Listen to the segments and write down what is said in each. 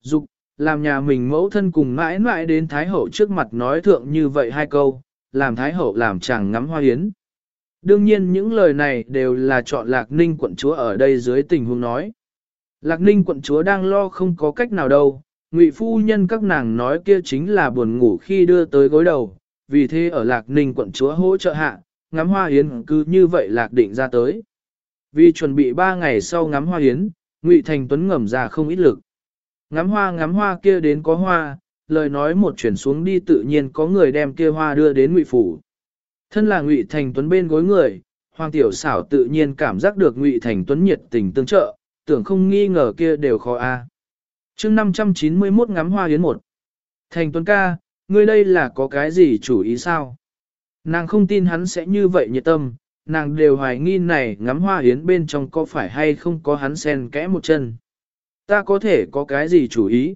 dục, làm nhà mình mẫu thân cùng mãi mãi đến Thái Hậu trước mặt nói thượng như vậy hai câu, làm Thái Hậu làm chàng ngắm hoa hiến. Đương nhiên những lời này đều là chọn Lạc Ninh quận chúa ở đây dưới tình huống nói. Lạc Ninh quận chúa đang lo không có cách nào đâu, ngụy phu nhân các nàng nói kia chính là buồn ngủ khi đưa tới gối đầu, vì thế ở Lạc Ninh quận chúa hỗ trợ hạ, ngắm hoa hiến cứ như vậy Lạc định ra tới. Vì chuẩn bị ba ngày sau ngắm hoa hiến, ngụy Thành Tuấn ngầm ra không ít lực. Ngắm hoa ngắm hoa kia đến có hoa, lời nói một chuyển xuống đi tự nhiên có người đem kia hoa đưa đến ngụy phủ. Thân là ngụy Thành Tuấn bên gối người, Hoàng Tiểu xảo tự nhiên cảm giác được ngụy Thành Tuấn nhiệt tình tương trợ, tưởng không nghi ngờ kia đều khó a. À. Chương 591 ngắm hoa yến một. Thành Tuấn ca, ngươi đây là có cái gì chủ ý sao? Nàng không tin hắn sẽ như vậy nhiệt tâm, nàng đều hoài nghi này ngắm hoa yến bên trong có phải hay không có hắn sen kẽ một chân. Ta có thể có cái gì chủ ý?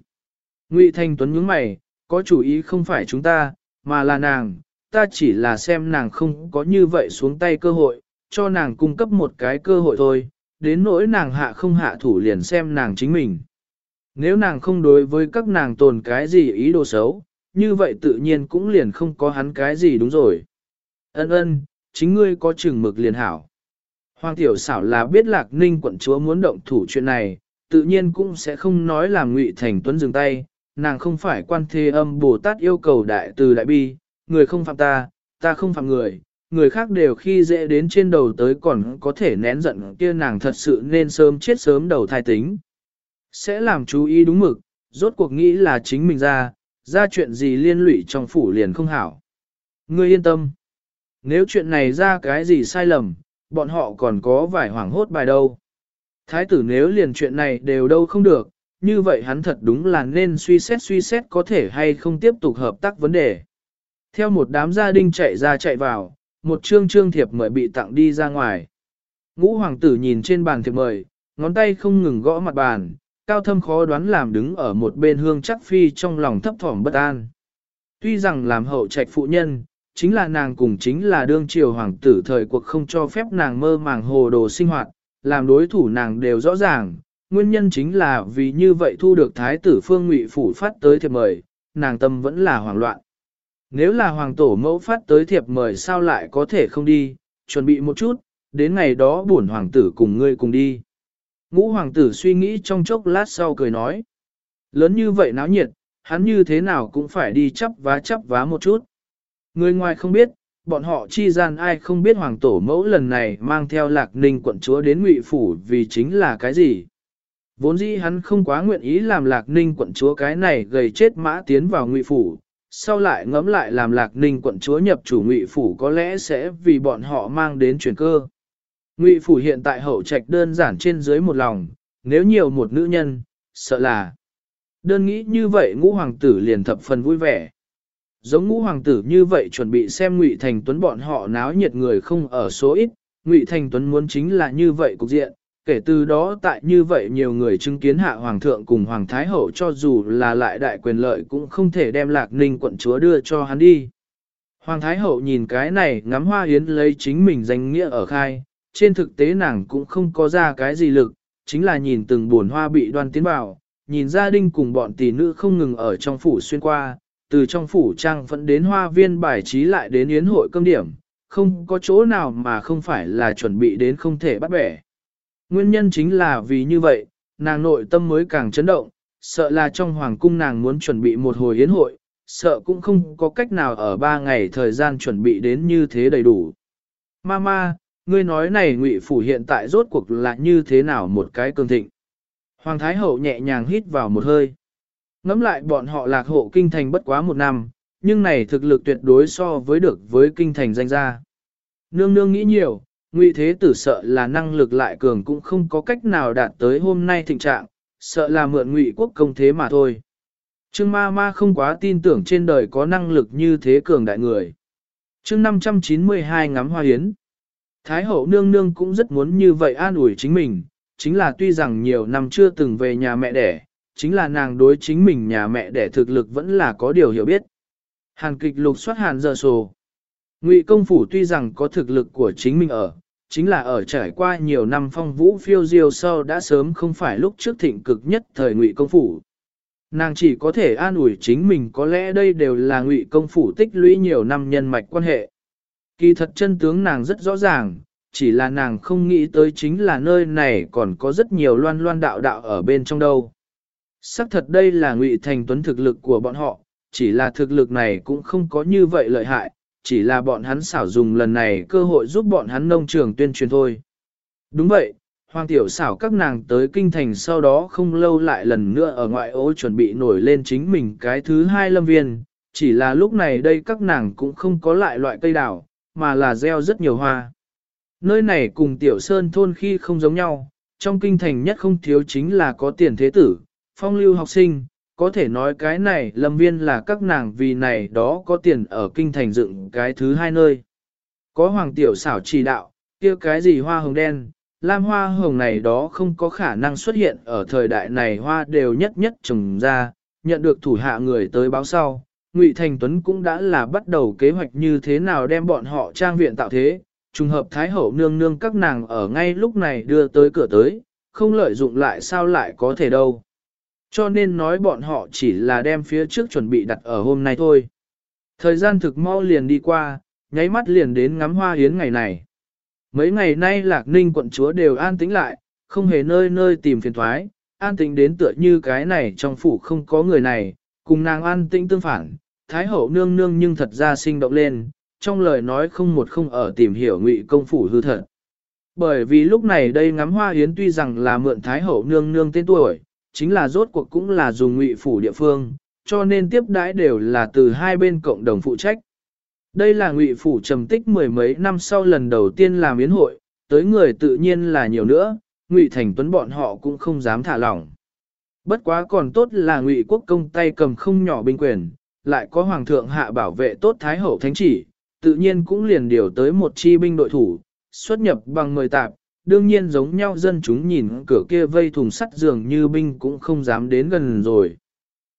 Ngụy Thanh Tuấn nhướng mày, có chủ ý không phải chúng ta, mà là nàng, ta chỉ là xem nàng không có như vậy xuống tay cơ hội, cho nàng cung cấp một cái cơ hội thôi, đến nỗi nàng hạ không hạ thủ liền xem nàng chính mình. Nếu nàng không đối với các nàng tồn cái gì ý đồ xấu, như vậy tự nhiên cũng liền không có hắn cái gì đúng rồi. Ân ân, chính ngươi có chừng mực liền hảo. Hoàng tiểu xảo là biết lạc ninh quận chúa muốn động thủ chuyện này, tự nhiên cũng sẽ không nói làm ngụy thành tuấn dừng tay, nàng không phải quan thế âm Bồ Tát yêu cầu đại từ đại bi, người không phạm ta, ta không phạm người, người khác đều khi dễ đến trên đầu tới còn có thể nén giận kia nàng thật sự nên sớm chết sớm đầu thai tính. Sẽ làm chú ý đúng mực, rốt cuộc nghĩ là chính mình ra, ra chuyện gì liên lụy trong phủ liền không hảo. Ngươi yên tâm. Nếu chuyện này ra cái gì sai lầm, bọn họ còn có vài hoảng hốt bài đâu. Thái tử nếu liền chuyện này đều đâu không được, như vậy hắn thật đúng là nên suy xét suy xét có thể hay không tiếp tục hợp tác vấn đề. Theo một đám gia đình chạy ra chạy vào, một trương trương thiệp mời bị tặng đi ra ngoài. Ngũ hoàng tử nhìn trên bàn thiệp mời, ngón tay không ngừng gõ mặt bàn, cao thâm khó đoán làm đứng ở một bên hương chắc phi trong lòng thấp thỏm bất an. Tuy rằng làm hậu trạch phụ nhân, chính là nàng cùng chính là đương triều hoàng tử thời cuộc không cho phép nàng mơ màng hồ đồ sinh hoạt, làm đối thủ nàng đều rõ ràng, nguyên nhân chính là vì như vậy thu được thái tử phương ngụy phủ phát tới thiệp mời, nàng tâm vẫn là hoảng loạn. Nếu là hoàng tổ mẫu phát tới thiệp mời sao lại có thể không đi, chuẩn bị một chút, đến ngày đó bổn hoàng tử cùng ngươi cùng đi. Ngũ hoàng tử suy nghĩ trong chốc lát sau cười nói. Lớn như vậy náo nhiệt, hắn như thế nào cũng phải đi chấp vá chấp vá một chút. Người ngoài không biết, bọn họ chi gian ai không biết hoàng tổ mẫu lần này mang theo lạc ninh quận chúa đến ngụy phủ vì chính là cái gì. Vốn dĩ hắn không quá nguyện ý làm lạc ninh quận chúa cái này gầy chết mã tiến vào ngụy phủ, sau lại ngẫm lại làm lạc ninh quận chúa nhập chủ ngụy phủ có lẽ sẽ vì bọn họ mang đến chuyển cơ. Ngụy phủ hiện tại hậu trạch đơn giản trên dưới một lòng, nếu nhiều một nữ nhân, sợ là. Đơn nghĩ như vậy ngũ hoàng tử liền thập phần vui vẻ. Giống ngũ hoàng tử như vậy chuẩn bị xem Ngụy Thành Tuấn bọn họ náo nhiệt người không ở số ít, Ngụy Thành Tuấn muốn chính là như vậy cục diện, kể từ đó tại như vậy nhiều người chứng kiến hạ hoàng thượng cùng hoàng thái hậu cho dù là lại đại quyền lợi cũng không thể đem lạc ninh quận chúa đưa cho hắn đi. Hoàng thái hậu nhìn cái này ngắm hoa yến lấy chính mình danh nghĩa ở khai, trên thực tế nàng cũng không có ra cái gì lực, chính là nhìn từng buồn hoa bị đoan tiến vào, nhìn gia đình cùng bọn tỷ nữ không ngừng ở trong phủ xuyên qua, từ trong phủ trang vẫn đến hoa viên bài trí lại đến yến hội cơm điểm, không có chỗ nào mà không phải là chuẩn bị đến không thể bắt bẻ. Nguyên nhân chính là vì như vậy, nàng nội tâm mới càng chấn động, sợ là trong hoàng cung nàng muốn chuẩn bị một hồi yến hội, sợ cũng không có cách nào ở ba ngày thời gian chuẩn bị đến như thế đầy đủ. Mama, ngươi nói này ngụy phủ hiện tại rốt cuộc là như thế nào một cái cương thịnh. Hoàng Thái Hậu nhẹ nhàng hít vào một hơi. Ngắm lại bọn họ lạc hộ kinh thành bất quá một năm, nhưng này thực lực tuyệt đối so với được với kinh thành danh gia. Nương nương nghĩ nhiều, ngụy thế tử sợ là năng lực lại cường cũng không có cách nào đạt tới hôm nay thịnh trạng, sợ là mượn ngụy quốc công thế mà thôi. Trương ma ma không quá tin tưởng trên đời có năng lực như thế cường đại người. chương 592 ngắm hoa hiến. Thái hậu nương nương cũng rất muốn như vậy an ủi chính mình, chính là tuy rằng nhiều năm chưa từng về nhà mẹ đẻ, chính là nàng đối chính mình nhà mẹ đẻ thực lực vẫn là có điều hiểu biết. Hàn kịch lục soát hàn giờ sổ. Ngụy công phủ tuy rằng có thực lực của chính mình ở, chính là ở trải qua nhiều năm phong vũ phiêu diêu sau đã sớm không phải lúc trước thịnh cực nhất thời ngụy công phủ. Nàng chỉ có thể an ủi chính mình có lẽ đây đều là ngụy công phủ tích lũy nhiều năm nhân mạch quan hệ. Kỳ thật chân tướng nàng rất rõ ràng, chỉ là nàng không nghĩ tới chính là nơi này còn có rất nhiều loan loan đạo đạo ở bên trong đâu. Sắc thật đây là ngụy thành tuấn thực lực của bọn họ, chỉ là thực lực này cũng không có như vậy lợi hại, chỉ là bọn hắn xảo dùng lần này cơ hội giúp bọn hắn nông trường tuyên truyền thôi. Đúng vậy, Hoàng tiểu xảo các nàng tới kinh thành sau đó không lâu lại lần nữa ở ngoại ô chuẩn bị nổi lên chính mình cái thứ hai lâm viên, chỉ là lúc này đây các nàng cũng không có lại loại cây đào, mà là gieo rất nhiều hoa. Nơi này cùng tiểu sơn thôn khi không giống nhau, trong kinh thành nhất không thiếu chính là có tiền thế tử, phong lưu học sinh, có thể nói cái này lâm viên là các nàng vì này đó có tiền ở kinh thành dựng cái thứ hai nơi. Có hoàng tiểu xảo chỉ đạo, kia cái gì hoa hồng đen, lam hoa hồng này đó không có khả năng xuất hiện ở thời đại này hoa đều nhất nhất trồng ra, nhận được thủ hạ người tới báo sau. Ngụy Thành Tuấn cũng đã là bắt đầu kế hoạch như thế nào đem bọn họ trang viện tạo thế, trùng hợp Thái Hậu nương nương các nàng ở ngay lúc này đưa tới cửa tới, không lợi dụng lại sao lại có thể đâu. Cho nên nói bọn họ chỉ là đem phía trước chuẩn bị đặt ở hôm nay thôi. Thời gian thực mau liền đi qua, nháy mắt liền đến ngắm hoa hiến ngày này. Mấy ngày nay Lạc Ninh quận chúa đều an tĩnh lại, không hề nơi nơi tìm phiền thoái, an tĩnh đến tựa như cái này trong phủ không có người này, cùng nàng an tĩnh tương phản, Thái hậu nương nương nhưng thật ra sinh động lên, trong lời nói không một không ở tìm hiểu ngụy công phủ hư thật. Bởi vì lúc này đây ngắm hoa hiến tuy rằng là mượn Thái hậu nương nương tên tuổi, chính là rốt cuộc cũng là dùng ngụy phủ địa phương, cho nên tiếp đãi đều là từ hai bên cộng đồng phụ trách. Đây là ngụy phủ trầm tích mười mấy năm sau lần đầu tiên làm yến hội, tới người tự nhiên là nhiều nữa, ngụy thành tuấn bọn họ cũng không dám thả lỏng. Bất quá còn tốt là ngụy quốc công tay cầm không nhỏ binh quyền, lại có hoàng thượng hạ bảo vệ tốt thái hậu thánh chỉ, tự nhiên cũng liền điều tới một chi binh đội thủ, xuất nhập bằng mười tạp, đương nhiên giống nhau dân chúng nhìn cửa kia vây thùng sắt dường như binh cũng không dám đến gần rồi.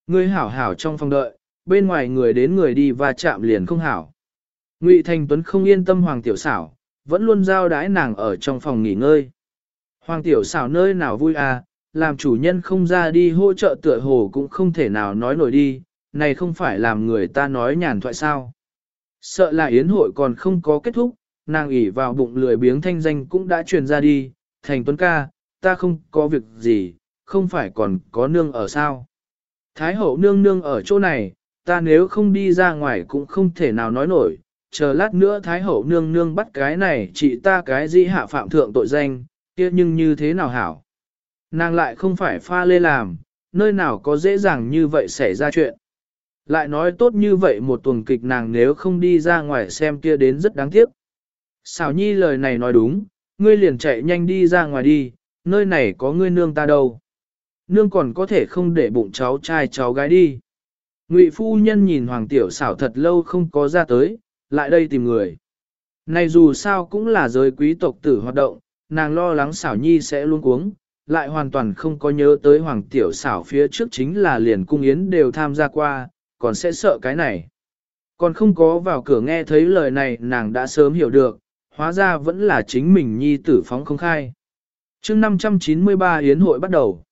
Người hảo hảo trong phòng đợi, bên ngoài người đến người đi và chạm liền không hảo. Ngụy Thành Tuấn không yên tâm Hoàng Tiểu Xảo, vẫn luôn giao đái nàng ở trong phòng nghỉ ngơi. Hoàng Tiểu Xảo nơi nào vui à, làm chủ nhân không ra đi hỗ trợ tựa hồ cũng không thể nào nói nổi đi, này không phải làm người ta nói nhàn thoại sao. Sợ là yến hội còn không có kết thúc, nàng ỉ vào bụng lười biếng thanh danh cũng đã truyền ra đi, thành tuấn ca, ta không có việc gì, không phải còn có nương ở sao. Thái hậu nương nương ở chỗ này, ta nếu không đi ra ngoài cũng không thể nào nói nổi, chờ lát nữa Thái hậu nương nương bắt cái này chị ta cái gì hạ phạm thượng tội danh, kia nhưng như thế nào hảo. Nàng lại không phải pha lê làm, nơi nào có dễ dàng như vậy xảy ra chuyện. Lại nói tốt như vậy một tuần kịch nàng nếu không đi ra ngoài xem kia đến rất đáng tiếc. Xảo nhi lời này nói đúng, ngươi liền chạy nhanh đi ra ngoài đi, nơi này có ngươi nương ta đâu. Nương còn có thể không để bụng cháu trai cháu gái đi. Ngụy phu nhân nhìn hoàng tiểu xảo thật lâu không có ra tới, lại đây tìm người. Này dù sao cũng là giới quý tộc tử hoạt động, nàng lo lắng xảo nhi sẽ luôn cuống, lại hoàn toàn không có nhớ tới hoàng tiểu xảo phía trước chính là liền cung yến đều tham gia qua, còn sẽ sợ cái này. Còn không có vào cửa nghe thấy lời này nàng đã sớm hiểu được, hóa ra vẫn là chính mình nhi tử phóng không khai. chương 593 Yến hội bắt đầu.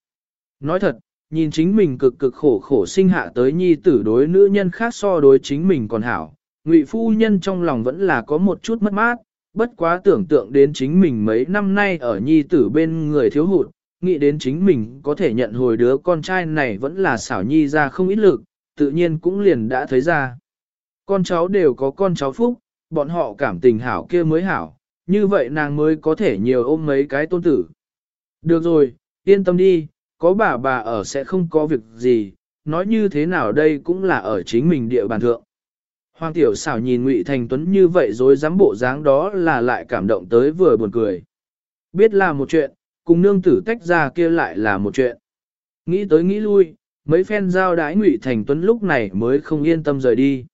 Nói thật, nhìn chính mình cực cực khổ khổ sinh hạ tới nhi tử đối nữ nhân khác so đối chính mình còn hảo. Ngụy phu nhân trong lòng vẫn là có một chút mất mát, bất quá tưởng tượng đến chính mình mấy năm nay ở nhi tử bên người thiếu hụt, nghĩ đến chính mình có thể nhận hồi đứa con trai này vẫn là xảo nhi ra không ít lực, tự nhiên cũng liền đã thấy ra. Con cháu đều có con cháu phúc, bọn họ cảm tình hảo kia mới hảo, như vậy nàng mới có thể nhiều ôm mấy cái tôn tử. Được rồi, yên tâm đi, có bà bà ở sẽ không có việc gì, nói như thế nào đây cũng là ở chính mình địa bàn thượng. Hoàng tiểu xảo nhìn Ngụy Thành Tuấn như vậy rồi dám bộ dáng đó là lại cảm động tới vừa buồn cười. Biết là một chuyện, cùng nương tử tách ra kia lại là một chuyện. Nghĩ tới nghĩ lui, mấy phen giao đái Ngụy Thành Tuấn lúc này mới không yên tâm rời đi.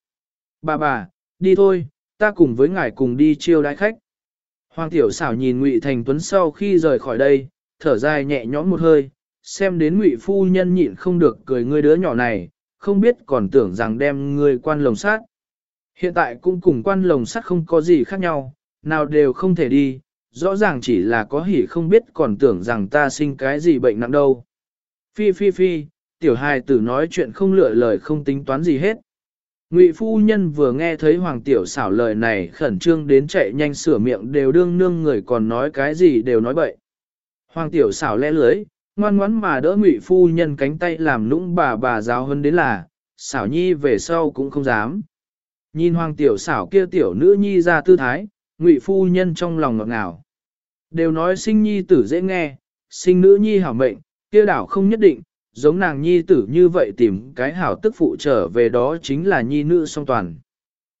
Bà bà, đi thôi, ta cùng với ngài cùng đi chiêu đái khách. Hoàng tiểu xảo nhìn Ngụy Thành Tuấn sau khi rời khỏi đây, thở dài nhẹ nhõm một hơi, xem đến Ngụy phu nhân nhịn không được cười ngươi đứa nhỏ này, không biết còn tưởng rằng đem ngươi quan lồng sát. Hiện tại cũng cùng quan lồng sắt không có gì khác nhau, nào đều không thể đi, rõ ràng chỉ là có hỉ không biết còn tưởng rằng ta sinh cái gì bệnh nặng đâu. Phi phi phi, tiểu hài tử nói chuyện không lựa lời không tính toán gì hết. Ngụy phu nhân vừa nghe thấy hoàng tiểu xảo lời này khẩn trương đến chạy nhanh sửa miệng đều đương nương người còn nói cái gì đều nói bậy. Hoàng tiểu xảo lẽ lưới, ngoan ngoãn mà đỡ ngụy phu nhân cánh tay làm nũng bà bà giáo hơn đến là, xảo nhi về sau cũng không dám. Nhìn hoàng tiểu xảo kia tiểu nữ nhi ra tư thái, ngụy phu nhân trong lòng ngọt ngào. Đều nói sinh nhi tử dễ nghe, sinh nữ nhi hảo mệnh, kia đảo không nhất định, giống nàng nhi tử như vậy tìm cái hảo tức phụ trở về đó chính là nhi nữ song toàn.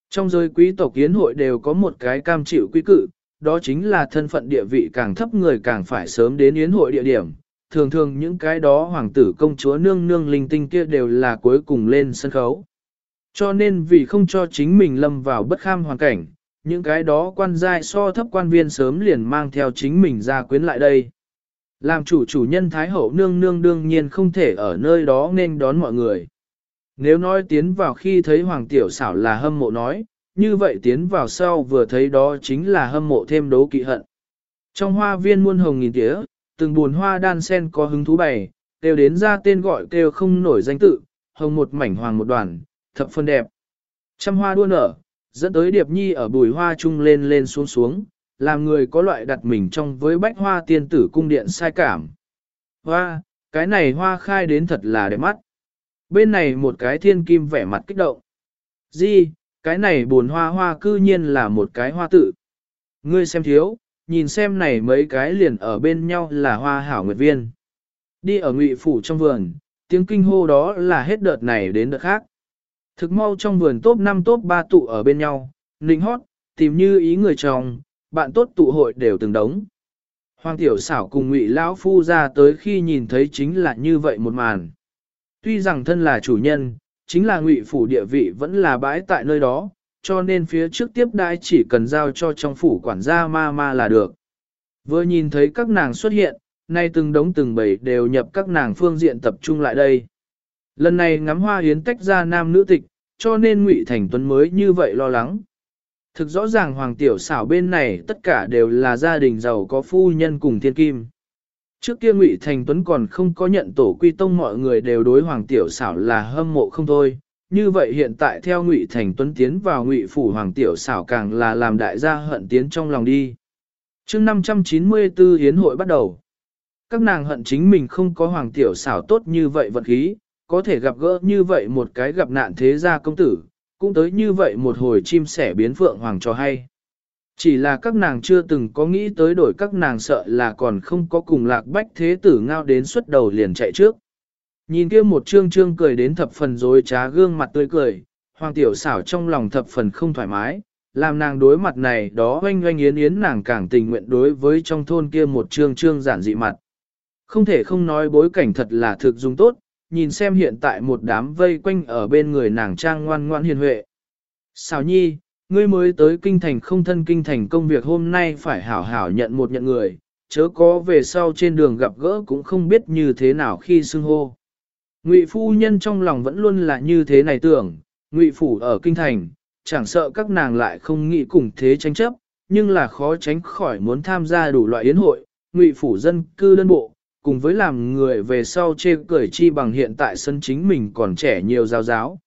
Trong giới quý tộc kiến hội đều có một cái cam chịu quý cự, đó chính là thân phận địa vị càng thấp người càng phải sớm đến yến hội địa điểm. Thường thường những cái đó hoàng tử công chúa nương nương linh tinh kia đều là cuối cùng lên sân khấu. Cho nên vì không cho chính mình lâm vào bất kham hoàn cảnh, những cái đó quan giai so thấp quan viên sớm liền mang theo chính mình ra quyến lại đây. Làm chủ chủ nhân Thái Hậu nương nương đương nhiên không thể ở nơi đó nên đón mọi người. Nếu nói tiến vào khi thấy Hoàng Tiểu xảo là hâm mộ nói, như vậy tiến vào sau vừa thấy đó chính là hâm mộ thêm đấu kỵ hận. Trong hoa viên muôn hồng nghìn tía, từng buồn hoa đan sen có hứng thú bày, đều đến ra tên gọi kêu không nổi danh tự, hồng một mảnh hoàng một đoàn, thập phân đẹp. Trăm hoa đua nở, dẫn tới Điệp Nhi ở bùi hoa chung lên lên xuống xuống, làm người có loại đặt mình trong với bách hoa tiên tử cung điện sai cảm. Hoa, cái này hoa khai đến thật là đẹp mắt. Bên này một cái thiên kim vẻ mặt kích động. Di, cái này buồn hoa hoa cư nhiên là một cái hoa tự. Ngươi xem thiếu, nhìn xem này mấy cái liền ở bên nhau là hoa hảo nguyệt viên. Đi ở ngụy phủ trong vườn, tiếng kinh hô đó là hết đợt này đến đợt khác. Thực mau trong vườn top 5 top 3 tụ ở bên nhau, ninh hót, tìm như ý người chồng, bạn tốt tụ hội đều từng đống. Hoàng tiểu xảo cùng ngụy lão phu ra tới khi nhìn thấy chính là như vậy một màn. Tuy rằng thân là chủ nhân, chính là ngụy phủ địa vị vẫn là bãi tại nơi đó, cho nên phía trước tiếp đãi chỉ cần giao cho trong phủ quản gia ma ma là được. Vừa nhìn thấy các nàng xuất hiện, nay từng đống từng bầy đều nhập các nàng phương diện tập trung lại đây. Lần này ngắm hoa hiến tách ra nam nữ tịch, cho nên ngụy Thành Tuấn mới như vậy lo lắng. Thực rõ ràng hoàng tiểu xảo bên này tất cả đều là gia đình giàu có phu nhân cùng thiên kim. Trước kia Ngụy Thành Tuấn còn không có nhận tổ quy tông mọi người đều đối hoàng tiểu xảo là hâm mộ không thôi. Như vậy hiện tại theo Ngụy Thành Tuấn tiến vào Ngụy phủ hoàng tiểu xảo càng là làm đại gia hận tiến trong lòng đi. Chương 594 hiến hội bắt đầu. Các nàng hận chính mình không có hoàng tiểu xảo tốt như vậy vận khí, có thể gặp gỡ như vậy một cái gặp nạn thế gia công tử, cũng tới như vậy một hồi chim sẻ biến phượng hoàng cho hay. Chỉ là các nàng chưa từng có nghĩ tới đổi các nàng sợ là còn không có cùng lạc bách thế tử ngao đến suốt đầu liền chạy trước. Nhìn kia một trương trương cười đến thập phần dối trá gương mặt tươi cười, hoàng tiểu xảo trong lòng thập phần không thoải mái, làm nàng đối mặt này đó oanh oanh yến yến nàng càng tình nguyện đối với trong thôn kia một trương trương giản dị mặt. Không thể không nói bối cảnh thật là thực dùng tốt, nhìn xem hiện tại một đám vây quanh ở bên người nàng trang ngoan ngoan hiền huệ. Xào nhi, ngươi mới tới kinh thành không thân kinh thành công việc hôm nay phải hảo hảo nhận một nhận người, chớ có về sau trên đường gặp gỡ cũng không biết như thế nào khi xưng hô. Ngụy phu nhân trong lòng vẫn luôn là như thế này tưởng, ngụy phủ ở kinh thành, chẳng sợ các nàng lại không nghĩ cùng thế tranh chấp, nhưng là khó tránh khỏi muốn tham gia đủ loại yến hội, ngụy phủ dân cư đơn bộ, cùng với làm người về sau chê cười chi bằng hiện tại sân chính mình còn trẻ nhiều giáo giáo.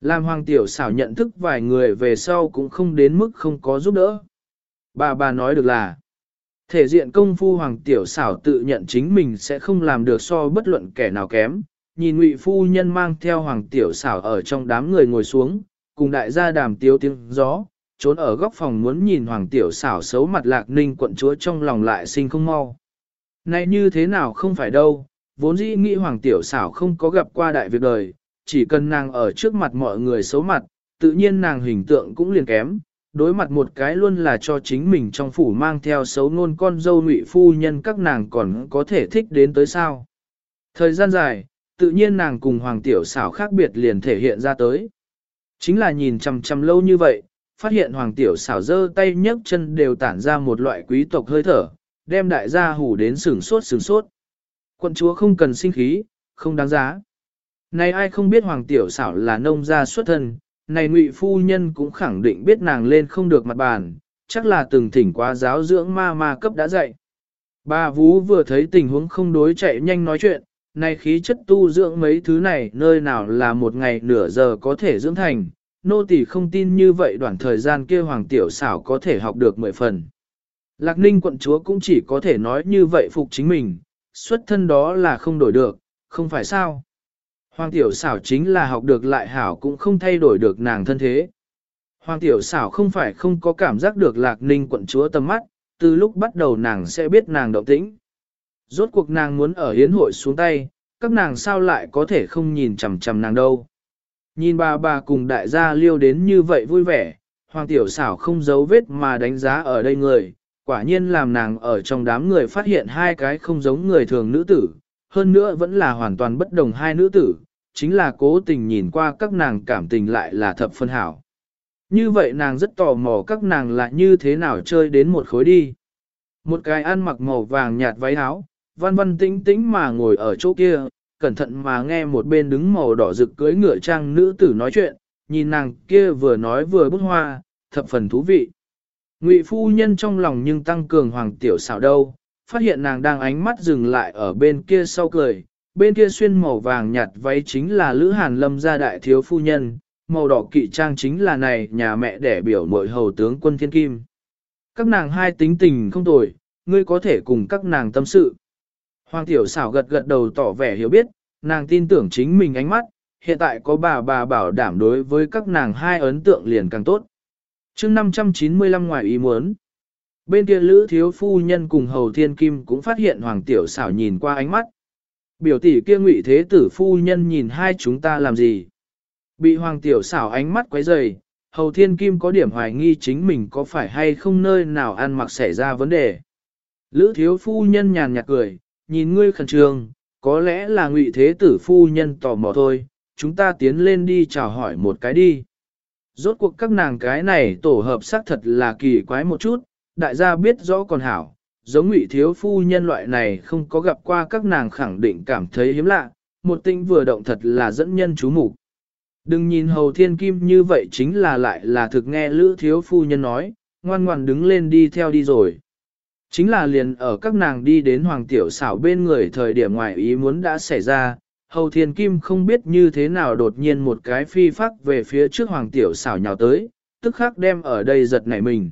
Làm hoàng tiểu xảo nhận thức vài người về sau cũng không đến mức không có giúp đỡ. Bà bà nói được là, thể diện công phu hoàng tiểu xảo tự nhận chính mình sẽ không làm được so bất luận kẻ nào kém. Nhìn ngụy phu nhân mang theo hoàng tiểu xảo ở trong đám người ngồi xuống, cùng đại gia đàm tiếu tiếng gió, trốn ở góc phòng muốn nhìn hoàng tiểu xảo xấu mặt lạc ninh quận chúa trong lòng lại sinh không mau. Này như thế nào không phải đâu, vốn dĩ nghĩ hoàng tiểu xảo không có gặp qua đại việc đời, chỉ cần nàng ở trước mặt mọi người xấu mặt, tự nhiên nàng hình tượng cũng liền kém, đối mặt một cái luôn là cho chính mình trong phủ mang theo xấu nôn con dâu ngụy phu nhân các nàng còn có thể thích đến tới sao. Thời gian dài, tự nhiên nàng cùng hoàng tiểu xảo khác biệt liền thể hiện ra tới. Chính là nhìn chằm chằm lâu như vậy, phát hiện hoàng tiểu xảo giơ tay nhấc chân đều tản ra một loại quý tộc hơi thở, đem đại gia hủ đến sửng sốt sửng sốt. Quận chúa không cần sinh khí, không đáng giá. Này ai không biết hoàng tiểu xảo là nông gia xuất thân, này ngụy phu nhân cũng khẳng định biết nàng lên không được mặt bàn, chắc là từng thỉnh quá giáo dưỡng ma ma cấp đã dạy. Bà Vú vừa thấy tình huống không đối chạy nhanh nói chuyện, này khí chất tu dưỡng mấy thứ này nơi nào là một ngày nửa giờ có thể dưỡng thành, nô tỳ không tin như vậy đoạn thời gian kia hoàng tiểu xảo có thể học được mười phần. Lạc ninh quận chúa cũng chỉ có thể nói như vậy phục chính mình, xuất thân đó là không đổi được, không phải sao. Hoàng tiểu xảo chính là học được lại hảo cũng không thay đổi được nàng thân thế. Hoàng tiểu xảo không phải không có cảm giác được lạc ninh quận chúa tầm mắt, từ lúc bắt đầu nàng sẽ biết nàng động tĩnh. Rốt cuộc nàng muốn ở hiến hội xuống tay, các nàng sao lại có thể không nhìn chằm chằm nàng đâu. Nhìn bà bà cùng đại gia liêu đến như vậy vui vẻ, hoàng tiểu xảo không giấu vết mà đánh giá ở đây người, quả nhiên làm nàng ở trong đám người phát hiện hai cái không giống người thường nữ tử, hơn nữa vẫn là hoàn toàn bất đồng hai nữ tử, chính là cố tình nhìn qua các nàng cảm tình lại là thập phân hảo. Như vậy nàng rất tò mò các nàng là như thế nào chơi đến một khối đi. Một cái ăn mặc màu vàng nhạt váy áo, văn văn tĩnh tĩnh mà ngồi ở chỗ kia, cẩn thận mà nghe một bên đứng màu đỏ rực cưới ngựa trang nữ tử nói chuyện, nhìn nàng kia vừa nói vừa bút hoa, thập phần thú vị. Ngụy phu nhân trong lòng nhưng tăng cường hoàng tiểu xảo đâu, phát hiện nàng đang ánh mắt dừng lại ở bên kia sau cười, bên kia xuyên màu vàng nhạt váy chính là Lữ Hàn Lâm gia đại thiếu phu nhân, màu đỏ kỵ trang chính là này nhà mẹ đẻ biểu mội hầu tướng quân thiên kim. Các nàng hai tính tình không tồi, ngươi có thể cùng các nàng tâm sự. Hoàng tiểu xảo gật gật đầu tỏ vẻ hiểu biết, nàng tin tưởng chính mình ánh mắt, hiện tại có bà bà bảo đảm đối với các nàng hai ấn tượng liền càng tốt chương 595 ngoài ý muốn, bên kia lữ thiếu phu nhân cùng hầu thiên kim cũng phát hiện hoàng tiểu xảo nhìn qua ánh mắt. Biểu tỷ kia ngụy thế tử phu nhân nhìn hai chúng ta làm gì? Bị hoàng tiểu xảo ánh mắt quấy rầy, hầu thiên kim có điểm hoài nghi chính mình có phải hay không nơi nào ăn mặc xảy ra vấn đề. Lữ thiếu phu nhân nhàn nhạt cười, nhìn ngươi khẩn trương, có lẽ là ngụy thế tử phu nhân tò mò thôi, chúng ta tiến lên đi chào hỏi một cái đi. Rốt cuộc các nàng cái này tổ hợp xác thật là kỳ quái một chút, đại gia biết rõ còn hảo, giống ngụy thiếu phu nhân loại này không có gặp qua các nàng khẳng định cảm thấy hiếm lạ, một tinh vừa động thật là dẫn nhân chú mục Đừng nhìn hầu thiên kim như vậy chính là lại là thực nghe lữ thiếu phu nhân nói, ngoan ngoan đứng lên đi theo đi rồi. Chính là liền ở các nàng đi đến hoàng tiểu xảo bên người thời điểm ngoài ý muốn đã xảy ra, hầu thiên kim không biết như thế nào đột nhiên một cái phi phát về phía trước hoàng tiểu xảo nhào tới, tức khắc đem ở đây giật nảy mình.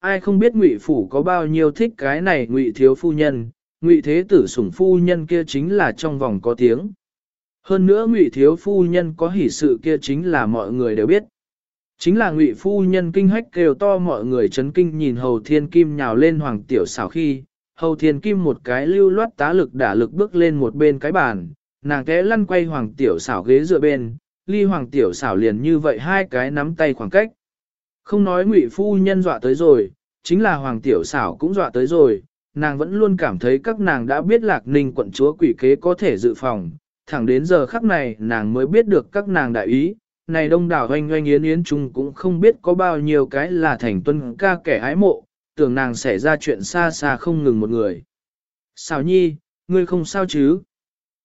Ai không biết ngụy phủ có bao nhiêu thích cái này ngụy thiếu phu nhân, ngụy thế tử sủng phu nhân kia chính là trong vòng có tiếng. Hơn nữa ngụy thiếu phu nhân có hỷ sự kia chính là mọi người đều biết. Chính là ngụy phu nhân kinh hách kêu to mọi người chấn kinh nhìn hầu thiên kim nhào lên hoàng tiểu xảo khi, hầu thiên kim một cái lưu loát tá lực đả lực bước lên một bên cái bàn, nàng té lăn quay hoàng tiểu xảo ghế dựa bên, ly hoàng tiểu xảo liền như vậy hai cái nắm tay khoảng cách. Không nói ngụy phu nhân dọa tới rồi, chính là hoàng tiểu xảo cũng dọa tới rồi, nàng vẫn luôn cảm thấy các nàng đã biết lạc ninh quận chúa quỷ kế có thể dự phòng, thẳng đến giờ khắc này nàng mới biết được các nàng đại ý, này đông đảo hoanh hoanh yến yến chung cũng không biết có bao nhiêu cái là thành tuân ca kẻ ái mộ, tưởng nàng xảy ra chuyện xa xa không ngừng một người. Xào nhi, ngươi không sao chứ?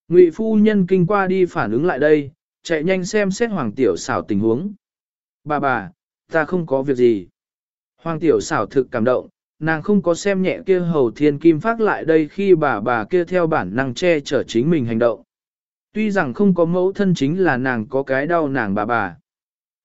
Ngụy phu nhân kinh qua đi phản ứng lại đây, chạy nhanh xem xét hoàng tiểu xảo tình huống. Bà bà, ta không có việc gì. Hoàng tiểu xảo thực cảm động, nàng không có xem nhẹ kia hầu thiên kim phát lại đây khi bà bà kia theo bản năng che chở chính mình hành động. Tuy rằng không có mẫu thân chính là nàng có cái đau nàng bà bà.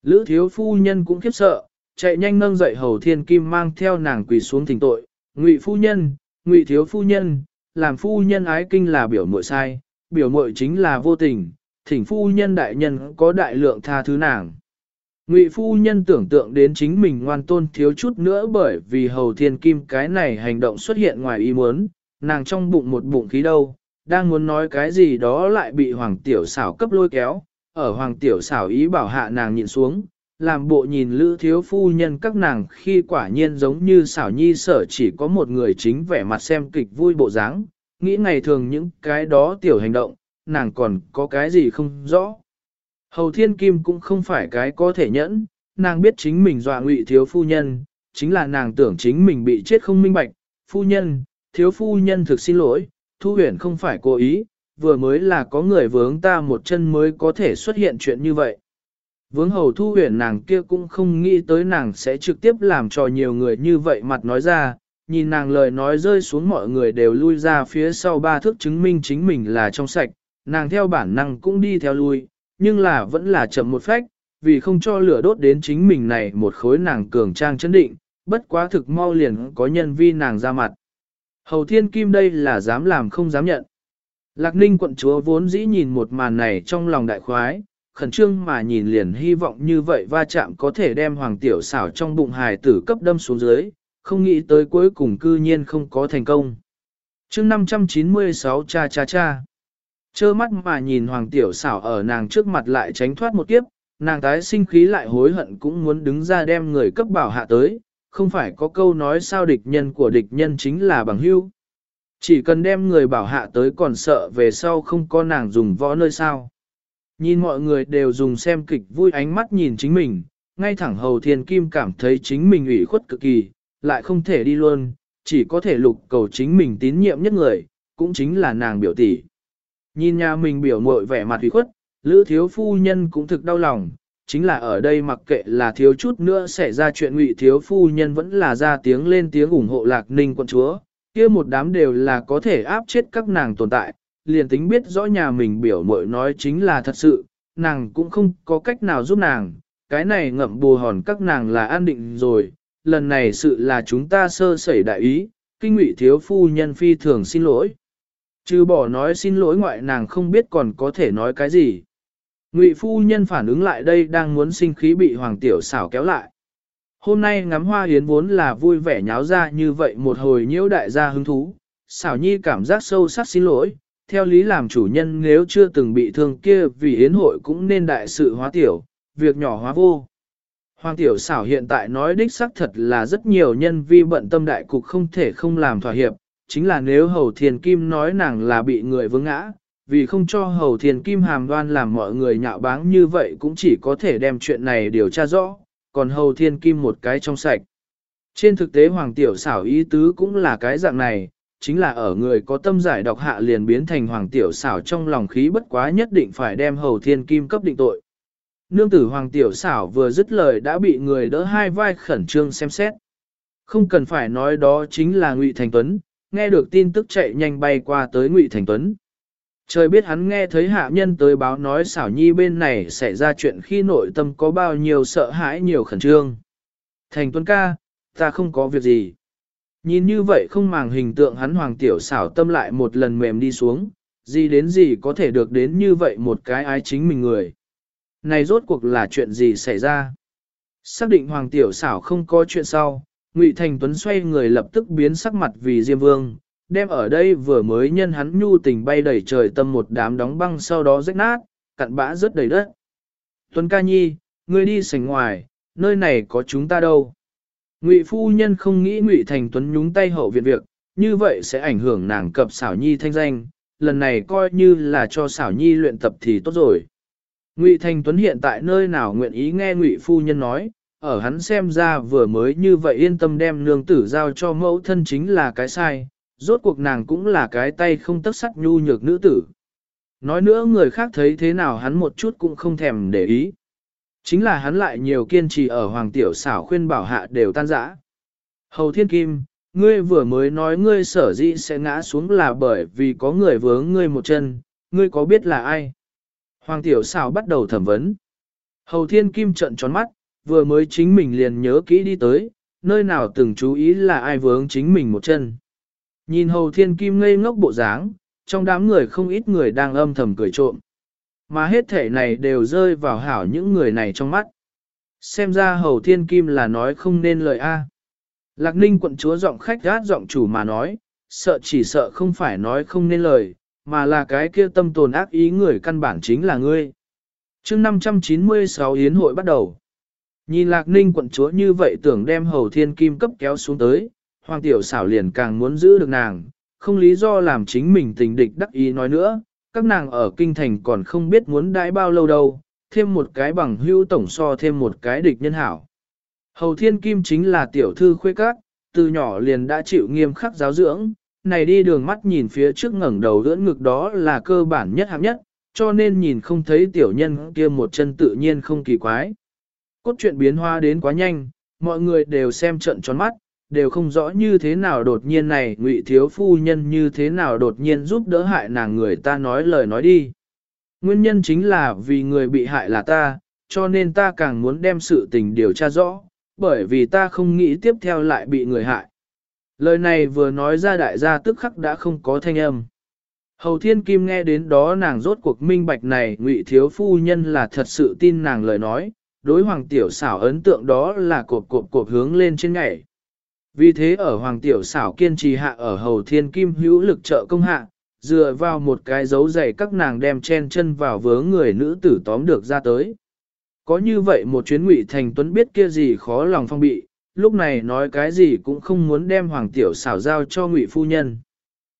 Lữ thiếu phu nhân cũng khiếp sợ, chạy nhanh nâng dậy hầu thiên kim mang theo nàng quỳ xuống thỉnh tội. Ngụy phu nhân, ngụy thiếu phu nhân, làm phu nhân ái kinh là biểu muội sai, biểu muội chính là vô tình, thỉnh phu nhân đại nhân có đại lượng tha thứ nàng. Ngụy phu nhân tưởng tượng đến chính mình ngoan tôn thiếu chút nữa bởi vì hầu thiên kim cái này hành động xuất hiện ngoài ý muốn, nàng trong bụng một bụng khí đâu, đang muốn nói cái gì đó lại bị hoàng tiểu xảo cấp lôi kéo, ở hoàng tiểu xảo ý bảo hạ nàng nhìn xuống, làm bộ nhìn lữ thiếu phu nhân các nàng khi quả nhiên giống như xảo nhi sở chỉ có một người chính vẻ mặt xem kịch vui bộ dáng, nghĩ ngày thường những cái đó tiểu hành động, nàng còn có cái gì không rõ. Hầu thiên kim cũng không phải cái có thể nhẫn, nàng biết chính mình dọa ngụy thiếu phu nhân, chính là nàng tưởng chính mình bị chết không minh bạch, phu nhân, thiếu phu nhân thực xin lỗi, Thu huyền không phải cố ý, vừa mới là có người vướng ta một chân mới có thể xuất hiện chuyện như vậy. Vướng hầu thu huyền nàng kia cũng không nghĩ tới nàng sẽ trực tiếp làm cho nhiều người như vậy mặt nói ra, nhìn nàng lời nói rơi xuống mọi người đều lui ra phía sau ba thước chứng minh chính mình là trong sạch, nàng theo bản năng cũng đi theo lui, nhưng là vẫn là chậm một phách, vì không cho lửa đốt đến chính mình này một khối nàng cường trang chấn định, bất quá thực mau liền có nhân vi nàng ra mặt. Hầu thiên kim đây là dám làm không dám nhận. Lạc ninh quận chúa vốn dĩ nhìn một màn này trong lòng đại khoái, khẩn trương mà nhìn liền hy vọng như vậy va chạm có thể đem hoàng tiểu xảo trong bụng hài tử cấp đâm xuống dưới, không nghĩ tới cuối cùng cư nhiên không có thành công. chương 596 cha cha cha. Chơ mắt mà nhìn hoàng tiểu xảo ở nàng trước mặt lại tránh thoát một kiếp, nàng tái sinh khí lại hối hận cũng muốn đứng ra đem người cấp bảo hạ tới, không phải có câu nói sao địch nhân của địch nhân chính là bằng hưu. Chỉ cần đem người bảo hạ tới còn sợ về sau không có nàng dùng võ nơi sao. Nhìn mọi người đều dùng xem kịch vui ánh mắt nhìn chính mình, ngay thẳng hầu thiên kim cảm thấy chính mình ủy khuất cực kỳ, lại không thể đi luôn, chỉ có thể lục cầu chính mình tín nhiệm nhất người, cũng chính là nàng biểu tỷ. Nhìn nhà mình biểu mội vẻ mặt hủy khuất, lữ thiếu phu nhân cũng thực đau lòng, chính là ở đây mặc kệ là thiếu chút nữa sẽ ra chuyện ngụy thiếu phu nhân vẫn là ra tiếng lên tiếng ủng hộ lạc ninh quận chúa, kia một đám đều là có thể áp chết các nàng tồn tại, liền tính biết rõ nhà mình biểu mội nói chính là thật sự, nàng cũng không có cách nào giúp nàng, cái này ngậm bù hòn các nàng là an định rồi, lần này sự là chúng ta sơ sẩy đại ý, kinh ngụy thiếu phu nhân phi thường xin lỗi. Chứ bỏ nói xin lỗi ngoại nàng không biết còn có thể nói cái gì. Ngụy phu nhân phản ứng lại đây đang muốn sinh khí bị hoàng tiểu xảo kéo lại. Hôm nay ngắm hoa hiến vốn là vui vẻ nháo ra như vậy một hồi nhiễu đại gia hứng thú. Xảo nhi cảm giác sâu sắc xin lỗi, theo lý làm chủ nhân nếu chưa từng bị thương kia vì yến hội cũng nên đại sự hóa tiểu, việc nhỏ hóa vô. Hoàng tiểu xảo hiện tại nói đích xác thật là rất nhiều nhân vi bận tâm đại cục không thể không làm thỏa hiệp, chính là nếu hầu thiền kim nói nàng là bị người vướng ngã, vì không cho hầu thiền kim hàm đoan làm mọi người nhạo báng như vậy cũng chỉ có thể đem chuyện này điều tra rõ, còn hầu thiên kim một cái trong sạch. Trên thực tế hoàng tiểu xảo ý tứ cũng là cái dạng này, chính là ở người có tâm giải độc hạ liền biến thành hoàng tiểu xảo trong lòng khí bất quá nhất định phải đem hầu thiên kim cấp định tội. Nương tử hoàng tiểu xảo vừa dứt lời đã bị người đỡ hai vai khẩn trương xem xét. Không cần phải nói đó chính là Ngụy Thành Tuấn, nghe được tin tức chạy nhanh bay qua tới Ngụy Thành Tuấn. Trời biết hắn nghe thấy hạ nhân tới báo nói xảo nhi bên này xảy ra chuyện khi nội tâm có bao nhiêu sợ hãi nhiều khẩn trương. Thành Tuấn ca, ta không có việc gì. Nhìn như vậy không màng hình tượng hắn hoàng tiểu xảo tâm lại một lần mềm đi xuống, gì đến gì có thể được đến như vậy một cái ái chính mình người. Này rốt cuộc là chuyện gì xảy ra? Xác định hoàng tiểu xảo không có chuyện sau, Ngụy Thành Tuấn xoay người lập tức biến sắc mặt vì Diêm Vương, đem ở đây vừa mới nhân hắn nhu tình bay đầy trời tâm một đám đóng băng sau đó rách nát, cặn bã rất đầy đất. Tuấn ca nhi, ngươi đi sảnh ngoài, nơi này có chúng ta đâu. Ngụy phu nhân không nghĩ Ngụy Thành Tuấn nhúng tay hậu viện việc, như vậy sẽ ảnh hưởng nàng cập xảo nhi thanh danh, lần này coi như là cho xảo nhi luyện tập thì tốt rồi. Ngụy Thành Tuấn hiện tại nơi nào nguyện ý nghe Ngụy phu nhân nói, ở hắn xem ra vừa mới như vậy yên tâm đem nương tử giao cho mẫu thân chính là cái sai, rốt cuộc nàng cũng là cái tay không tất sắt nhu nhược nữ tử. Nói nữa người khác thấy thế nào hắn một chút cũng không thèm để ý. Chính là hắn lại nhiều kiên trì ở hoàng tiểu xảo khuyên bảo hạ đều tan rã. Hầu Thiên Kim, ngươi vừa mới nói ngươi sở dĩ sẽ ngã xuống là bởi vì có người vướng ngươi một chân, ngươi có biết là ai? Hoàng tiểu xảo bắt đầu thẩm vấn. Hầu Thiên Kim trận tròn mắt, vừa mới chính mình liền nhớ kỹ đi tới, nơi nào từng chú ý là ai vướng chính mình một chân. Nhìn hầu thiên kim ngây ngốc bộ dáng, trong đám người không ít người đang âm thầm cười trộm. Mà hết thể này đều rơi vào hảo những người này trong mắt. Xem ra hầu thiên kim là nói không nên lời A. Lạc ninh quận chúa giọng khách gát giọng chủ mà nói, sợ chỉ sợ không phải nói không nên lời, mà là cái kia tâm tồn ác ý người căn bản chính là ngươi. chương 596 Yến hội bắt đầu. Nhìn lạc ninh quận chúa như vậy tưởng đem hầu thiên kim cấp kéo xuống tới, hoàng tiểu xảo liền càng muốn giữ được nàng, không lý do làm chính mình tình địch đắc ý nói nữa, các nàng ở kinh thành còn không biết muốn đãi bao lâu đâu, thêm một cái bằng hưu tổng so thêm một cái địch nhân hảo. Hầu thiên kim chính là tiểu thư khuê các, từ nhỏ liền đã chịu nghiêm khắc giáo dưỡng, này đi đường mắt nhìn phía trước ngẩng đầu ưỡn ngực đó là cơ bản nhất hạng nhất, cho nên nhìn không thấy tiểu nhân kia một chân tự nhiên không kỳ quái. Cốt truyện biến hóa đến quá nhanh, mọi người đều xem trận tròn mắt, đều không rõ như thế nào đột nhiên này ngụy thiếu phu nhân như thế nào đột nhiên giúp đỡ hại nàng người ta nói lời nói đi. Nguyên nhân chính là vì người bị hại là ta, cho nên ta càng muốn đem sự tình điều tra rõ, bởi vì ta không nghĩ tiếp theo lại bị người hại. Lời này vừa nói ra đại gia tức khắc đã không có thanh âm. Hầu Thiên Kim nghe đến đó nàng rốt cuộc minh bạch này ngụy thiếu phu nhân là thật sự tin nàng lời nói, đối hoàng tiểu xảo ấn tượng đó là cộp cộp cộp hướng lên trên ngày. Vì thế ở hoàng tiểu xảo kiên trì hạ ở Hầu Thiên Kim hữu lực trợ công hạ, dựa vào một cái dấu giày các nàng đem chen chân vào vớ người nữ tử tóm được ra tới. Có như vậy một chuyến ngụy thành tuấn biết kia gì khó lòng phong bị, lúc này nói cái gì cũng không muốn đem hoàng tiểu xảo giao cho ngụy phu nhân.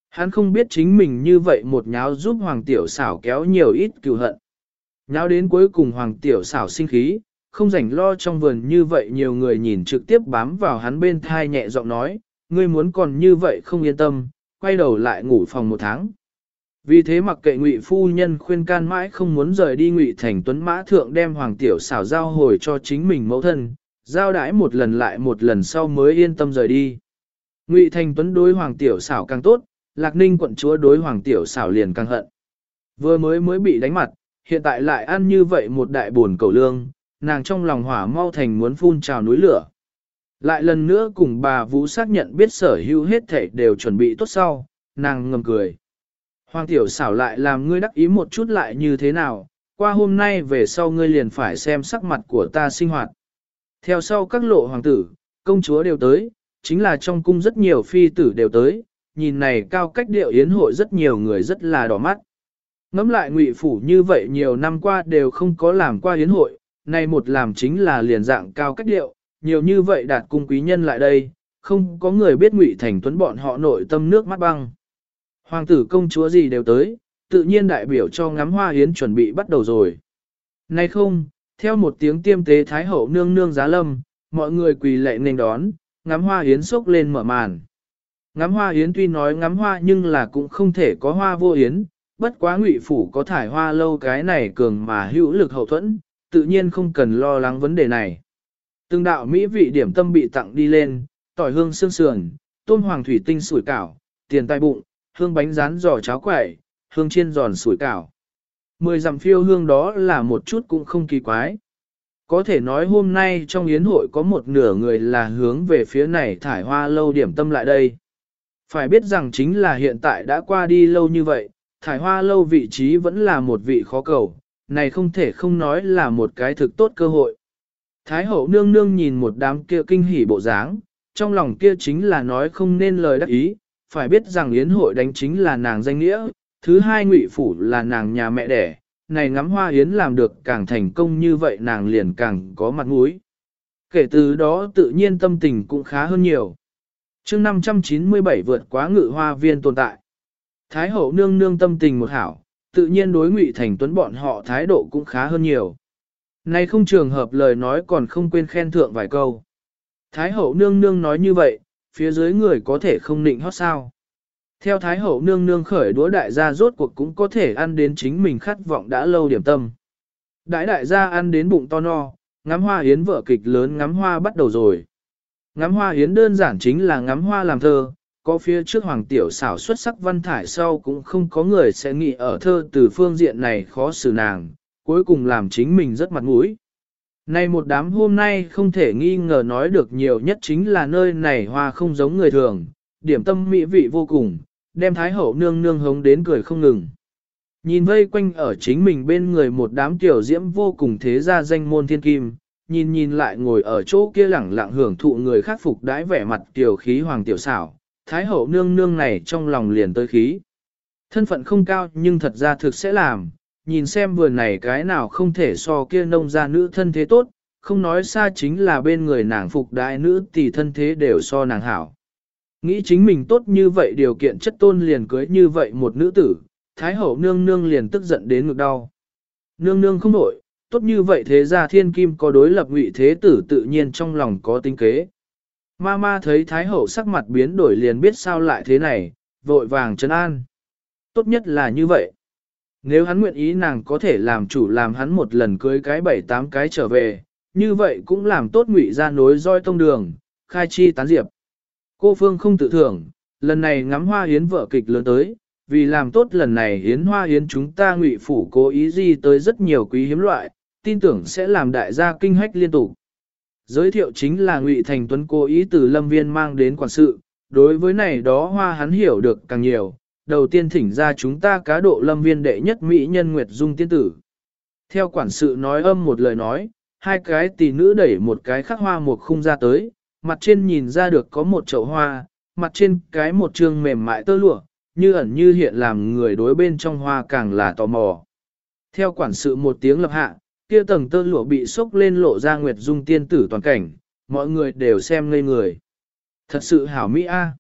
Hắn không biết chính mình như vậy một nháo giúp hoàng tiểu xảo kéo nhiều ít cựu hận. Nháo đến cuối cùng hoàng tiểu xảo sinh khí, không rảnh lo trong vườn như vậy nhiều người nhìn trực tiếp bám vào hắn bên thai nhẹ giọng nói, ngươi muốn còn như vậy không yên tâm, quay đầu lại ngủ phòng một tháng. Vì thế mặc kệ ngụy phu nhân khuyên can mãi không muốn rời đi ngụy thành tuấn mã thượng đem hoàng tiểu xảo giao hồi cho chính mình mẫu thân, giao đãi một lần lại một lần sau mới yên tâm rời đi. Ngụy thành tuấn đối hoàng tiểu xảo càng tốt, lạc ninh quận chúa đối hoàng tiểu xảo liền càng hận. Vừa mới mới bị đánh mặt, hiện tại lại ăn như vậy một đại buồn cầu lương, nàng trong lòng hỏa mau thành muốn phun trào núi lửa. Lại lần nữa cùng bà Vũ xác nhận biết sở hữu hết thảy đều chuẩn bị tốt sau, nàng ngầm cười. Hoàng tiểu xảo lại làm ngươi đắc ý một chút lại như thế nào, qua hôm nay về sau ngươi liền phải xem sắc mặt của ta sinh hoạt. Theo sau các lộ hoàng tử, công chúa đều tới, chính là trong cung rất nhiều phi tử đều tới, nhìn này cao cách điệu yến hội rất nhiều người rất là đỏ mắt. Ngắm lại ngụy phủ như vậy nhiều năm qua đều không có làm qua yến hội, nay một làm chính là liền dạng cao cách điệu, nhiều như vậy đạt cung quý nhân lại đây, không có người biết ngụy thành tuấn bọn họ nội tâm nước mắt băng. Hoàng tử công chúa gì đều tới, tự nhiên đại biểu cho ngắm hoa yến chuẩn bị bắt đầu rồi. Nay không, theo một tiếng tiêm tế thái hậu nương nương giá lâm, mọi người quỳ lệ nên đón, ngắm hoa yến sốc lên mở màn. Ngắm hoa yến tuy nói ngắm hoa nhưng là cũng không thể có hoa vô yến, bất quá ngụy phủ có thải hoa lâu cái này cường mà hữu lực hậu thuẫn, tự nhiên không cần lo lắng vấn đề này. Từng đạo mỹ vị điểm tâm bị tặng đi lên, tỏi hương sương sườn, tôm hoàng thủy tinh sủi cảo, tiền tai bụng, hương bánh rán giò cháo quẩy, hương chiên giòn sủi cảo. Mười dặm phiêu hương đó là một chút cũng không kỳ quái. Có thể nói hôm nay trong yến hội có một nửa người là hướng về phía này thải hoa lâu điểm tâm lại đây. Phải biết rằng chính là hiện tại đã qua đi lâu như vậy, thải hoa lâu vị trí vẫn là một vị khó cầu, này không thể không nói là một cái thực tốt cơ hội. Thái hậu nương nương nhìn một đám kia kinh hỉ bộ dáng, trong lòng kia chính là nói không nên lời đắc ý, phải biết rằng yến hội đánh chính là nàng danh nghĩa, thứ hai ngụy phủ là nàng nhà mẹ đẻ, này ngắm hoa yến làm được càng thành công như vậy nàng liền càng có mặt mũi. Kể từ đó tự nhiên tâm tình cũng khá hơn nhiều. chương 597 vượt quá ngự hoa viên tồn tại. Thái hậu nương nương tâm tình một hảo, tự nhiên đối ngụy thành tuấn bọn họ thái độ cũng khá hơn nhiều. nay không trường hợp lời nói còn không quên khen thượng vài câu. Thái hậu nương nương nói như vậy, phía dưới người có thể không nịnh hót sao. Theo Thái hậu nương nương khởi đũa đại gia rốt cuộc cũng có thể ăn đến chính mình khát vọng đã lâu điểm tâm. Đại đại gia ăn đến bụng to no, ngắm hoa hiến vở kịch lớn ngắm hoa bắt đầu rồi. Ngắm hoa hiến đơn giản chính là ngắm hoa làm thơ, có phía trước hoàng tiểu xảo xuất sắc văn thải sau cũng không có người sẽ nghĩ ở thơ từ phương diện này khó xử nàng, cuối cùng làm chính mình rất mặt mũi. Này một đám hôm nay không thể nghi ngờ nói được nhiều nhất chính là nơi này hoa không giống người thường, điểm tâm mỹ vị vô cùng, đem thái hậu nương nương hống đến cười không ngừng. Nhìn vây quanh ở chính mình bên người một đám tiểu diễm vô cùng thế gia danh môn thiên kim, nhìn nhìn lại ngồi ở chỗ kia lẳng lặng hưởng thụ người khắc phục đãi vẻ mặt tiểu khí hoàng tiểu xảo, thái hậu nương nương này trong lòng liền tới khí. Thân phận không cao nhưng thật ra thực sẽ làm, nhìn xem vườn này cái nào không thể so kia nông gia nữ thân thế tốt, không nói xa chính là bên người nàng phục đại nữ thì thân thế đều so nàng hảo. Nghĩ chính mình tốt như vậy điều kiện chất tôn liền cưới như vậy một nữ tử, thái hậu nương nương liền tức giận đến ngực đau. Nương nương không nổi, tốt như vậy thế ra thiên kim có đối lập ngụy thế tử tự nhiên trong lòng có tinh kế. Ma ma thấy thái hậu sắc mặt biến đổi liền biết sao lại thế này, vội vàng trấn an. Tốt nhất là như vậy. Nếu hắn nguyện ý nàng có thể làm chủ làm hắn một lần cưới cái bảy tám cái trở về, như vậy cũng làm tốt ngụy ra nối roi tông đường, khai chi tán diệp. Cô Phương không tự thưởng, lần này ngắm hoa hiến vợ kịch lớn tới, vì làm tốt lần này hiến hoa hiến chúng ta ngụy phủ cố ý gì tới rất nhiều quý hiếm loại, tin tưởng sẽ làm đại gia kinh hách liên tục. Giới thiệu chính là ngụy thành tuấn cố ý từ lâm viên mang đến quản sự, đối với này đó hoa hắn hiểu được càng nhiều, đầu tiên thỉnh ra chúng ta cá độ lâm viên đệ nhất mỹ nhân Nguyệt Dung tiên tử. Theo quản sự nói âm một lời nói, hai cái tỷ nữ đẩy một cái khắc hoa một khung ra tới, mặt trên nhìn ra được có một chậu hoa, mặt trên cái một trường mềm mại tơ lụa, như ẩn như hiện làm người đối bên trong hoa càng là tò mò. Theo quản sự một tiếng lập hạ, kia tầng tơ lụa bị sốc lên lộ ra Nguyệt Dung tiên tử toàn cảnh, mọi người đều xem ngây người. Thật sự hảo mỹ a.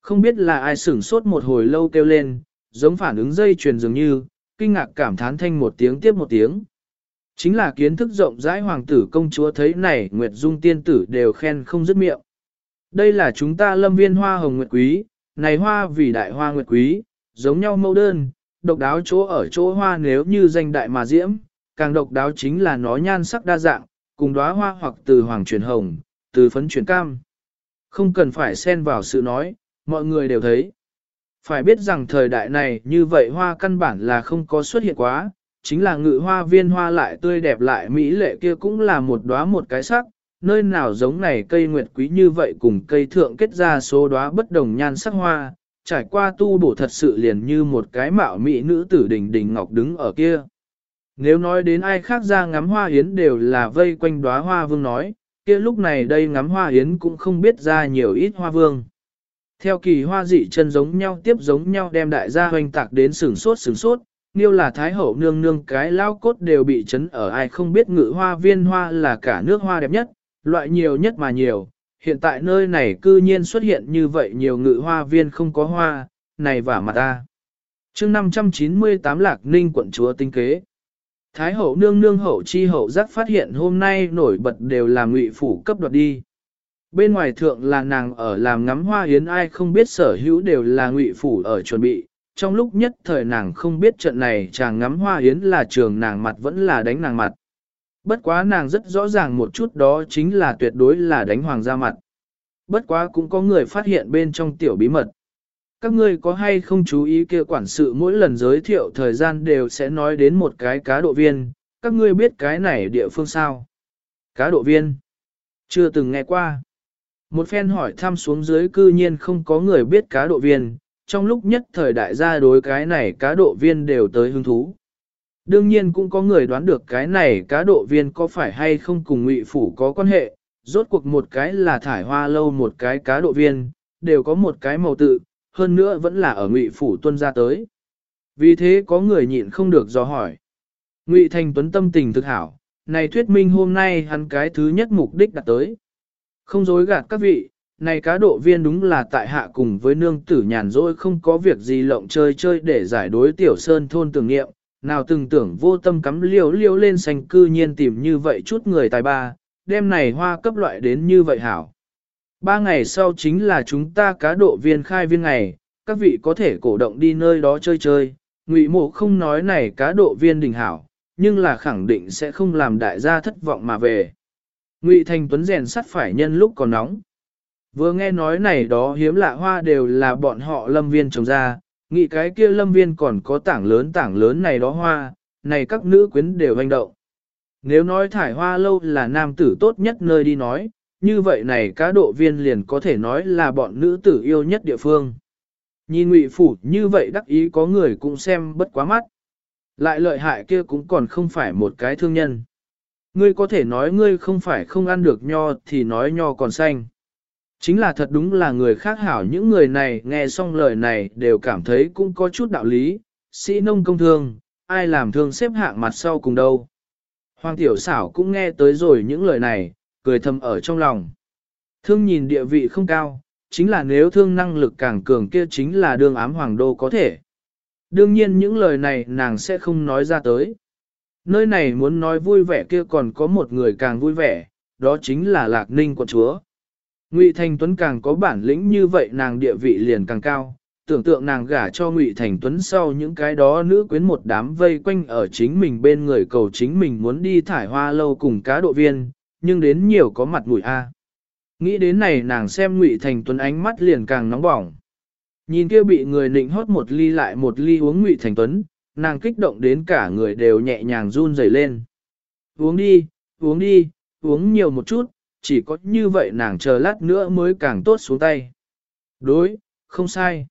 Không biết là ai sửng sốt một hồi lâu kêu lên, giống phản ứng dây chuyền dường như, kinh ngạc cảm thán thanh một tiếng tiếp một tiếng. Chính là kiến thức rộng rãi hoàng tử công chúa thấy này Nguyệt Dung tiên tử đều khen không dứt miệng. Đây là chúng ta lâm viên hoa hồng nguyệt quý, này hoa vì đại hoa nguyệt quý, giống nhau mẫu đơn, độc đáo chỗ ở chỗ hoa nếu như danh đại mà diễm, càng độc đáo chính là nó nhan sắc đa dạng, cùng đóa hoa hoặc từ hoàng chuyển hồng, từ phấn chuyển cam. Không cần phải xen vào sự nói, mọi người đều thấy. Phải biết rằng thời đại này như vậy hoa căn bản là không có xuất hiện quá, chính là ngự hoa viên hoa lại tươi đẹp lại mỹ lệ kia cũng là một đóa một cái sắc, nơi nào giống này cây nguyệt quý như vậy cùng cây thượng kết ra số đóa bất đồng nhan sắc hoa, trải qua tu bổ thật sự liền như một cái mạo mỹ nữ tử đình đình ngọc đứng ở kia. Nếu nói đến ai khác ra ngắm hoa yến đều là vây quanh đóa hoa vương nói, kia lúc này đây ngắm hoa yến cũng không biết ra nhiều ít hoa vương. Theo kỳ hoa dị chân giống nhau tiếp giống nhau đem đại gia hoành tạc đến sửng sốt sửng sốt, Niêu là thái hậu nương nương cái lao cốt đều bị chấn ở ai không biết ngự hoa viên hoa là cả nước hoa đẹp nhất, loại nhiều nhất mà nhiều. Hiện tại nơi này cư nhiên xuất hiện như vậy nhiều ngự hoa viên không có hoa, này vả mặt ta. chương 598 Lạc Ninh quận chúa tinh kế. Thái hậu nương nương hậu chi hậu giác phát hiện hôm nay nổi bật đều là ngụy phủ cấp đoạt đi. Bên ngoài thượng là nàng ở làm ngắm hoa yến ai không biết sở hữu đều là ngụy phủ ở chuẩn bị. Trong lúc nhất thời nàng không biết trận này chàng ngắm hoa yến là trường nàng mặt vẫn là đánh nàng mặt. Bất quá nàng rất rõ ràng một chút đó chính là tuyệt đối là đánh hoàng gia mặt. Bất quá cũng có người phát hiện bên trong tiểu bí mật. Các ngươi có hay không chú ý kia quản sự mỗi lần giới thiệu thời gian đều sẽ nói đến một cái cá độ viên, các ngươi biết cái này địa phương sao? Cá độ viên? Chưa từng nghe qua. Một phen hỏi thăm xuống dưới cư nhiên không có người biết cá độ viên, trong lúc nhất thời đại gia đối cái này cá độ viên đều tới hứng thú. Đương nhiên cũng có người đoán được cái này cá độ viên có phải hay không cùng ngụy phủ có quan hệ, rốt cuộc một cái là thải hoa lâu một cái cá độ viên, đều có một cái màu tự, hơn nữa vẫn là ở ngụy phủ tuân ra tới. Vì thế có người nhịn không được do hỏi. Ngụy Thành Tuấn tâm tình thực hảo, này thuyết minh hôm nay hắn cái thứ nhất mục đích đặt tới. Không dối gạt các vị, này cá độ viên đúng là tại hạ cùng với nương tử nhàn rỗi không có việc gì lộng chơi chơi để giải đối tiểu sơn thôn tưởng nghiệm, nào từng tưởng vô tâm cắm liều liều lên xanh cư nhiên tìm như vậy chút người tài ba, đêm này hoa cấp loại đến như vậy hảo. Ba ngày sau chính là chúng ta cá độ viên khai viên ngày, các vị có thể cổ động đi nơi đó chơi chơi, ngụy mộ không nói này cá độ viên đỉnh hảo, nhưng là khẳng định sẽ không làm đại gia thất vọng mà về. Ngụy Thành Tuấn rèn sắt phải nhân lúc còn nóng. Vừa nghe nói này đó hiếm lạ hoa đều là bọn họ lâm viên trồng ra, nghĩ cái kia lâm viên còn có tảng lớn tảng lớn này đó hoa, này các nữ quyến đều hành động. Nếu nói thải hoa lâu là nam tử tốt nhất nơi đi nói, như vậy này cá độ viên liền có thể nói là bọn nữ tử yêu nhất địa phương. Nhìn ngụy phủ như vậy đắc ý có người cũng xem bất quá mắt. Lại lợi hại kia cũng còn không phải một cái thương nhân. Ngươi có thể nói ngươi không phải không ăn được nho thì nói nho còn xanh. Chính là thật đúng là người khác hảo những người này nghe xong lời này đều cảm thấy cũng có chút đạo lý, sĩ nông công thương, ai làm thương xếp hạng mặt sau cùng đâu. Hoàng tiểu xảo cũng nghe tới rồi những lời này, cười thầm ở trong lòng. Thương nhìn địa vị không cao, chính là nếu thương năng lực càng cường kia chính là đương ám hoàng đô có thể. Đương nhiên những lời này nàng sẽ không nói ra tới. Nơi này muốn nói vui vẻ kia còn có một người càng vui vẻ, đó chính là Lạc Ninh quận chúa. Ngụy Thành Tuấn càng có bản lĩnh như vậy nàng địa vị liền càng cao, tưởng tượng nàng gả cho Ngụy Thành Tuấn sau những cái đó nữ quyến một đám vây quanh ở chính mình bên người cầu chính mình muốn đi thải hoa lâu cùng cá độ viên, nhưng đến nhiều có mặt mũi a. Nghĩ đến này nàng xem Ngụy Thành Tuấn ánh mắt liền càng nóng bỏng. Nhìn kia bị người nịnh hót một ly lại một ly uống Ngụy Thành Tuấn, nàng kích động đến cả người đều nhẹ nhàng run rẩy lên. Uống đi, uống đi, uống nhiều một chút, chỉ có như vậy nàng chờ lát nữa mới càng tốt xuống tay. Đối, không sai.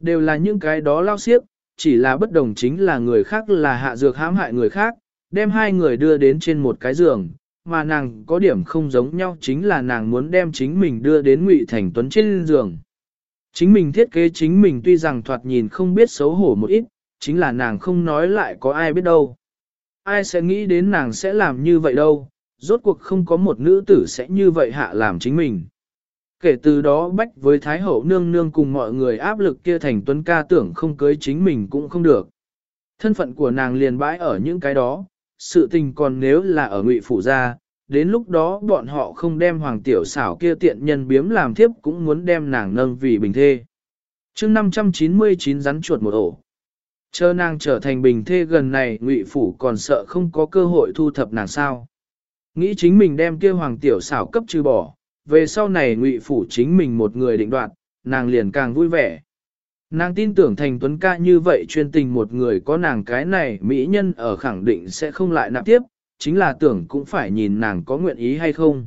Đều là những cái đó lao xiếc, chỉ là bất đồng chính là người khác là hạ dược hãm hại người khác, đem hai người đưa đến trên một cái giường, mà nàng có điểm không giống nhau chính là nàng muốn đem chính mình đưa đến Ngụy Thành Tuấn trên giường. Chính mình thiết kế chính mình tuy rằng thoạt nhìn không biết xấu hổ một ít, chính là nàng không nói lại có ai biết đâu. Ai sẽ nghĩ đến nàng sẽ làm như vậy đâu, rốt cuộc không có một nữ tử sẽ như vậy hạ làm chính mình. Kể từ đó bách với Thái Hậu nương nương cùng mọi người áp lực kia thành tuấn ca tưởng không cưới chính mình cũng không được. Thân phận của nàng liền bãi ở những cái đó, sự tình còn nếu là ở ngụy phủ gia, đến lúc đó bọn họ không đem hoàng tiểu xảo kia tiện nhân biếm làm thiếp cũng muốn đem nàng nâng vì bình thê. chương 599 rắn chuột một ổ. Chờ nàng trở thành bình thê gần này ngụy phủ còn sợ không có cơ hội thu thập nàng sao. Nghĩ chính mình đem kia hoàng tiểu xảo cấp trừ bỏ, về sau này ngụy phủ chính mình một người định đoạt, nàng liền càng vui vẻ. Nàng tin tưởng thành tuấn ca như vậy chuyên tình một người có nàng cái này mỹ nhân ở khẳng định sẽ không lại nạp tiếp, chính là tưởng cũng phải nhìn nàng có nguyện ý hay không.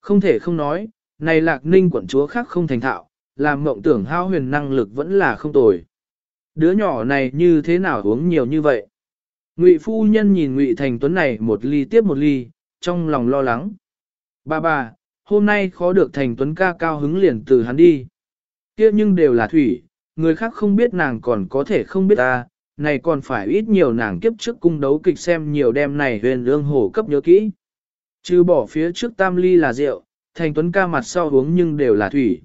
Không thể không nói, này lạc ninh quận chúa khác không thành thạo, làm mộng tưởng hao huyền năng lực vẫn là không tồi. Đứa nhỏ này như thế nào uống nhiều như vậy? Ngụy phu nhân nhìn Ngụy Thành Tuấn này một ly tiếp một ly, trong lòng lo lắng. Bà bà, hôm nay khó được Thành Tuấn ca cao hứng liền từ hắn đi. kia nhưng đều là thủy, người khác không biết nàng còn có thể không biết ta, này còn phải ít nhiều nàng kiếp trước cung đấu kịch xem nhiều đêm này huyền lương hồ cấp nhớ kỹ. Trừ bỏ phía trước tam ly là rượu, Thành Tuấn ca mặt sau uống nhưng đều là thủy.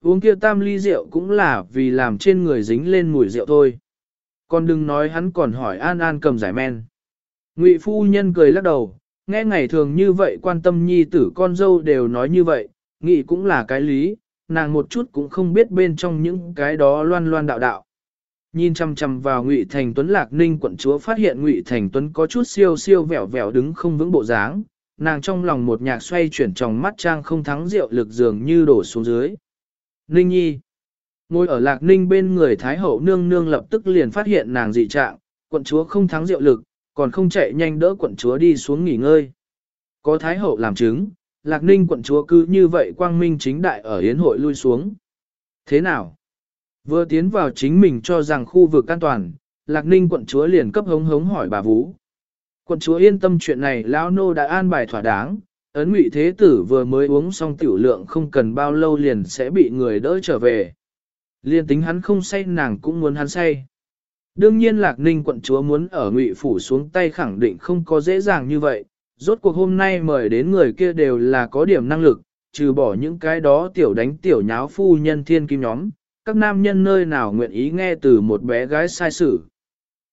Uống kia tam ly rượu cũng là vì làm trên người dính lên mùi rượu thôi. Còn đừng nói hắn còn hỏi An An cầm giải men. Ngụy phu nhân cười lắc đầu, nghe ngày thường như vậy quan tâm nhi tử con dâu đều nói như vậy, nghĩ cũng là cái lý, nàng một chút cũng không biết bên trong những cái đó loan loan đạo đạo. Nhìn chăm chăm vào Ngụy Thành Tuấn Lạc Ninh quận chúa phát hiện Ngụy Thành Tuấn có chút siêu siêu vẻo vẻo đứng không vững bộ dáng, nàng trong lòng một nhạc xoay chuyển trong mắt trang không thắng rượu lực dường như đổ xuống dưới. Ninh Nhi Ngồi ở Lạc Ninh bên người Thái Hậu nương nương lập tức liền phát hiện nàng dị trạng, quận chúa không thắng rượu lực, còn không chạy nhanh đỡ quận chúa đi xuống nghỉ ngơi. Có Thái Hậu làm chứng, Lạc Ninh quận chúa cứ như vậy quang minh chính đại ở hiến hội lui xuống. Thế nào? Vừa tiến vào chính mình cho rằng khu vực an toàn, Lạc Ninh quận chúa liền cấp hống hống hỏi bà Vũ. Quận chúa yên tâm chuyện này lão nô đã an bài thỏa đáng, ấn ngụy thế tử vừa mới uống xong tiểu lượng không cần bao lâu liền sẽ bị người đỡ trở về. Liên tính hắn không say nàng cũng muốn hắn say. Đương nhiên Lạc Ninh quận chúa muốn ở ngụy phủ xuống tay khẳng định không có dễ dàng như vậy, rốt cuộc hôm nay mời đến người kia đều là có điểm năng lực, trừ bỏ những cái đó tiểu đánh tiểu nháo phu nhân thiên kim nhóm, các nam nhân nơi nào nguyện ý nghe từ một bé gái sai sử,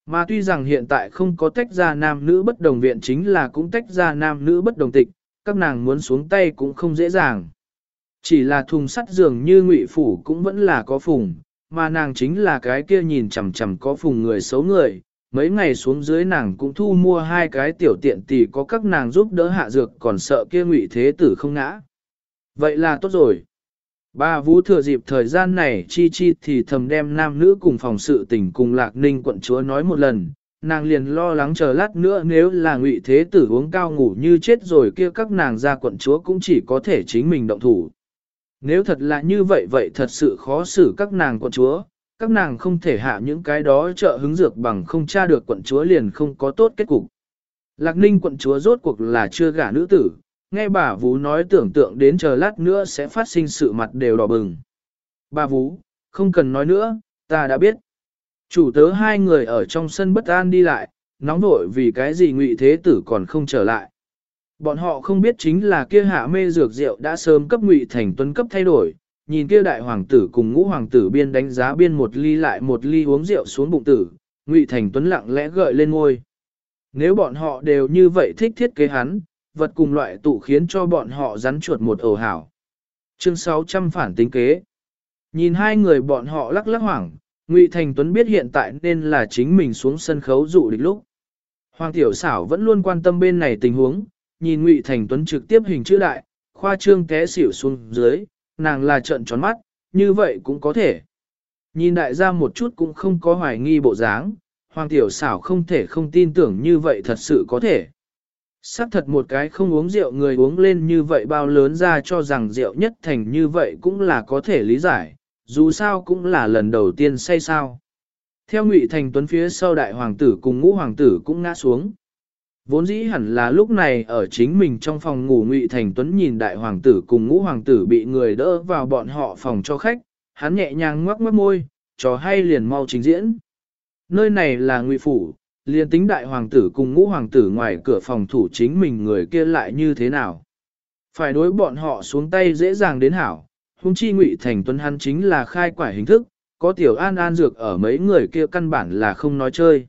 Mà tuy rằng hiện tại không có tách ra nam nữ bất đồng viện chính là cũng tách ra nam nữ bất đồng tịch, các nàng muốn xuống tay cũng không dễ dàng. Chỉ là thùng sắt dường như ngụy phủ cũng vẫn là có phùng, mà nàng chính là cái kia nhìn chằm chằm có phùng người xấu người. Mấy ngày xuống dưới nàng cũng thu mua hai cái tiểu tiện tỷ có các nàng giúp đỡ hạ dược còn sợ kia ngụy thế tử không ngã. Vậy là tốt rồi. Ba vũ thừa dịp thời gian này chi chi thì thầm đem nam nữ cùng phòng sự tình cùng lạc ninh quận chúa nói một lần, nàng liền lo lắng chờ lát nữa nếu là ngụy thế tử uống cao ngủ như chết rồi kia các nàng ra quận chúa cũng chỉ có thể chính mình động thủ. Nếu thật là như vậy vậy thật sự khó xử các nàng quận chúa, các nàng không thể hạ những cái đó trợ hứng dược bằng không tra được quận chúa liền không có tốt kết cục. Lạc ninh quận chúa rốt cuộc là chưa gả nữ tử, nghe bà Vú nói tưởng tượng đến chờ lát nữa sẽ phát sinh sự mặt đều đỏ bừng. Bà Vú, không cần nói nữa, ta đã biết. Chủ tớ hai người ở trong sân bất an đi lại, nóng vội vì cái gì ngụy thế tử còn không trở lại. Bọn họ không biết chính là kia hạ mê dược rượu đã sớm cấp ngụy thành tuấn cấp thay đổi, nhìn kia đại hoàng tử cùng ngũ hoàng tử biên đánh giá biên một ly lại một ly uống rượu xuống bụng tử, ngụy thành tuấn lặng lẽ gợi lên ngôi. Nếu bọn họ đều như vậy thích thiết kế hắn, vật cùng loại tụ khiến cho bọn họ rắn chuột một ổ hảo. Chương 600 phản tính kế. Nhìn hai người bọn họ lắc lắc hoảng, Ngụy Thành Tuấn biết hiện tại nên là chính mình xuống sân khấu dụ địch lúc. Hoàng Tiểu Xảo vẫn luôn quan tâm bên này tình huống, nhìn Ngụy Thành Tuấn trực tiếp hình chữ đại, khoa trương té xỉu xuống dưới, nàng là trợn tròn mắt, như vậy cũng có thể. Nhìn đại gia một chút cũng không có hoài nghi bộ dáng, hoàng tiểu xảo không thể không tin tưởng như vậy thật sự có thể. Sắc thật một cái không uống rượu người uống lên như vậy bao lớn ra cho rằng rượu nhất thành như vậy cũng là có thể lý giải, dù sao cũng là lần đầu tiên say sao. Theo Ngụy Thành Tuấn phía sau đại hoàng tử cùng ngũ hoàng tử cũng ngã xuống. Vốn dĩ hẳn là lúc này ở chính mình trong phòng ngủ Ngụy Thành Tuấn nhìn đại hoàng tử cùng ngũ hoàng tử bị người đỡ vào bọn họ phòng cho khách, hắn nhẹ nhàng ngoắc mất môi, trò hay liền mau trình diễn. Nơi này là Ngụy Phủ, liền tính đại hoàng tử cùng ngũ hoàng tử ngoài cửa phòng thủ chính mình người kia lại như thế nào. Phải đối bọn họ xuống tay dễ dàng đến hảo, hung chi Ngụy Thành Tuấn hắn chính là khai quả hình thức, có tiểu an an dược ở mấy người kia căn bản là không nói chơi.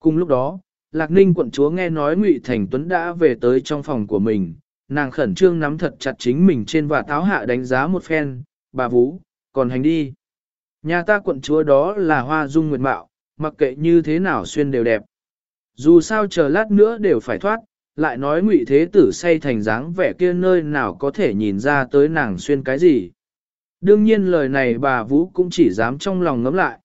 Cùng lúc đó, Lạc Ninh quận chúa nghe nói Ngụy Thành Tuấn đã về tới trong phòng của mình, nàng khẩn trương nắm thật chặt chính mình trên và táo hạ đánh giá một phen, bà Vũ, còn hành đi. Nhà ta quận chúa đó là hoa dung nguyệt mạo, mặc kệ như thế nào xuyên đều đẹp. Dù sao chờ lát nữa đều phải thoát, lại nói ngụy thế tử say thành dáng vẻ kia nơi nào có thể nhìn ra tới nàng xuyên cái gì. Đương nhiên lời này bà Vũ cũng chỉ dám trong lòng ngấm lại.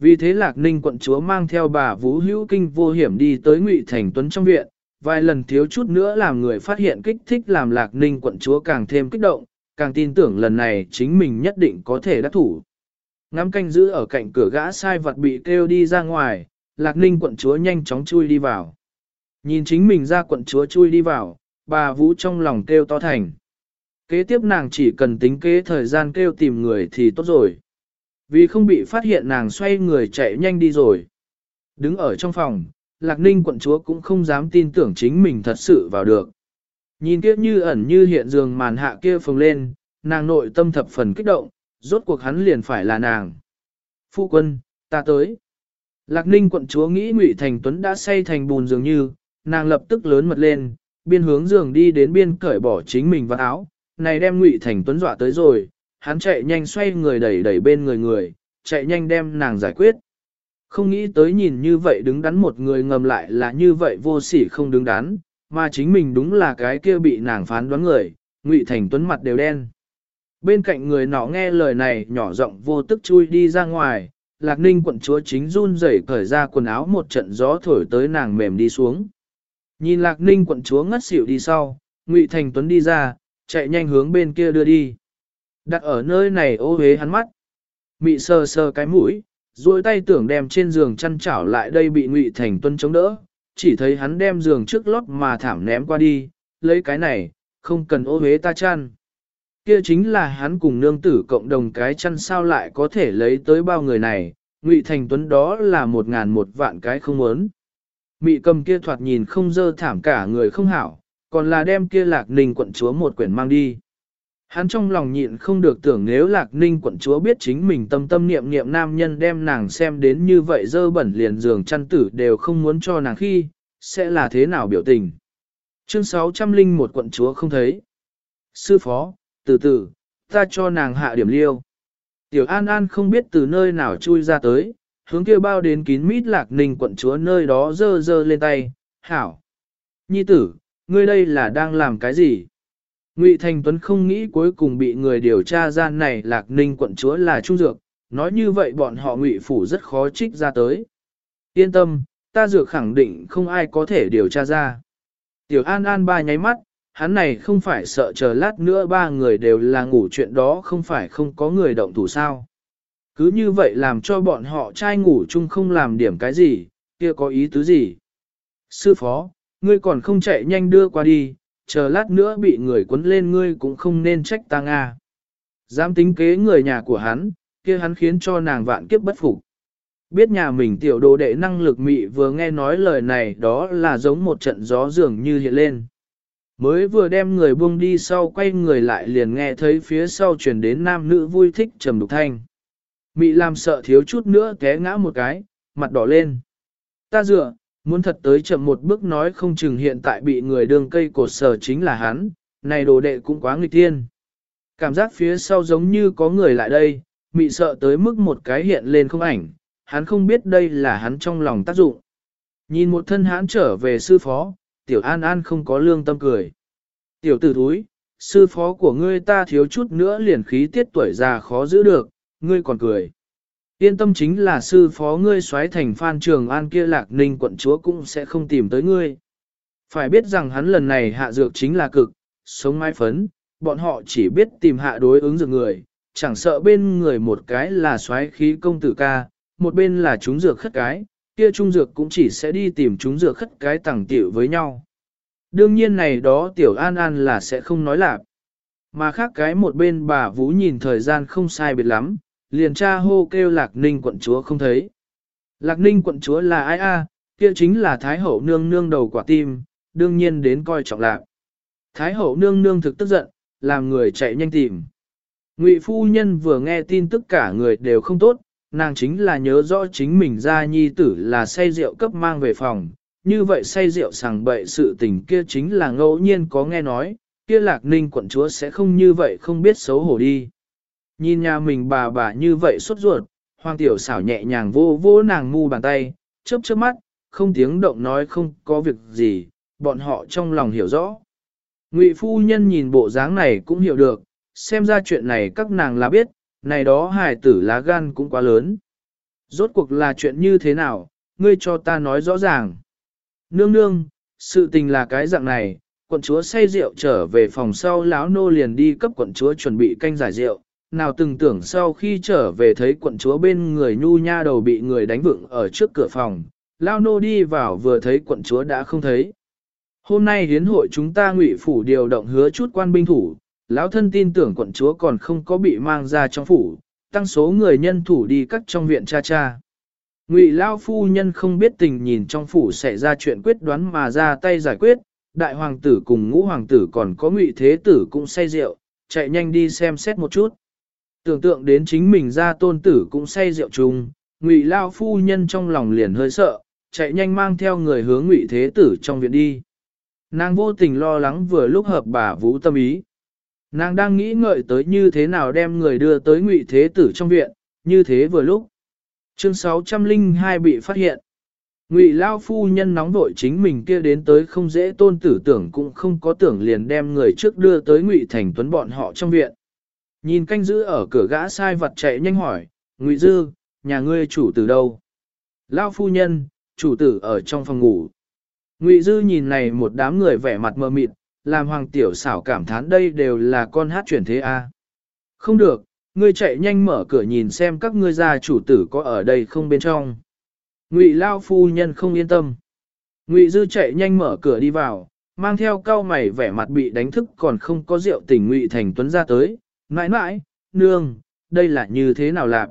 Vì thế Lạc Ninh quận chúa mang theo bà Vũ hữu kinh vô hiểm đi tới Ngụy Thành Tuấn trong viện, vài lần thiếu chút nữa làm người phát hiện kích thích làm Lạc Ninh quận chúa càng thêm kích động, càng tin tưởng lần này chính mình nhất định có thể đắc thủ. Ngắm canh giữ ở cạnh cửa gã sai vật bị kêu đi ra ngoài, Lạc Ninh quận chúa nhanh chóng chui đi vào. Nhìn chính mình ra quận chúa chui đi vào, bà Vũ trong lòng kêu to thành. Kế tiếp nàng chỉ cần tính kế thời gian kêu tìm người thì tốt rồi. Vì không bị phát hiện nàng xoay người chạy nhanh đi rồi. Đứng ở trong phòng, Lạc Ninh quận chúa cũng không dám tin tưởng chính mình thật sự vào được. Nhìn kia như ẩn như hiện giường màn hạ kia phồng lên, nàng nội tâm thập phần kích động, rốt cuộc hắn liền phải là nàng. Phu quân, ta tới. Lạc Ninh quận chúa nghĩ Ngụy Thành Tuấn đã say thành bùn dường như, nàng lập tức lớn mật lên, biên hướng giường đi đến biên cởi bỏ chính mình vào áo, này đem Ngụy Thành Tuấn dọa tới rồi, hắn chạy nhanh xoay người đẩy đẩy bên người người, chạy nhanh đem nàng giải quyết. Không nghĩ tới nhìn như vậy đứng đắn một người ngầm lại là như vậy vô sỉ không đứng đắn, mà chính mình đúng là cái kia bị nàng phán đoán người, Ngụy Thành Tuấn mặt đều đen. Bên cạnh người nọ nghe lời này nhỏ giọng vô tức chui đi ra ngoài, Lạc Ninh quận chúa chính run rẩy cởi ra quần áo một trận gió thổi tới nàng mềm đi xuống. Nhìn Lạc Ninh quận chúa ngất xỉu đi sau, Ngụy Thành Tuấn đi ra, chạy nhanh hướng bên kia đưa đi. Đặt ở nơi này ô hế hắn mắt. Mị sờ sờ cái mũi, duỗi tay tưởng đem trên giường chăn chảo lại đây bị Ngụy Thành Tuấn chống đỡ, chỉ thấy hắn đem giường trước lót mà thảm ném qua đi, lấy cái này, không cần ô hế ta chăn. Kia chính là hắn cùng nương tử cộng đồng cái chăn sao lại có thể lấy tới bao người này, Ngụy Thành Tuấn đó là một ngàn một vạn cái không muốn. Mị cầm kia thoạt nhìn không dơ thảm cả người không hảo, còn là đem kia lạc ninh quận chúa một quyển mang đi. Hắn trong lòng nhịn không được tưởng nếu lạc ninh quận chúa biết chính mình tâm tâm niệm niệm nam nhân đem nàng xem đến như vậy dơ bẩn liền giường chăn tử đều không muốn cho nàng khi, sẽ là thế nào biểu tình. Chương 601 quận chúa không thấy. Sư phó, từ từ, ta cho nàng hạ điểm liêu. Tiểu An An không biết từ nơi nào chui ra tới, hướng kia bao đến kín mít lạc ninh quận chúa nơi đó dơ dơ lên tay, hảo. Nhi tử, ngươi đây là đang làm cái gì? Ngụy Thành Tuấn không nghĩ cuối cùng bị người điều tra ra này lạc ninh quận chúa là trung dược, nói như vậy bọn họ ngụy phủ rất khó trích ra tới. Yên tâm, ta dược khẳng định không ai có thể điều tra ra. Tiểu An An ba nháy mắt, hắn này không phải sợ chờ lát nữa ba người đều là ngủ chuyện đó không phải không có người động thủ sao. Cứ như vậy làm cho bọn họ trai ngủ chung không làm điểm cái gì, kia có ý tứ gì. Sư phó, ngươi còn không chạy nhanh đưa qua đi, chờ lát nữa bị người quấn lên ngươi cũng không nên trách ta Nga. Dám tính kế người nhà của hắn, kia hắn khiến cho nàng vạn kiếp bất phục. Biết nhà mình tiểu đồ đệ năng lực mị vừa nghe nói lời này đó là giống một trận gió dường như hiện lên. Mới vừa đem người buông đi sau quay người lại liền nghe thấy phía sau truyền đến nam nữ vui thích trầm đục thanh. Mị làm sợ thiếu chút nữa té ngã một cái, mặt đỏ lên. Ta dựa, muốn thật tới chậm một bước nói không chừng hiện tại bị người đường cây cột sở chính là hắn, này đồ đệ cũng quá nghịch thiên. Cảm giác phía sau giống như có người lại đây, mị sợ tới mức một cái hiện lên không ảnh, hắn không biết đây là hắn trong lòng tác dụng. Nhìn một thân hãn trở về sư phó, tiểu an an không có lương tâm cười. Tiểu tử thúi, sư phó của ngươi ta thiếu chút nữa liền khí tiết tuổi già khó giữ được, ngươi còn cười. Yên tâm chính là sư phó ngươi xoáy thành phan trường an kia lạc ninh quận chúa cũng sẽ không tìm tới ngươi. Phải biết rằng hắn lần này hạ dược chính là cực, sống mai phấn, bọn họ chỉ biết tìm hạ đối ứng dược người, chẳng sợ bên người một cái là xoáy khí công tử ca, một bên là chúng dược khất cái, kia trung dược cũng chỉ sẽ đi tìm chúng dược khất cái tẳng tiểu với nhau. Đương nhiên này đó tiểu an an là sẽ không nói lạc. Mà khác cái một bên bà Vũ nhìn thời gian không sai biệt lắm, liền tra hô kêu Lạc Ninh quận chúa không thấy. Lạc Ninh quận chúa là ai a? kia chính là Thái Hậu nương nương đầu quả tim, đương nhiên đến coi trọng lạc. Thái Hậu nương nương thực tức giận, làm người chạy nhanh tìm. Ngụy phu nhân vừa nghe tin tất cả người đều không tốt, nàng chính là nhớ rõ chính mình ra nhi tử là say rượu cấp mang về phòng, như vậy say rượu sàng bậy sự tình kia chính là ngẫu nhiên có nghe nói, kia lạc ninh quận chúa sẽ không như vậy không biết xấu hổ đi. Nhìn nhà mình bà bà như vậy sốt ruột, hoàng tiểu xảo nhẹ nhàng vô vô nàng mu bàn tay, chớp chớp mắt, không tiếng động nói không có việc gì, bọn họ trong lòng hiểu rõ. Ngụy phu nhân nhìn bộ dáng này cũng hiểu được, xem ra chuyện này các nàng là biết, này đó hài tử lá gan cũng quá lớn. Rốt cuộc là chuyện như thế nào, ngươi cho ta nói rõ ràng. Nương nương, sự tình là cái dạng này, quận chúa say rượu trở về phòng sau lão nô liền đi cấp quận chúa chuẩn bị canh giải rượu, nào từng tưởng sau khi trở về thấy quận chúa bên người nhu nha đầu bị người đánh vựng ở trước cửa phòng, lão nô đi vào vừa thấy quận chúa đã không thấy. Hôm nay hiến hội chúng ta ngụy phủ điều động hứa chút quan binh thủ, lão thân tin tưởng quận chúa còn không có bị mang ra trong phủ, tăng số người nhân thủ đi cắt trong viện cha cha. Ngụy Lao phu nhân không biết tình nhìn trong phủ xảy ra chuyện quyết đoán mà ra tay giải quyết, đại hoàng tử cùng ngũ hoàng tử còn có ngụy thế tử cũng say rượu, chạy nhanh đi xem xét một chút. Tưởng tượng đến chính mình ra tôn tử cũng say rượu chung, ngụy Lao phu nhân trong lòng liền hơi sợ, chạy nhanh mang theo người hướng ngụy thế tử trong viện đi. Nàng vô tình lo lắng vừa lúc hợp bà vũ tâm ý. Nàng đang nghĩ ngợi tới như thế nào đem người đưa tới ngụy thế tử trong viện, như thế vừa lúc. Chương 602 bị phát hiện. Ngụy Lao phu nhân nóng vội chính mình kia đến tới không dễ tôn tử tưởng cũng không có tưởng liền đem người trước đưa tới Ngụy Thành Tuấn bọn họ trong viện. Nhìn canh giữ ở cửa gã sai vật chạy nhanh hỏi, Ngụy Dư, nhà ngươi chủ tử đâu? Lao phu nhân, chủ tử ở trong phòng ngủ. Ngụy Dư nhìn này một đám người vẻ mặt mờ mịt, làm hoàng tiểu xảo cảm thán đây đều là con hát chuyển thế A. Không được, ngươi chạy nhanh mở cửa nhìn xem các ngươi gia chủ tử có ở đây không bên trong. Ngụy Lao phu nhân không yên tâm. Ngụy Dư chạy nhanh mở cửa đi vào, mang theo cao mày vẻ mặt bị đánh thức còn không có rượu tỉnh Ngụy Thành Tuấn ra tới, mãi mãi, nương, đây là như thế nào lạc.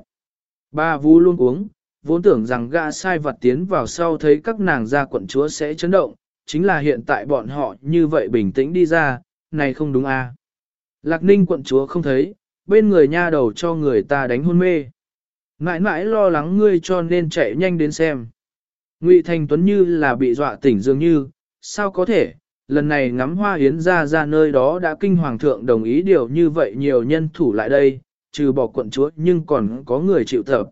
Ba vu luôn uống, vốn tưởng rằng gã sai vật tiến vào sau thấy các nàng ra quận chúa sẽ chấn động, chính là hiện tại bọn họ như vậy bình tĩnh đi ra, này không đúng à. Lạc ninh quận chúa không thấy, bên người nha đầu cho người ta đánh hôn mê. Mãi mãi lo lắng ngươi cho nên chạy nhanh đến xem. Ngụy Thành Tuấn như là bị dọa tỉnh dường như, sao có thể, lần này ngắm hoa yến ra ra nơi đó đã kinh hoàng thượng đồng ý điều như vậy nhiều nhân thủ lại đây, trừ bỏ quận chúa nhưng còn có người chịu thập.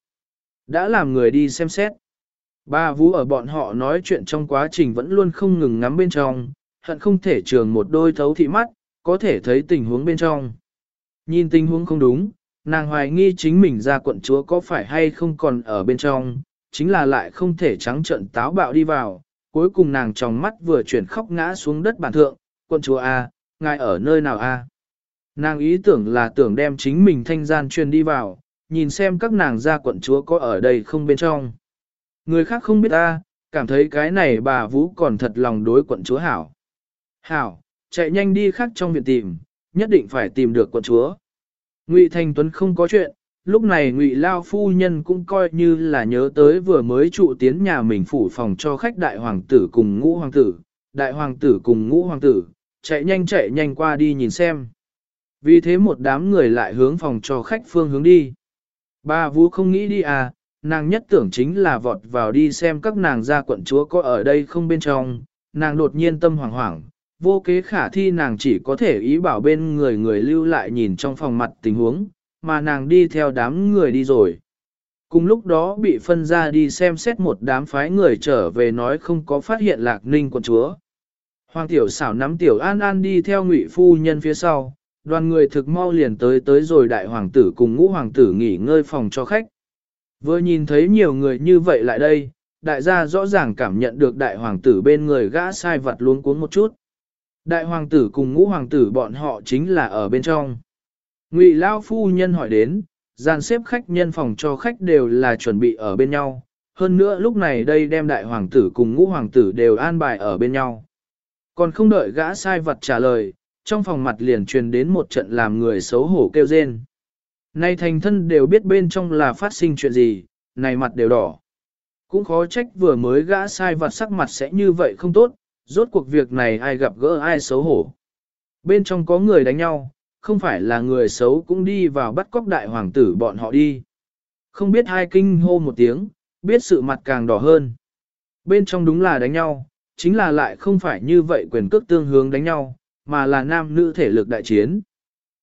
Đã làm người đi xem xét. Ba Vũ ở bọn họ nói chuyện trong quá trình vẫn luôn không ngừng ngắm bên trong, hận không thể trường một đôi thấu thị mắt, có thể thấy tình huống bên trong. Nhìn tình huống không đúng, nàng hoài nghi chính mình ra quận chúa có phải hay không còn ở bên trong, chính là lại không thể trắng trận táo bạo đi vào. Cuối cùng nàng trong mắt vừa chuyển khóc ngã xuống đất bản thượng, quận chúa A, ngài ở nơi nào A. Nàng ý tưởng là tưởng đem chính mình thanh gian truyền đi vào, nhìn xem các nàng ra quận chúa có ở đây không bên trong. Người khác không biết a, cảm thấy cái này bà Vũ còn thật lòng đối quận chúa hảo. Hảo, chạy nhanh đi khác trong viện tìm, nhất định phải tìm được quận chúa. Ngụy Thanh Tuấn không có chuyện, lúc này Ngụy Lao phu nhân cũng coi như là nhớ tới vừa mới trụ tiến nhà mình phủ phòng cho khách đại hoàng tử cùng ngũ hoàng tử, đại hoàng tử cùng ngũ hoàng tử, chạy nhanh chạy nhanh qua đi nhìn xem. Vì thế một đám người lại hướng phòng cho khách phương hướng đi. ba Vũ không nghĩ đi à, nàng nhất tưởng chính là vọt vào đi xem các nàng gia quận chúa có ở đây không bên trong, nàng đột nhiên tâm hoảng hoảng, vô kế khả thi nàng chỉ có thể ý bảo bên người người lưu lại nhìn trong phòng mặt tình huống, mà nàng đi theo đám người đi rồi. Cùng lúc đó bị phân ra đi xem xét một đám phái người trở về nói không có phát hiện lạc ninh quận chúa. Hoàng tiểu xảo nắm tiểu an an đi theo ngụy phu nhân phía sau, đoàn người thực mau liền tới tới rồi đại hoàng tử cùng ngũ hoàng tử nghỉ ngơi phòng cho khách. Vừa nhìn thấy nhiều người như vậy lại đây, đại gia rõ ràng cảm nhận được đại hoàng tử bên người gã sai vật luống cuống một chút. Đại hoàng tử cùng ngũ hoàng tử bọn họ chính là ở bên trong. Ngụy Lao phu nhân hỏi đến, dàn xếp khách nhân phòng cho khách đều là chuẩn bị ở bên nhau. Hơn nữa lúc này đây đem đại hoàng tử cùng ngũ hoàng tử đều an bài ở bên nhau. Còn không đợi gã sai vật trả lời, trong phòng mặt liền truyền đến một trận làm người xấu hổ kêu rên. Nay thành thân đều biết bên trong là phát sinh chuyện gì, này mặt đều đỏ. Cũng khó trách vừa mới gã sai vật sắc mặt sẽ như vậy không tốt, rốt cuộc việc này ai gặp gỡ ai xấu hổ. Bên trong có người đánh nhau, không phải là người xấu cũng đi vào bắt cóc đại hoàng tử bọn họ đi. Không biết hai kinh hô một tiếng, biết sự mặt càng đỏ hơn. Bên trong đúng là đánh nhau, chính là lại không phải như vậy quyền cước tương hướng đánh nhau, mà là nam nữ thể lực đại chiến.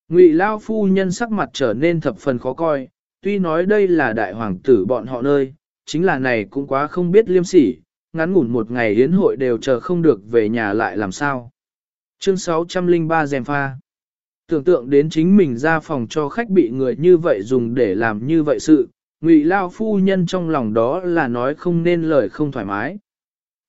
Ngụy Lao phu nhân sắc mặt trở nên thập phần khó coi, tuy nói đây là đại hoàng tử bọn họ nơi, chính là này cũng quá không biết liêm sỉ, ngắn ngủn một ngày hiến hội đều chờ không được về nhà lại làm sao. Chương 603 Dèm Pha Tưởng tượng đến chính mình ra phòng cho khách bị người như vậy dùng để làm như vậy sự, ngụy Lao phu nhân trong lòng đó là nói không nên lời không thoải mái.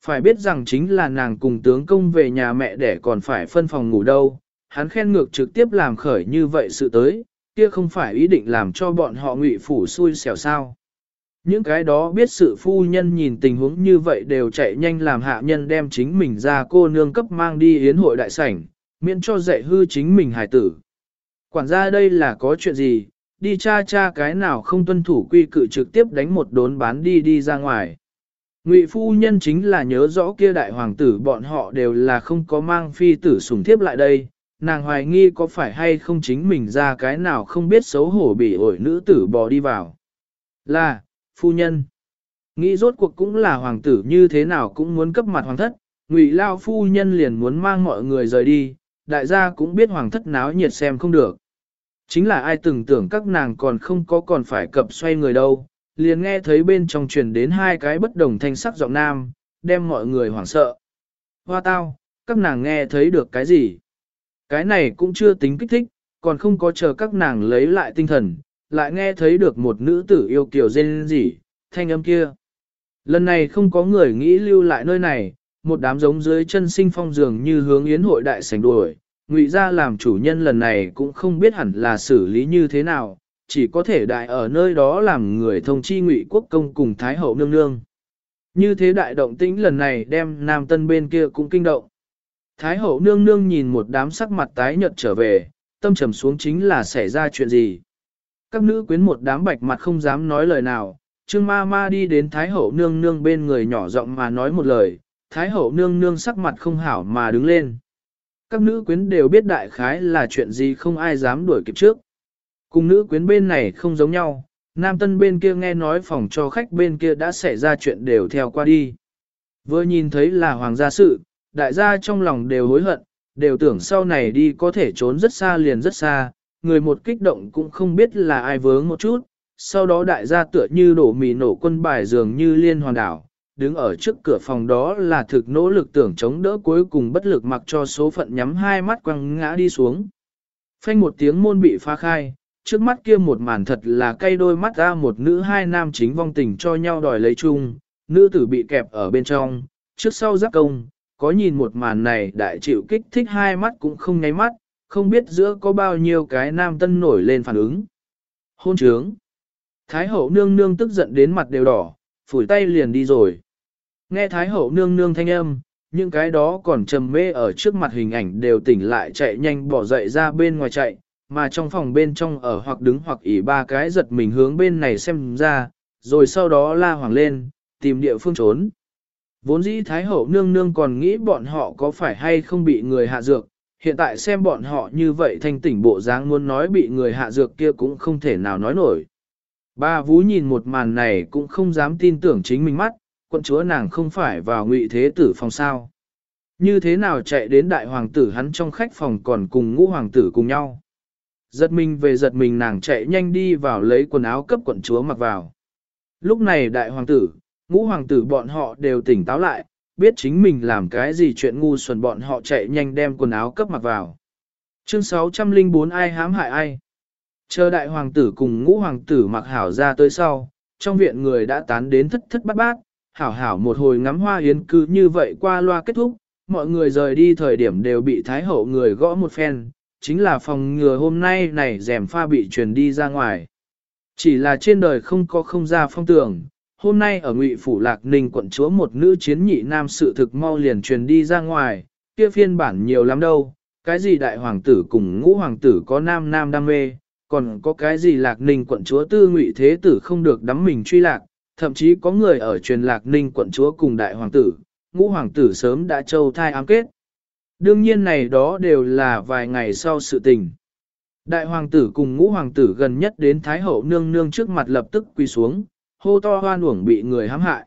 Phải biết rằng chính là nàng cùng tướng công về nhà mẹ để còn phải phân phòng ngủ đâu, hắn khen ngược trực tiếp làm khởi như vậy sự tới, kia không phải ý định làm cho bọn họ ngụy phủ xui xẻo sao. Những cái đó biết sự phu nhân nhìn tình huống như vậy đều chạy nhanh làm hạ nhân đem chính mình ra cô nương cấp mang đi yến hội đại sảnh, miễn cho dạy hư chính mình hài tử. Quản gia đây là có chuyện gì, đi cha cha cái nào không tuân thủ quy cự trực tiếp đánh một đốn bán đi đi ra ngoài. Ngụy phu nhân chính là nhớ rõ kia đại hoàng tử bọn họ đều là không có mang phi tử sủng thiếp lại đây, nàng hoài nghi có phải hay không chính mình ra cái nào không biết xấu hổ bị ổi nữ tử bò đi vào. Là, phu nhân. Nghĩ rốt cuộc cũng là hoàng tử như thế nào cũng muốn cấp mặt hoàng thất, ngụy lao phu nhân liền muốn mang mọi người rời đi, đại gia cũng biết hoàng thất náo nhiệt xem không được. Chính là ai từng tưởng các nàng còn không có còn phải cập xoay người đâu, liền nghe thấy bên trong truyền đến hai cái bất đồng thanh sắc giọng nam, đem mọi người hoảng sợ. Hoa tao, các nàng nghe thấy được cái gì? Cái này cũng chưa tính kích thích, còn không có chờ các nàng lấy lại tinh thần, lại nghe thấy được một nữ tử yêu kiều rên gì, thanh âm kia. Lần này không có người nghĩ lưu lại nơi này, một đám giống dưới chân sinh phong dường như hướng yến hội đại sảnh đuổi. Ngụy ra làm chủ nhân lần này cũng không biết hẳn là xử lý như thế nào, chỉ có thể đại ở nơi đó làm người thông chi ngụy quốc công cùng Thái hậu nương nương. Như thế đại động tĩnh lần này đem nam tân bên kia cũng kinh động. Thái hậu nương nương nhìn một đám sắc mặt tái nhợt trở về, tâm trầm xuống chính là xảy ra chuyện gì. Các nữ quyến một đám bạch mặt không dám nói lời nào, Trương ma ma đi đến Thái hậu nương nương bên người nhỏ giọng mà nói một lời, Thái hậu nương nương sắc mặt không hảo mà đứng lên. Các nữ quyến đều biết đại khái là chuyện gì không ai dám đuổi kịp trước. Cùng nữ quyến bên này không giống nhau, nam tân bên kia nghe nói phòng cho khách bên kia đã xảy ra chuyện đều theo qua đi. Vừa nhìn thấy là hoàng gia sự, đại gia trong lòng đều hối hận, đều tưởng sau này đi có thể trốn rất xa liền rất xa, người một kích động cũng không biết là ai vướng một chút, sau đó đại gia tựa như đổ mì nổ quân bài dường như liên hoàn đảo, đứng ở trước cửa phòng đó là thực nỗ lực tưởng chống đỡ cuối cùng bất lực mặc cho số phận nhắm hai mắt quăng ngã đi xuống. Phanh một tiếng môn bị phá khai, trước mắt kia một màn thật là cay đôi mắt ra một nữ hai nam chính vong tình cho nhau đòi lấy chung, nữ tử bị kẹp ở bên trong, trước sau giáp công, có nhìn một màn này đại chịu kích thích hai mắt cũng không nháy mắt, không biết giữa có bao nhiêu cái nam tân nổi lên phản ứng. Hôn trướng. Thái hậu nương nương tức giận đến mặt đều đỏ, phủi tay liền đi rồi. Nghe Thái hậu nương nương thanh âm, những cái đó còn trầm mê ở trước mặt hình ảnh đều tỉnh lại chạy nhanh bỏ dậy ra bên ngoài chạy, mà trong phòng bên trong ở hoặc đứng hoặc ỉ ba cái giật mình hướng bên này xem ra, rồi sau đó la hoàng lên, tìm địa phương trốn. Vốn dĩ Thái Hậu nương nương còn nghĩ bọn họ có phải hay không bị người hạ dược, hiện tại xem bọn họ như vậy thanh tỉnh bộ dáng muốn nói bị người hạ dược kia cũng không thể nào nói nổi. Ba Vú nhìn một màn này cũng không dám tin tưởng chính mình mắt, quận chúa nàng không phải vào ngụy thế tử phòng sao. Như thế nào chạy đến đại hoàng tử hắn trong khách phòng còn cùng ngũ hoàng tử cùng nhau. Giật mình về giật mình nàng chạy nhanh đi vào lấy quần áo cấp quận chúa mặc vào. Lúc này đại hoàng tử, ngũ hoàng tử bọn họ đều tỉnh táo lại, biết chính mình làm cái gì chuyện ngu xuẩn bọn họ chạy nhanh đem quần áo cấp mặc vào. Chương 604 ai hãm hại ai? Chờ đại hoàng tử cùng ngũ hoàng tử mặc hảo ra tới sau, trong viện người đã tán đến thất thất bát bát, hảo hảo một hồi ngắm hoa yến cứ như vậy qua loa kết thúc, mọi người rời đi thời điểm đều bị thái hậu người gõ một phen, chính là phòng ngừa hôm nay này rèm pha bị truyền đi ra ngoài. Chỉ là trên đời không có không ra phong tưởng, hôm nay ở ngụy phủ lạc ninh quận chúa một nữ chiến nhị nam sự thực mau liền truyền đi ra ngoài, kia phiên bản nhiều lắm đâu, cái gì đại hoàng tử cùng ngũ hoàng tử có nam nam đam mê, còn có cái gì lạc ninh quận chúa tư ngụy thế tử không được đắm mình truy lạc, thậm chí có người ở truyền lạc ninh quận chúa cùng đại hoàng tử, ngũ hoàng tử sớm đã châu thai ám kết. Đương nhiên này đó đều là vài ngày sau sự tình. Đại hoàng tử cùng ngũ hoàng tử gần nhất đến Thái hậu nương nương trước mặt lập tức quỳ xuống, hô to hoan uổng bị người hãm hại.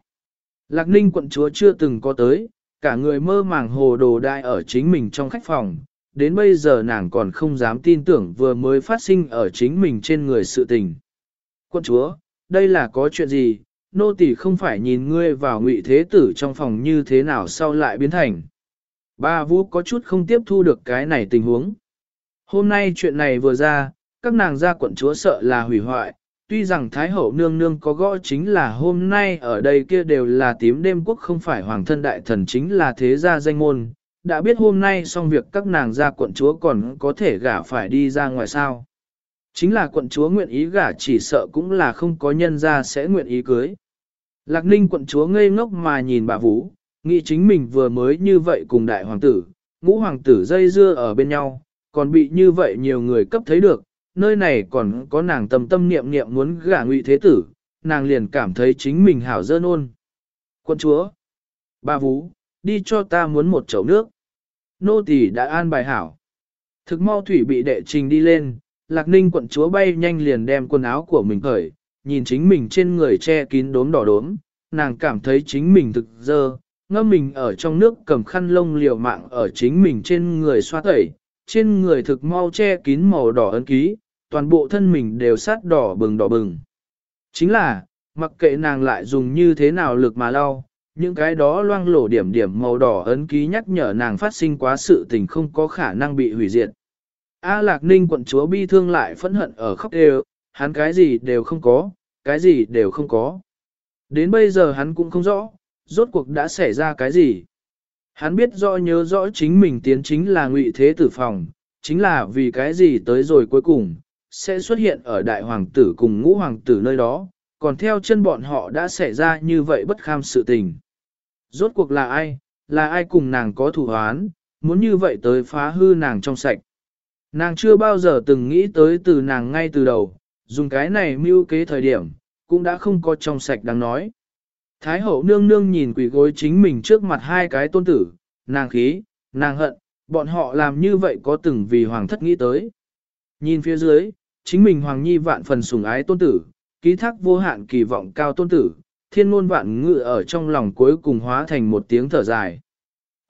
Lạc ninh quận chúa chưa từng có tới, cả người mơ màng hồ đồ đại ở chính mình trong khách phòng, đến bây giờ nàng còn không dám tin tưởng vừa mới phát sinh ở chính mình trên người sự tình. Quận chúa, đây là có chuyện gì, nô tỳ không phải nhìn ngươi vào ngụy thế tử trong phòng như thế nào sau lại biến thành. Ba Vũ có chút không tiếp thu được cái này tình huống. Hôm nay chuyện này vừa ra, các nàng gia quận chúa sợ là hủy hoại, tuy rằng Thái hậu nương nương có gõ chính là hôm nay ở đây kia đều là tím đêm quốc không phải hoàng thân đại thần chính là thế gia danh môn, đã biết hôm nay xong việc các nàng gia quận chúa còn có thể gả phải đi ra ngoài sao. Chính là quận chúa nguyện ý gả chỉ sợ cũng là không có nhân gia sẽ nguyện ý cưới. Lạc ninh quận chúa ngây ngốc mà nhìn bà Vũ, nghĩ chính mình vừa mới như vậy cùng đại hoàng tử, ngũ hoàng tử dây dưa ở bên nhau, còn bị như vậy nhiều người cấp thấy được, nơi này còn có nàng tâm tâm niệm niệm muốn gả ngụy thế tử, nàng liền cảm thấy chính mình hảo dơ nôn. Quân chúa, bà Vũ, đi cho ta muốn một chậu nước. Nô tỳ đã an bài hảo. Thực mau thủy bị đệ trình đi lên, lạc ninh quận chúa bay nhanh liền đem quần áo của mình khởi, nhìn chính mình trên người che kín đốm đỏ đốm, nàng cảm thấy chính mình thực dơ, ngâm mình ở trong nước cầm khăn lông liều mạng ở chính mình trên người xoa tẩy, trên người thực mau che kín màu đỏ ấn ký, toàn bộ thân mình đều sát đỏ bừng đỏ bừng. Chính là, mặc kệ nàng lại dùng như thế nào lực mà lau, những cái đó loang lổ điểm điểm màu đỏ ấn ký nhắc nhở nàng phát sinh quá sự tình không có khả năng bị hủy diệt. A Lạc Ninh quận chúa bi thương lại phẫn hận ở khóc đều, hắn cái gì đều không có, cái gì đều không có. Đến bây giờ hắn cũng không rõ, rốt cuộc đã xảy ra cái gì. Hắn biết rõ nhớ rõ chính mình tiến chính là ngụy thế tử phòng, chính là vì cái gì tới rồi cuối cùng, sẽ xuất hiện ở đại hoàng tử cùng ngũ hoàng tử nơi đó, còn theo chân bọn họ đã xảy ra như vậy bất kham sự tình. Rốt cuộc là ai, là ai cùng nàng có thủ hoán, muốn như vậy tới phá hư nàng trong sạch. Nàng chưa bao giờ từng nghĩ tới từ nàng ngay từ đầu, dùng cái này mưu kế thời điểm, cũng đã không có trong sạch đáng nói. Thái hậu nương nương nhìn quỷ gối chính mình trước mặt hai cái tôn tử, nàng khí, nàng hận, bọn họ làm như vậy có từng vì hoàng thất nghĩ tới. Nhìn phía dưới, chính mình hoàng nhi vạn phần sủng ái tôn tử, ký thác vô hạn kỳ vọng cao tôn tử, thiên ngôn vạn ngự ở trong lòng cuối cùng hóa thành một tiếng thở dài.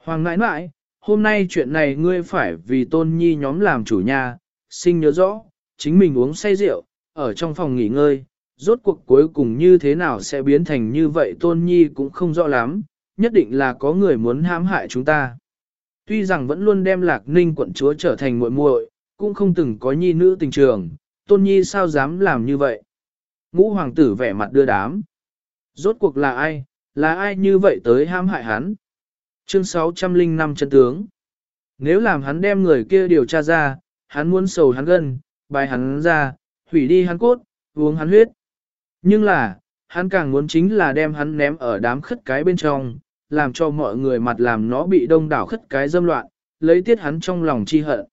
Hoàng nãi nãi, hôm nay chuyện này ngươi phải vì tôn nhi nhóm làm chủ nhà, xin nhớ rõ, chính mình uống say rượu, ở trong phòng nghỉ ngơi, rốt cuộc cuối cùng như thế nào sẽ biến thành như vậy tôn nhi cũng không rõ lắm, nhất định là có người muốn hãm hại chúng ta. Tuy rằng vẫn luôn đem lạc ninh quận chúa trở thành muội muội, cũng không từng có nhi nữ tình trường, tôn nhi sao dám làm như vậy. Ngũ hoàng tử vẻ mặt đưa đám. Rốt cuộc là ai, là ai như vậy tới hãm hại hắn. Chương 605 chân tướng. Nếu làm hắn đem người kia điều tra ra, hắn muốn sầu hắn gân, bài hắn ra, hủy đi hắn cốt, uống hắn huyết. Nhưng là, hắn càng muốn chính là đem hắn ném ở đám khất cái bên trong, làm cho mọi người mặt làm nó bị đông đảo khất cái dâm loạn, lấy tiết hắn trong lòng chi hận.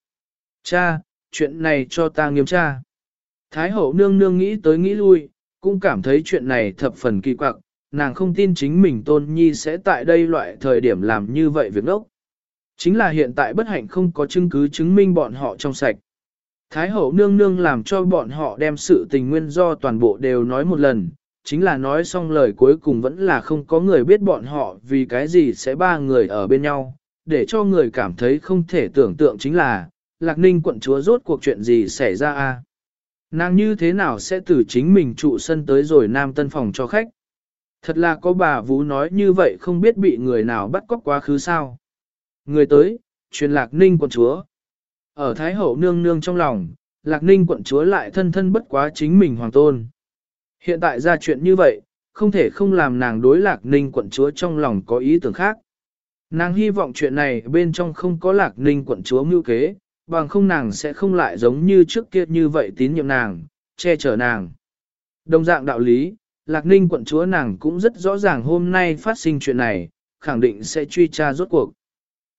Cha, chuyện này cho ta nghiêm tra. Thái hậu nương nương nghĩ tới nghĩ lui, cũng cảm thấy chuyện này thập phần kỳ quặc, nàng không tin chính mình tôn nhi sẽ tại đây loại thời điểm làm như vậy việc ốc. Chính là hiện tại bất hạnh không có chứng cứ chứng minh bọn họ trong sạch. Thái hậu nương nương làm cho bọn họ đem sự tình nguyên do toàn bộ đều nói một lần, chính là nói xong lời cuối cùng vẫn là không có người biết bọn họ vì cái gì sẽ ba người ở bên nhau, để cho người cảm thấy không thể tưởng tượng chính là, Lạc Ninh quận chúa rốt cuộc chuyện gì xảy ra a Nàng như thế nào sẽ từ chính mình trụ sân tới rồi nam tân phòng cho khách? Thật là có bà vú nói như vậy không biết bị người nào bắt cóc quá khứ sao. Người tới, truyền lạc ninh quận chúa. Ở Thái Hậu nương nương trong lòng, lạc ninh quận chúa lại thân thân bất quá chính mình hoàng tôn. Hiện tại ra chuyện như vậy, không thể không làm nàng đối lạc ninh quận chúa trong lòng có ý tưởng khác. Nàng hy vọng chuyện này bên trong không có lạc ninh quận chúa mưu kế, bằng không nàng sẽ không lại giống như trước kia như vậy tín nhiệm nàng, che chở nàng. Đồng dạng đạo lý, lạc ninh quận chúa nàng cũng rất rõ ràng hôm nay phát sinh chuyện này, khẳng định sẽ truy tra rốt cuộc.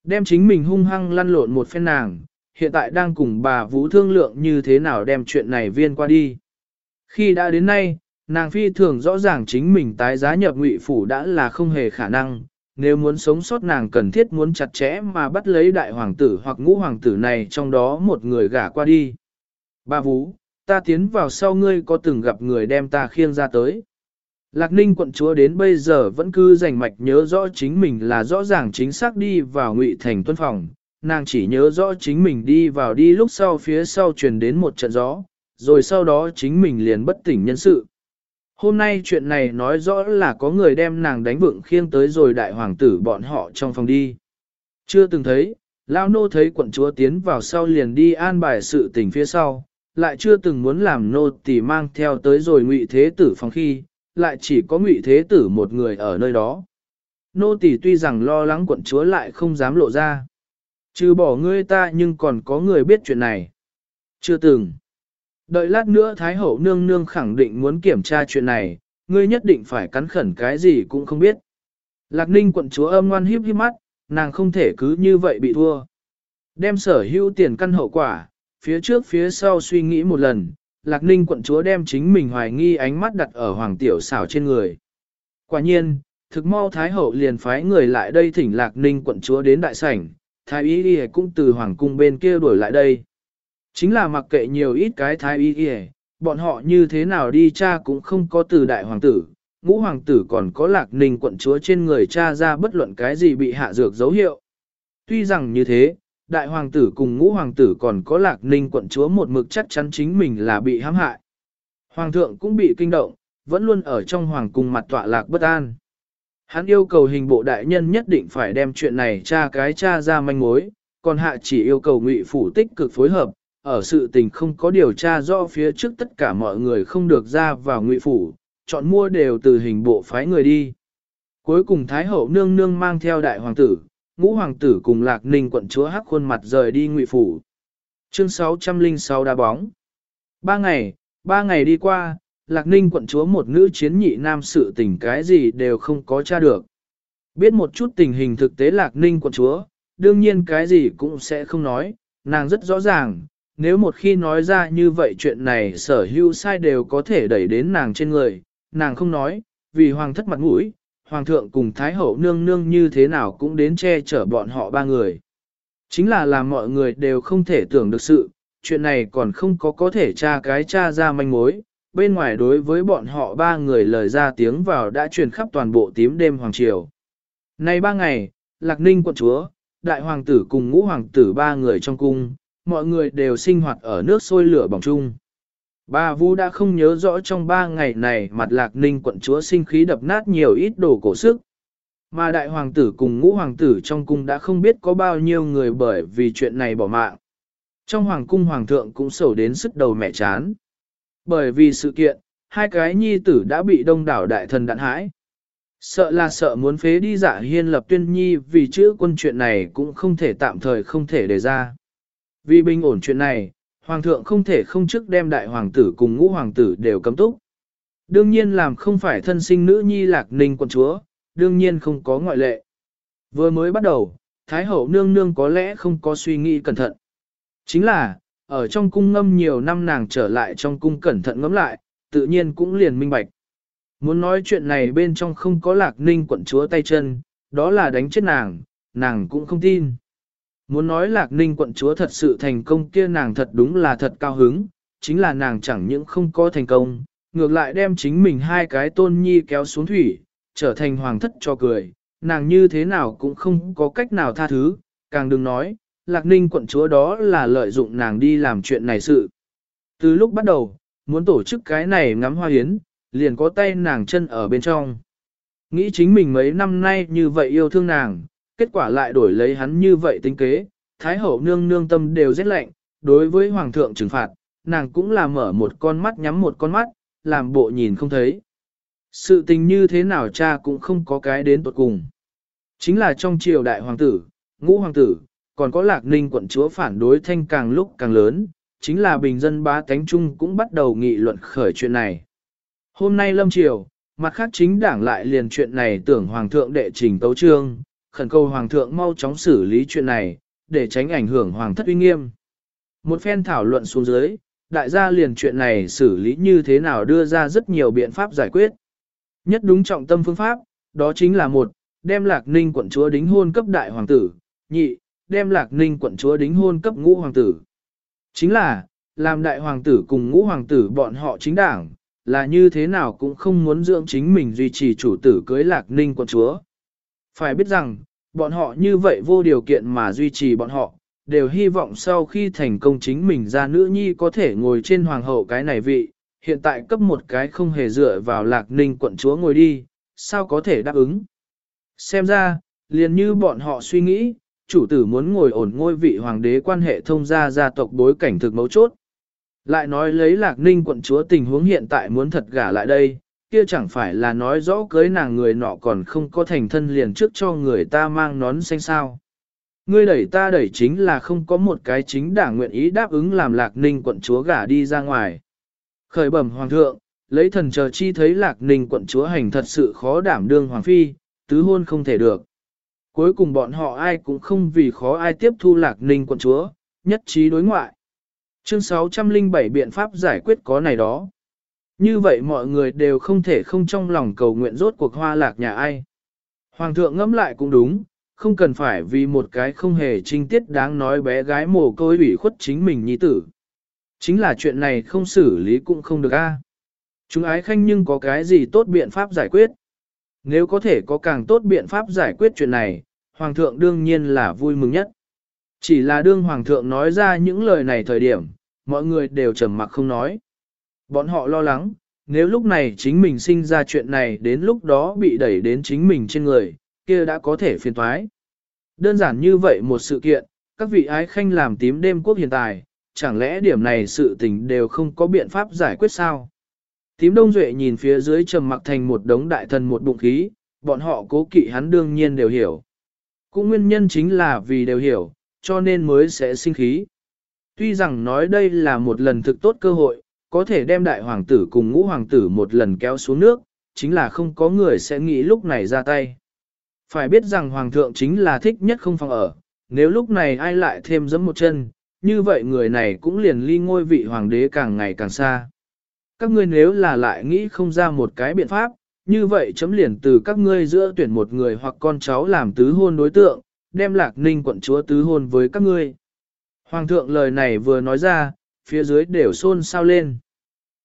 Đem chính mình hung hăng lăn lộn một phen nàng, hiện tại đang cùng bà Vũ thương lượng như thế nào đem chuyện này viên qua đi. Khi đã đến nay, nàng phi thường rõ ràng chính mình tái giá nhập ngụy phủ đã là không hề khả năng, nếu muốn sống sót nàng cần thiết muốn chặt chẽ mà bắt lấy đại hoàng tử hoặc ngũ hoàng tử này trong đó một người gả qua đi. Bà Vũ, ta tiến vào sau ngươi có từng gặp người đem ta khiêng ra tới. Lạc Ninh quận chúa đến bây giờ vẫn cứ rành mạch nhớ rõ chính mình là rõ ràng chính xác đi vào ngụy thành tuân phòng, nàng chỉ nhớ rõ chính mình đi vào đi lúc sau phía sau truyền đến một trận gió, rồi sau đó chính mình liền bất tỉnh nhân sự. Hôm nay chuyện này nói rõ là có người đem nàng đánh vượng khiêng tới rồi đại hoàng tử bọn họ trong phòng đi. Chưa từng thấy, Lao nô thấy quận chúa tiến vào sau liền đi an bài sự tình phía sau, lại chưa từng muốn làm nô tỳ mang theo tới rồi ngụy thế tử phòng khi, lại chỉ có ngụy thế tử một người ở nơi đó. Nô tỳ tuy rằng lo lắng quận chúa lại không dám lộ ra. Trừ bỏ ngươi ta nhưng còn có người biết chuyện này. Chưa từng. Đợi lát nữa Thái Hậu nương nương khẳng định muốn kiểm tra chuyện này, ngươi nhất định phải cắn khẩn cái gì cũng không biết. Lạc ninh quận chúa âm ngoan hiếp hiếp mắt, nàng không thể cứ như vậy bị thua. Đem sở hữu tiền căn hậu quả, phía trước phía sau suy nghĩ một lần, Lạc ninh quận chúa đem chính mình hoài nghi ánh mắt đặt ở hoàng tiểu xảo trên người. Quả nhiên, thực mau Thái Hậu liền phái người lại đây thỉnh Lạc ninh quận chúa đến đại sảnh, Thái Y Y cũng từ hoàng cung bên kia đuổi lại đây. Chính là mặc kệ nhiều ít cái thái y y, bọn họ như thế nào đi cha cũng không có từ đại hoàng tử, ngũ hoàng tử còn có lạc ninh quận chúa trên người cha ra bất luận cái gì bị hạ dược dấu hiệu. Tuy rằng như thế, đại hoàng tử cùng ngũ hoàng tử còn có lạc ninh quận chúa một mực chắc chắn chính mình là bị hãm hại. Hoàng thượng cũng bị kinh động, vẫn luôn ở trong hoàng cung mặt tọa lạc bất an. Hắn yêu cầu hình bộ đại nhân nhất định phải đem chuyện này tra cái tra ra manh mối, còn hạ chỉ yêu cầu ngụy phủ tích cực phối hợp, ở sự tình không có điều tra rõ phía trước tất cả mọi người không được ra vào ngụy phủ, chọn mua đều từ hình bộ phái người đi. Cuối cùng Thái Hậu nương nương mang theo đại hoàng tử, ngũ hoàng tử cùng lạc ninh quận chúa hắc khuôn mặt rời đi ngụy phủ. Chương 606 đá bóng. Ba ngày, ba ngày đi qua, lạc ninh quận chúa một nữ chiến nhị nam sự tình cái gì đều không có tra được. Biết một chút tình hình thực tế lạc ninh quận chúa, đương nhiên cái gì cũng sẽ không nói, nàng rất rõ ràng, nếu một khi nói ra như vậy chuyện này sở hữu sai đều có thể đẩy đến nàng trên người, nàng không nói, vì hoàng thất mặt mũi, hoàng thượng cùng thái hậu nương nương như thế nào cũng đến che chở bọn họ ba người. Chính là làm mọi người đều không thể tưởng được sự, chuyện này còn không có có thể tra cái tra ra manh mối, bên ngoài đối với bọn họ ba người lời ra tiếng vào đã truyền khắp toàn bộ tím đêm hoàng triều. Nay ba ngày, Lạc Ninh quận chúa, đại hoàng tử cùng ngũ hoàng tử ba người trong cung, mọi người đều sinh hoạt ở nước sôi lửa bỏng chung. Ba Vũ đã không nhớ rõ trong ba ngày này mặt lạc ninh quận chúa sinh khí đập nát nhiều ít đồ cổ sức. Mà đại hoàng tử cùng ngũ hoàng tử trong cung đã không biết có bao nhiêu người bởi vì chuyện này bỏ mạng. Trong hoàng cung hoàng thượng cũng sầu đến sức đầu mẹ chán. Bởi vì sự kiện, hai cái nhi tử đã bị đông đảo đại thần đạn hãi. Sợ là sợ muốn phế đi giả hiên lập tuyên nhi vì chữ quân chuyện này cũng không thể tạm thời không thể đề ra. Vì bình ổn chuyện này, hoàng thượng không thể không trước đem đại hoàng tử cùng ngũ hoàng tử đều cấm túc. Đương nhiên làm không phải thân sinh nữ nhi lạc ninh quận chúa, đương nhiên không có ngoại lệ. Vừa mới bắt đầu, Thái hậu nương nương có lẽ không có suy nghĩ cẩn thận. Chính là, ở trong cung ngâm nhiều năm nàng trở lại trong cung cẩn thận ngẫm lại, tự nhiên cũng liền minh bạch. Muốn nói chuyện này bên trong không có lạc ninh quận chúa tay chân, đó là đánh chết nàng, nàng cũng không tin. Muốn nói lạc ninh quận chúa thật sự thành công kia nàng thật đúng là thật cao hứng, chính là nàng chẳng những không có thành công, ngược lại đem chính mình hai cái tôn nhi kéo xuống thủy, trở thành hoàng thất cho cười, nàng như thế nào cũng không có cách nào tha thứ, càng đừng nói, lạc ninh quận chúa đó là lợi dụng nàng đi làm chuyện này sự. Từ lúc bắt đầu, muốn tổ chức cái này ngắm hoa hiến, liền có tay nàng chân ở bên trong. Nghĩ chính mình mấy năm nay như vậy yêu thương nàng, kết quả lại đổi lấy hắn như vậy tính kế, Thái hậu nương nương tâm đều rất lạnh, đối với Hoàng thượng trừng phạt, nàng cũng là mở một con mắt nhắm một con mắt, làm bộ nhìn không thấy. Sự tình như thế nào cha cũng không có cái đến tuột cùng. Chính là trong triều đại hoàng tử, ngũ hoàng tử, còn có lạc ninh quận chúa phản đối thanh càng lúc càng lớn, chính là bình dân bá tánh trung cũng bắt đầu nghị luận khởi chuyện này. Hôm nay lâm triều, mặt khác chính đảng lại liền chuyện này tưởng hoàng thượng đệ trình tấu trương, khẩn cầu hoàng thượng mau chóng xử lý chuyện này, để tránh ảnh hưởng hoàng thất uy nghiêm. Một phen thảo luận xuống dưới, đại gia liền chuyện này xử lý như thế nào đưa ra rất nhiều biện pháp giải quyết. Nhất đúng trọng tâm phương pháp, đó chính là một, đem lạc ninh quận chúa đính hôn cấp đại hoàng tử, nhị, đem lạc ninh quận chúa đính hôn cấp ngũ hoàng tử. Chính là, làm đại hoàng tử cùng ngũ hoàng tử bọn họ chính đảng, là như thế nào cũng không muốn dưỡng chính mình duy trì chủ tử cưới lạc ninh quận chúa. Phải biết rằng, bọn họ như vậy vô điều kiện mà duy trì bọn họ, đều hy vọng sau khi thành công chính mình ra nữ nhi có thể ngồi trên hoàng hậu cái này vị, hiện tại cấp một cái không hề dựa vào lạc ninh quận chúa ngồi đi, sao có thể đáp ứng. Xem ra, liền như bọn họ suy nghĩ, chủ tử muốn ngồi ổn ngôi vị hoàng đế quan hệ thông gia gia tộc bối cảnh thực mấu chốt. Lại nói lấy lạc ninh quận chúa tình huống hiện tại muốn thật gả lại đây, kia chẳng phải là nói rõ cưới nàng người nọ còn không có thành thân liền trước cho người ta mang nón xanh sao. Ngươi đẩy ta đẩy chính là không có một cái chính đảng nguyện ý đáp ứng làm lạc ninh quận chúa gả đi ra ngoài. Khởi bẩm hoàng thượng, lấy thần chờ chi thấy lạc ninh quận chúa hành thật sự khó đảm đương hoàng phi, tứ hôn không thể được. Cuối cùng bọn họ ai cũng không vì khó ai tiếp thu lạc ninh quận chúa, nhất trí đối ngoại. Chương 607 biện pháp giải quyết có này đó. Như vậy mọi người đều không thể không trong lòng cầu nguyện rốt cuộc hoa lạc nhà ai. Hoàng thượng ngẫm lại cũng đúng, không cần phải vì một cái không hề trinh tiết đáng nói bé gái mồ côi ủy khuất chính mình nhi tử. Chính là chuyện này không xử lý cũng không được a. Chúng ái khanh nhưng có cái gì tốt biện pháp giải quyết. Nếu có thể có càng tốt biện pháp giải quyết chuyện này, Hoàng thượng đương nhiên là vui mừng nhất. Chỉ là đương Hoàng thượng nói ra những lời này thời điểm, mọi người đều trầm mặc không nói. Bọn họ lo lắng, nếu lúc này chính mình sinh ra chuyện này đến lúc đó bị đẩy đến chính mình trên người, kia đã có thể phiền thoái. Đơn giản như vậy một sự kiện, các vị ái khanh làm tím đêm quốc hiện tại, chẳng lẽ điểm này sự tình đều không có biện pháp giải quyết sao? Tím Đông Duệ nhìn phía dưới trầm mặc thành một đống đại thần một bụng khí, bọn họ cố kỵ hắn đương nhiên đều hiểu. Cũng nguyên nhân chính là vì đều hiểu, cho nên mới sẽ sinh khí. Tuy rằng nói đây là một lần thực tốt cơ hội, có thể đem đại hoàng tử cùng ngũ hoàng tử một lần kéo xuống nước, chính là không có người sẽ nghĩ lúc này ra tay. Phải biết rằng hoàng thượng chính là thích nhất không phòng ở, nếu lúc này ai lại thêm dẫm một chân, như vậy người này cũng liền ly ngôi vị hoàng đế càng ngày càng xa. Các ngươi nếu là lại nghĩ không ra một cái biện pháp, như vậy chấm liền từ các ngươi giữa tuyển một người hoặc con cháu làm tứ hôn đối tượng, đem lạc ninh quận chúa tứ hôn với các ngươi. Hoàng thượng lời này vừa nói ra, phía dưới đều xôn xao lên.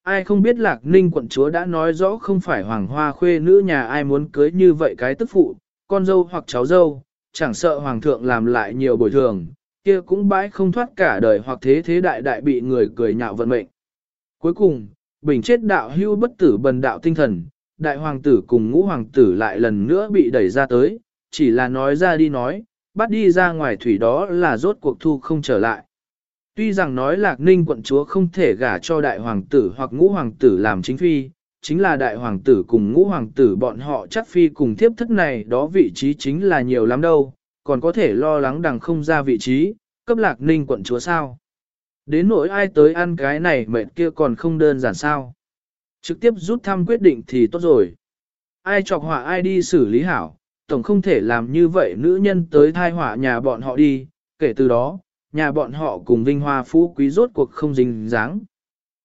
Ai không biết lạc ninh quận chúa đã nói rõ không phải hoàng hoa khuê nữ nhà ai muốn cưới như vậy cái tức phụ, con dâu hoặc cháu dâu, chẳng sợ hoàng thượng làm lại nhiều bồi thường, kia cũng bãi không thoát cả đời hoặc thế thế đại đại bị người cười nhạo vận mệnh. Cuối cùng, bình chết đạo hưu bất tử bần đạo tinh thần, đại hoàng tử cùng ngũ hoàng tử lại lần nữa bị đẩy ra tới, chỉ là nói ra đi nói, bắt đi ra ngoài thủy đó là rốt cuộc thu không trở lại. Tuy rằng nói lạc ninh quận chúa không thể gả cho đại hoàng tử hoặc ngũ hoàng tử làm chính phi, chính là đại hoàng tử cùng ngũ hoàng tử bọn họ chắc phi cùng thiếp thất này đó vị trí chính là nhiều lắm đâu, còn có thể lo lắng đằng không ra vị trí, cấp lạc ninh quận chúa sao. Đến nỗi ai tới ăn cái này mệt kia còn không đơn giản sao. Trực tiếp rút thăm quyết định thì tốt rồi. Ai chọc họa ai đi xử lý hảo, tổng không thể làm như vậy nữ nhân tới thai họa nhà bọn họ đi, kể từ đó, nhà bọn họ cùng vinh hoa phú quý rốt cuộc không dính dáng.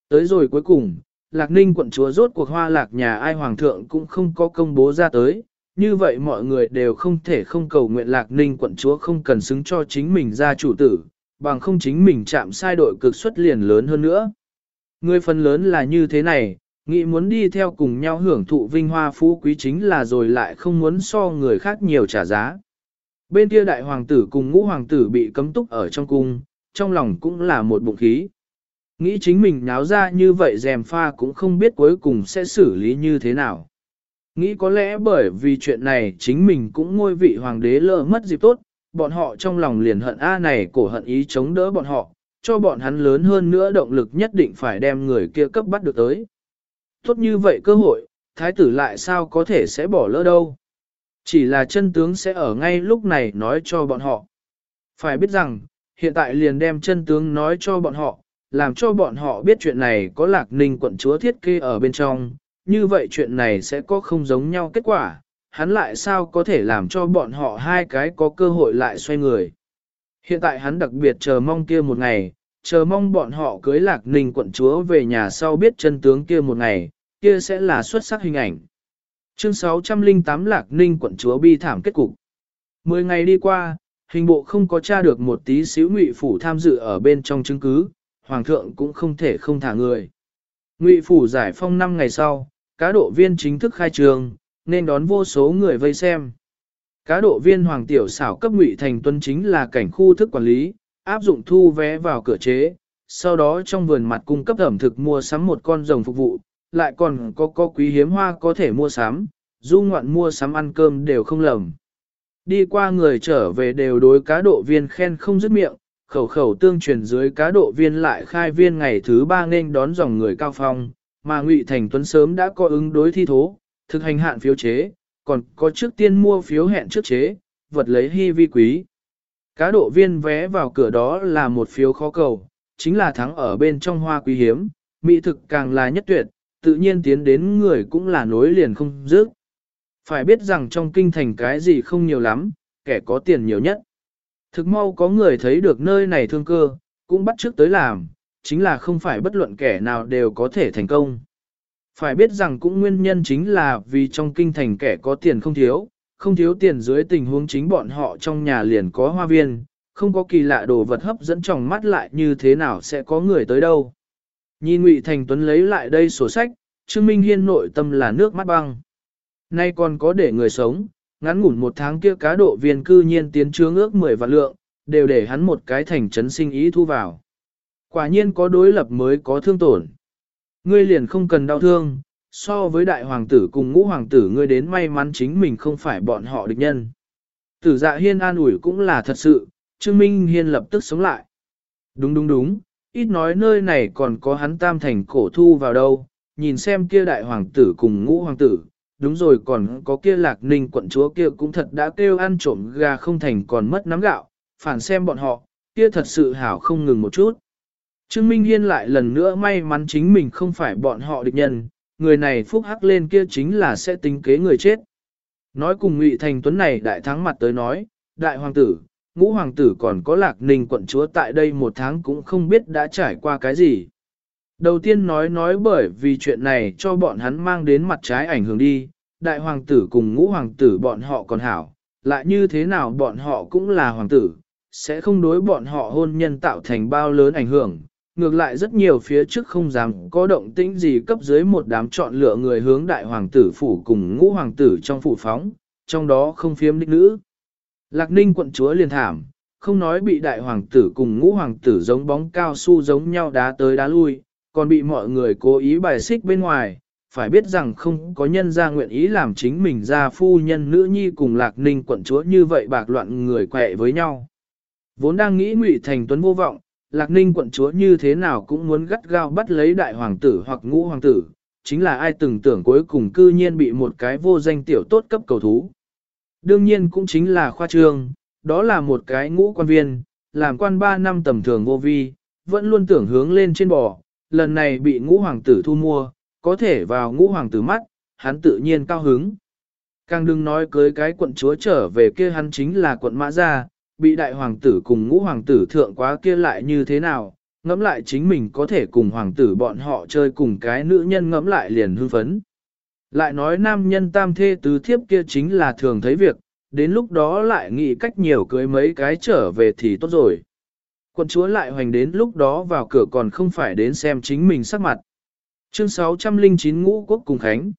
Tới rồi cuối cùng, Lạc Ninh quận chúa rốt cuộc hoa lạc nhà ai hoàng thượng cũng không có công bố ra tới, như vậy mọi người đều không thể không cầu nguyện Lạc Ninh quận chúa không cần xứng cho chính mình ra chủ tử, bằng không chính mình chạm sai đội cực suất liền lớn hơn nữa. Người phần lớn là như thế này, nghĩ muốn đi theo cùng nhau hưởng thụ vinh hoa phú quý chính là rồi lại không muốn so người khác nhiều trả giá. Bên kia đại hoàng tử cùng ngũ hoàng tử bị cấm túc ở trong cung, trong lòng cũng là một bụng khí. Nghĩ chính mình náo ra như vậy dèm pha cũng không biết cuối cùng sẽ xử lý như thế nào. Nghĩ có lẽ bởi vì chuyện này chính mình cũng ngôi vị hoàng đế lỡ mất dịp tốt, bọn họ trong lòng liền hận A này cổ hận ý chống đỡ bọn họ, cho bọn hắn lớn hơn nữa động lực nhất định phải đem người kia cấp bắt được tới. Tốt như vậy cơ hội, thái tử lại sao có thể sẽ bỏ lỡ đâu. Chỉ là chân tướng sẽ ở ngay lúc này nói cho bọn họ. Phải biết rằng, hiện tại liền đem chân tướng nói cho bọn họ, làm cho bọn họ biết chuyện này có lạc ninh quận chúa thiết kế ở bên trong, như vậy chuyện này sẽ có không giống nhau kết quả, hắn lại sao có thể làm cho bọn họ hai cái có cơ hội lại xoay người. Hiện tại hắn đặc biệt chờ mong kia một ngày, chờ mong bọn họ cưới lạc ninh quận chúa về nhà sau biết chân tướng kia một ngày, kia sẽ là xuất sắc hình ảnh. Chương 608 Lạc Ninh quận chúa bi thảm kết cục. Mười ngày đi qua, hình bộ không có tra được một tí xíu ngụy phủ tham dự ở bên trong chứng cứ, hoàng thượng cũng không thể không thả người. Ngụy phủ giải phong 5 ngày sau, cá độ viên chính thức khai trường, nên đón vô số người vây xem. Cá độ viên hoàng tiểu xảo cấp ngụy thành tuân chính là cảnh khu thức quản lý, áp dụng thu vé vào cửa chế, sau đó trong vườn mặt cung cấp ẩm thực mua sắm một con rồng phục vụ, lại còn có có quý hiếm hoa có thể mua sắm, du ngoạn mua sắm ăn cơm đều không lầm. Đi qua người trở về đều đối cá độ viên khen không dứt miệng, khẩu khẩu tương truyền dưới cá độ viên lại khai viên ngày thứ ba nên đón dòng người cao phong, mà Ngụy Thành Tuấn sớm đã có ứng đối thi thố, thực hành hạn phiếu chế, còn có trước tiên mua phiếu hẹn trước chế, vật lấy hy vi quý. Cá độ viên vé vào cửa đó là một phiếu khó cầu, chính là thắng ở bên trong hoa quý hiếm, mỹ thực càng là nhất tuyệt, tự nhiên tiến đến người cũng là nối liền không dứt. Phải biết rằng trong kinh thành cái gì không nhiều lắm, kẻ có tiền nhiều nhất. Thực mau có người thấy được nơi này thương cơ, cũng bắt trước tới làm, chính là không phải bất luận kẻ nào đều có thể thành công. Phải biết rằng cũng nguyên nhân chính là vì trong kinh thành kẻ có tiền không thiếu, không thiếu tiền dưới tình huống chính bọn họ trong nhà liền có hoa viên, không có kỳ lạ đồ vật hấp dẫn trong mắt lại như thế nào sẽ có người tới đâu. Nhìn Ngụy Thành Tuấn lấy lại đây sổ sách, Trương Minh Hiên nội tâm là nước mắt băng. Nay còn có để người sống, ngắn ngủn một tháng kia cá độ viên cư nhiên tiến trướng ước 10 vạn lượng, đều để hắn một cái thành trấn sinh ý thu vào. Quả nhiên có đối lập mới có thương tổn. Ngươi liền không cần đau thương, so với đại hoàng tử cùng ngũ hoàng tử ngươi đến may mắn chính mình không phải bọn họ địch nhân. Tử dạ hiên an ủi cũng là thật sự, Trương Minh Hiên lập tức sống lại. Đúng đúng đúng, ít nói nơi này còn có hắn tam thành cổ thu vào đâu, nhìn xem kia đại hoàng tử cùng ngũ hoàng tử, đúng rồi còn có kia lạc ninh quận chúa kia cũng thật đã kêu ăn trộm gà không thành còn mất nắm gạo, phản xem bọn họ, kia thật sự hảo không ngừng một chút. Trương Minh Hiên lại lần nữa may mắn chính mình không phải bọn họ địch nhân, người này phúc hắc lên kia chính là sẽ tính kế người chết. Nói cùng Ngụy Thành Tuấn này đại thắng mặt tới nói, đại hoàng tử, ngũ hoàng tử còn có lạc ninh quận chúa tại đây một tháng cũng không biết đã trải qua cái gì. Đầu tiên nói nói bởi vì chuyện này cho bọn hắn mang đến mặt trái ảnh hưởng đi, đại hoàng tử cùng ngũ hoàng tử bọn họ còn hảo, lại như thế nào bọn họ cũng là hoàng tử, sẽ không đối bọn họ hôn nhân tạo thành bao lớn ảnh hưởng. Ngược lại rất nhiều phía trước không dám có động tĩnh gì cấp dưới một đám chọn lựa người hướng đại hoàng tử phủ cùng ngũ hoàng tử trong phủ phóng, trong đó không phiếm đích nữ. Lạc ninh quận chúa liền thảm, không nói bị đại hoàng tử cùng ngũ hoàng tử giống bóng cao su giống nhau đá tới đá lui, còn bị mọi người cố ý bài xích bên ngoài, phải biết rằng không có nhân ra nguyện ý làm chính mình ra phu nhân nữ nhi cùng lạc ninh quận chúa như vậy bạc loạn người quẹ với nhau. Vốn đang nghĩ ngụy thành tuấn vô vọng, lạc ninh quận chúa như thế nào cũng muốn gắt gao bắt lấy đại hoàng tử hoặc ngũ hoàng tử, chính là ai từng tưởng cuối cùng cư nhiên bị một cái vô danh tiểu tốt cấp cầu thú. Đương nhiên cũng chính là khoa trương, đó là một cái ngũ quan viên, làm quan 3 năm tầm thường vô vi, vẫn luôn tưởng hướng lên trên bò, lần này bị ngũ hoàng tử thu mua, có thể vào ngũ hoàng tử mắt, hắn tự nhiên cao hứng. Càng đừng nói cưới cái quận chúa trở về kia hắn chính là quận mã gia, bị đại hoàng tử cùng ngũ hoàng tử thượng quá kia lại như thế nào, ngẫm lại chính mình có thể cùng hoàng tử bọn họ chơi cùng cái nữ nhân ngẫm lại liền hưng phấn. Lại nói nam nhân tam thê tứ thiếp kia chính là thường thấy việc, đến lúc đó lại nghĩ cách nhiều cưới mấy cái trở về thì tốt rồi. Quận chúa lại hoành đến lúc đó vào cửa còn không phải đến xem chính mình sắc mặt. Chương 609 Ngũ Quốc cùng Khánh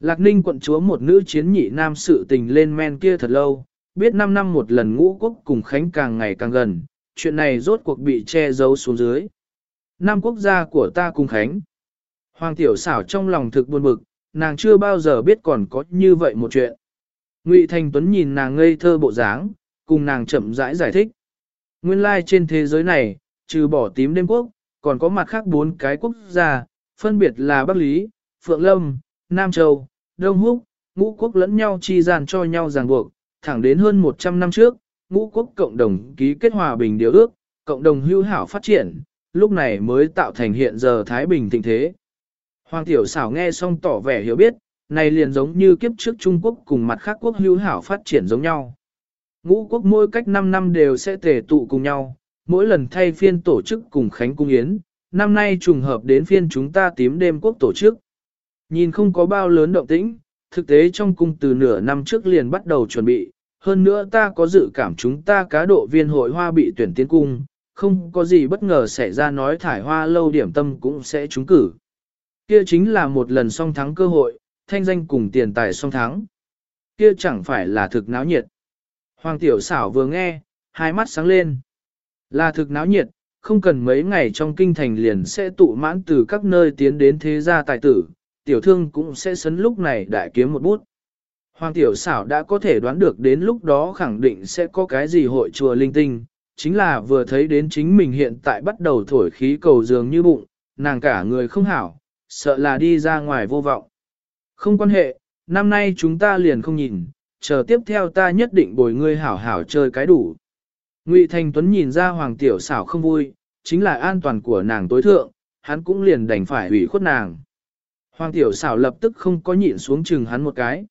Lạc Ninh quận chúa một nữ chiến nhị nam sự tình lên men kia thật lâu, biết 5 năm một lần Ngũ Quốc cùng Khánh càng ngày càng gần, chuyện này rốt cuộc bị che giấu xuống dưới. Năm quốc gia của ta cùng Khánh. Hoàng tiểu xảo trong lòng thực buồn bực, nàng chưa bao giờ biết còn có như vậy một chuyện. Ngụy Thành Tuấn nhìn nàng ngây thơ bộ dáng, cùng nàng chậm rãi giải, giải thích. Nguyên lai like trên thế giới này, trừ bỏ tím đêm quốc, còn có mặt khác bốn cái quốc gia, phân biệt là Bắc Lý, Phượng Lâm, Nam Châu, Đông Húc, ngũ quốc lẫn nhau chi gian cho nhau ràng buộc, thẳng đến hơn 100 năm trước, ngũ quốc cộng đồng ký kết hòa bình điều ước, cộng đồng hữu hảo phát triển, lúc này mới tạo thành hiện giờ Thái Bình thịnh thế. Hoàng tiểu xảo nghe xong tỏ vẻ hiểu biết, này liền giống như kiếp trước Trung Quốc cùng mặt khác quốc hữu hảo phát triển giống nhau. Ngũ quốc mỗi cách 5 năm đều sẽ tề tụ cùng nhau, mỗi lần thay phiên tổ chức cùng Khánh Cung Yến, năm nay trùng hợp đến phiên chúng ta tím đêm quốc tổ chức. Nhìn không có bao lớn động tĩnh, thực tế trong cung từ nửa năm trước liền bắt đầu chuẩn bị, hơn nữa ta có dự cảm chúng ta cá độ viên hội hoa bị tuyển tiến cung, không có gì bất ngờ xảy ra nói thải hoa lâu điểm tâm cũng sẽ trúng cử. Kia chính là một lần song thắng cơ hội, thanh danh cùng tiền tài song thắng. Kia chẳng phải là thực náo nhiệt. Hoàng tiểu xảo vừa nghe, hai mắt sáng lên. Là thực náo nhiệt, không cần mấy ngày trong kinh thành liền sẽ tụ mãn từ các nơi tiến đến thế gia tài tử, tiểu thương cũng sẽ sấn lúc này đại kiếm một bút. Hoàng tiểu xảo đã có thể đoán được đến lúc đó khẳng định sẽ có cái gì hội chùa linh tinh, chính là vừa thấy đến chính mình hiện tại bắt đầu thổi khí cầu dường như bụng, nàng cả người không hảo, sợ là đi ra ngoài vô vọng. Không quan hệ, năm nay chúng ta liền không nhìn, chờ tiếp theo ta nhất định bồi ngươi hảo hảo chơi cái đủ. Ngụy Thành Tuấn nhìn ra Hoàng Tiểu xảo không vui, chính là an toàn của nàng tối thượng, hắn cũng liền đành phải hủy khuất nàng. Hoàng Tiểu xảo lập tức không có nhịn xuống chừng hắn một cái.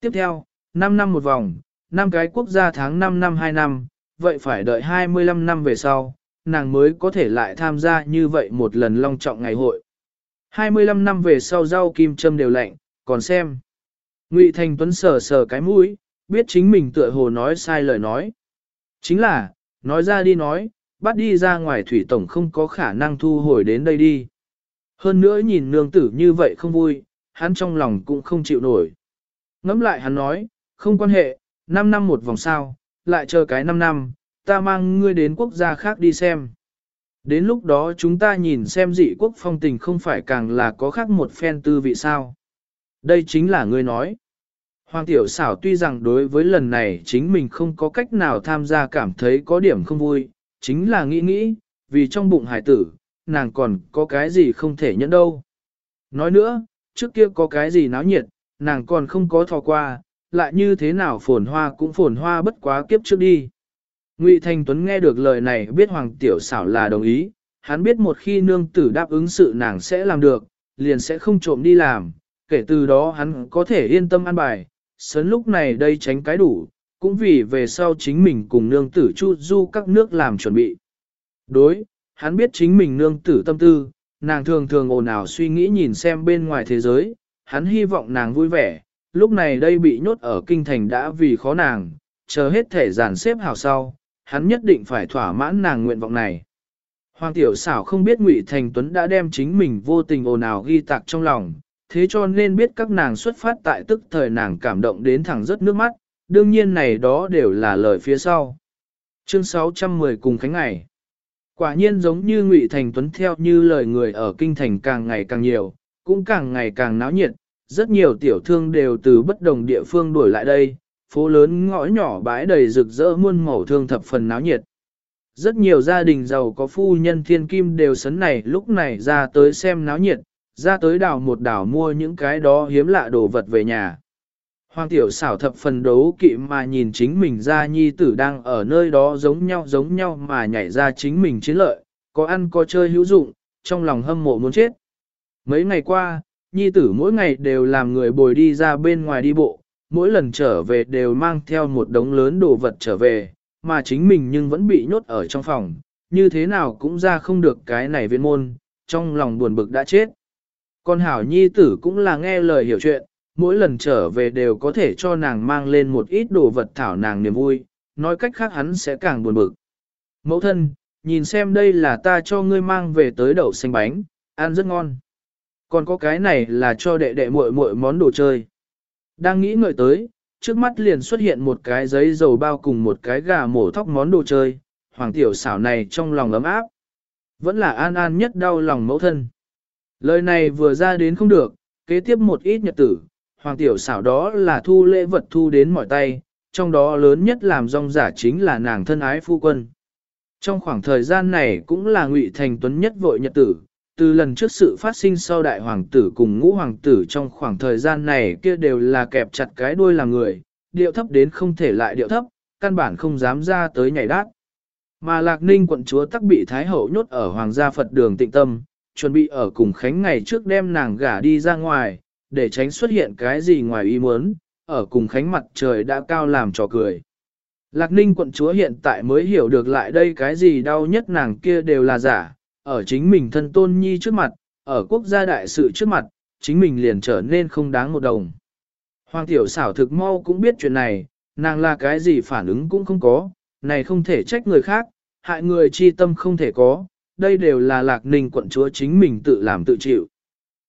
Tiếp theo, 5 năm một vòng, 5 cái quốc gia tháng 5 năm 2 năm, vậy phải đợi 25 năm về sau, nàng mới có thể lại tham gia như vậy một lần long trọng ngày hội. 25 năm về sau rau kim châm đều lạnh, còn xem. Ngụy Thành Tuấn sờ sờ cái mũi, biết chính mình tựa hồ nói sai lời nói. Chính là, nói ra đi nói, bắt đi ra ngoài thủy tổng không có khả năng thu hồi đến đây đi. Hơn nữa nhìn nương tử như vậy không vui, hắn trong lòng cũng không chịu nổi. Ngắm lại hắn nói, không quan hệ, 5 năm một vòng sao, lại chờ cái 5 năm, ta mang ngươi đến quốc gia khác đi xem. Đến lúc đó chúng ta nhìn xem dị quốc phong tình không phải càng là có khác một phen tư vị sao. Đây chính là ngươi nói. Hoàng tiểu xảo tuy rằng đối với lần này chính mình không có cách nào tham gia cảm thấy có điểm không vui, chính là nghĩ nghĩ, vì trong bụng hải tử, nàng còn có cái gì không thể nhẫn đâu. Nói nữa, trước kia có cái gì náo nhiệt, nàng còn không có thò qua, lại như thế nào phồn hoa cũng phồn hoa bất quá kiếp trước đi. Ngụy Thành Tuấn nghe được lời này biết Hoàng Tiểu xảo là đồng ý, hắn biết một khi nương tử đáp ứng sự nàng sẽ làm được, liền sẽ không trộm đi làm, kể từ đó hắn có thể yên tâm ăn bài, sớn lúc này đây tránh cái đủ, cũng vì về sau chính mình cùng nương tử chu du các nước làm chuẩn bị. Đối, hắn biết chính mình nương tử tâm tư, nàng thường thường ồn ào suy nghĩ nhìn xem bên ngoài thế giới, hắn hy vọng nàng vui vẻ, lúc này đây bị nhốt ở kinh thành đã vì khó nàng, chờ hết thể giàn xếp hào sau, hắn nhất định phải thỏa mãn nàng nguyện vọng này. Hoàng tiểu xảo không biết Ngụy Thành Tuấn đã đem chính mình vô tình ồn ào ghi tạc trong lòng, thế cho nên biết các nàng xuất phát tại tức thời nàng cảm động đến thẳng rất nước mắt, đương nhiên này đó đều là lời phía sau. Chương 610 cùng Khánh Ngày Quả nhiên giống như Ngụy Thành Tuấn theo như lời người ở kinh thành càng ngày càng nhiều, cũng càng ngày càng náo nhiệt, rất nhiều tiểu thương đều từ bất đồng địa phương đuổi lại đây, phố lớn ngõ nhỏ bãi đầy rực rỡ muôn màu thương thập phần náo nhiệt. Rất nhiều gia đình giàu có phu nhân thiên kim đều sấn này lúc này ra tới xem náo nhiệt, ra tới đảo một đảo mua những cái đó hiếm lạ đồ vật về nhà. Hoàng tiểu xảo thập phần đấu kỵ mà nhìn chính mình ra nhi tử đang ở nơi đó giống nhau giống nhau mà nhảy ra chính mình chiến lợi, có ăn có chơi hữu dụng, trong lòng hâm mộ muốn chết. Mấy ngày qua, nhi tử mỗi ngày đều làm người bồi đi ra bên ngoài đi bộ, mỗi lần trở về đều mang theo một đống lớn đồ vật trở về, mà chính mình nhưng vẫn bị nhốt ở trong phòng, như thế nào cũng ra không được cái này viên môn, trong lòng buồn bực đã chết. Con hảo nhi tử cũng là nghe lời hiểu chuyện, mỗi lần trở về đều có thể cho nàng mang lên một ít đồ vật thảo nàng niềm vui, nói cách khác hắn sẽ càng buồn bực. Mẫu thân, nhìn xem đây là ta cho ngươi mang về tới đậu xanh bánh, ăn rất ngon. Còn có cái này là cho đệ đệ muội muội món đồ chơi. Đang nghĩ ngợi tới, trước mắt liền xuất hiện một cái giấy dầu bao cùng một cái gà mổ thóc món đồ chơi, hoàng tiểu xảo này trong lòng ấm áp. Vẫn là an an nhất đau lòng mẫu thân. Lời này vừa ra đến không được, kế tiếp một ít nhật tử, hoàng tiểu xảo đó là thu lễ vật thu đến mọi tay, trong đó lớn nhất làm rong giả chính là nàng thân ái phu quân. Trong khoảng thời gian này cũng là ngụy thành tuấn nhất vội nhật tử, từ lần trước sự phát sinh sau đại hoàng tử cùng ngũ hoàng tử trong khoảng thời gian này kia đều là kẹp chặt cái đuôi làm người, điệu thấp đến không thể lại điệu thấp, căn bản không dám ra tới nhảy đát. Mà Lạc Ninh quận chúa tắc bị Thái Hậu nhốt ở Hoàng gia Phật đường tịnh tâm, chuẩn bị ở cùng Khánh ngày trước đem nàng gả đi ra ngoài, để tránh xuất hiện cái gì ngoài ý muốn, ở cùng Khánh mặt trời đã cao làm trò cười. Lạc Ninh quận chúa hiện tại mới hiểu được lại đây cái gì đau nhất nàng kia đều là giả, ở chính mình thân tôn nhi trước mặt, ở quốc gia đại sự trước mặt, chính mình liền trở nên không đáng một đồng. Hoàng tiểu xảo thực mau cũng biết chuyện này, nàng là cái gì phản ứng cũng không có, này không thể trách người khác, hại người chi tâm không thể có, đây đều là lạc ninh quận chúa chính mình tự làm tự chịu.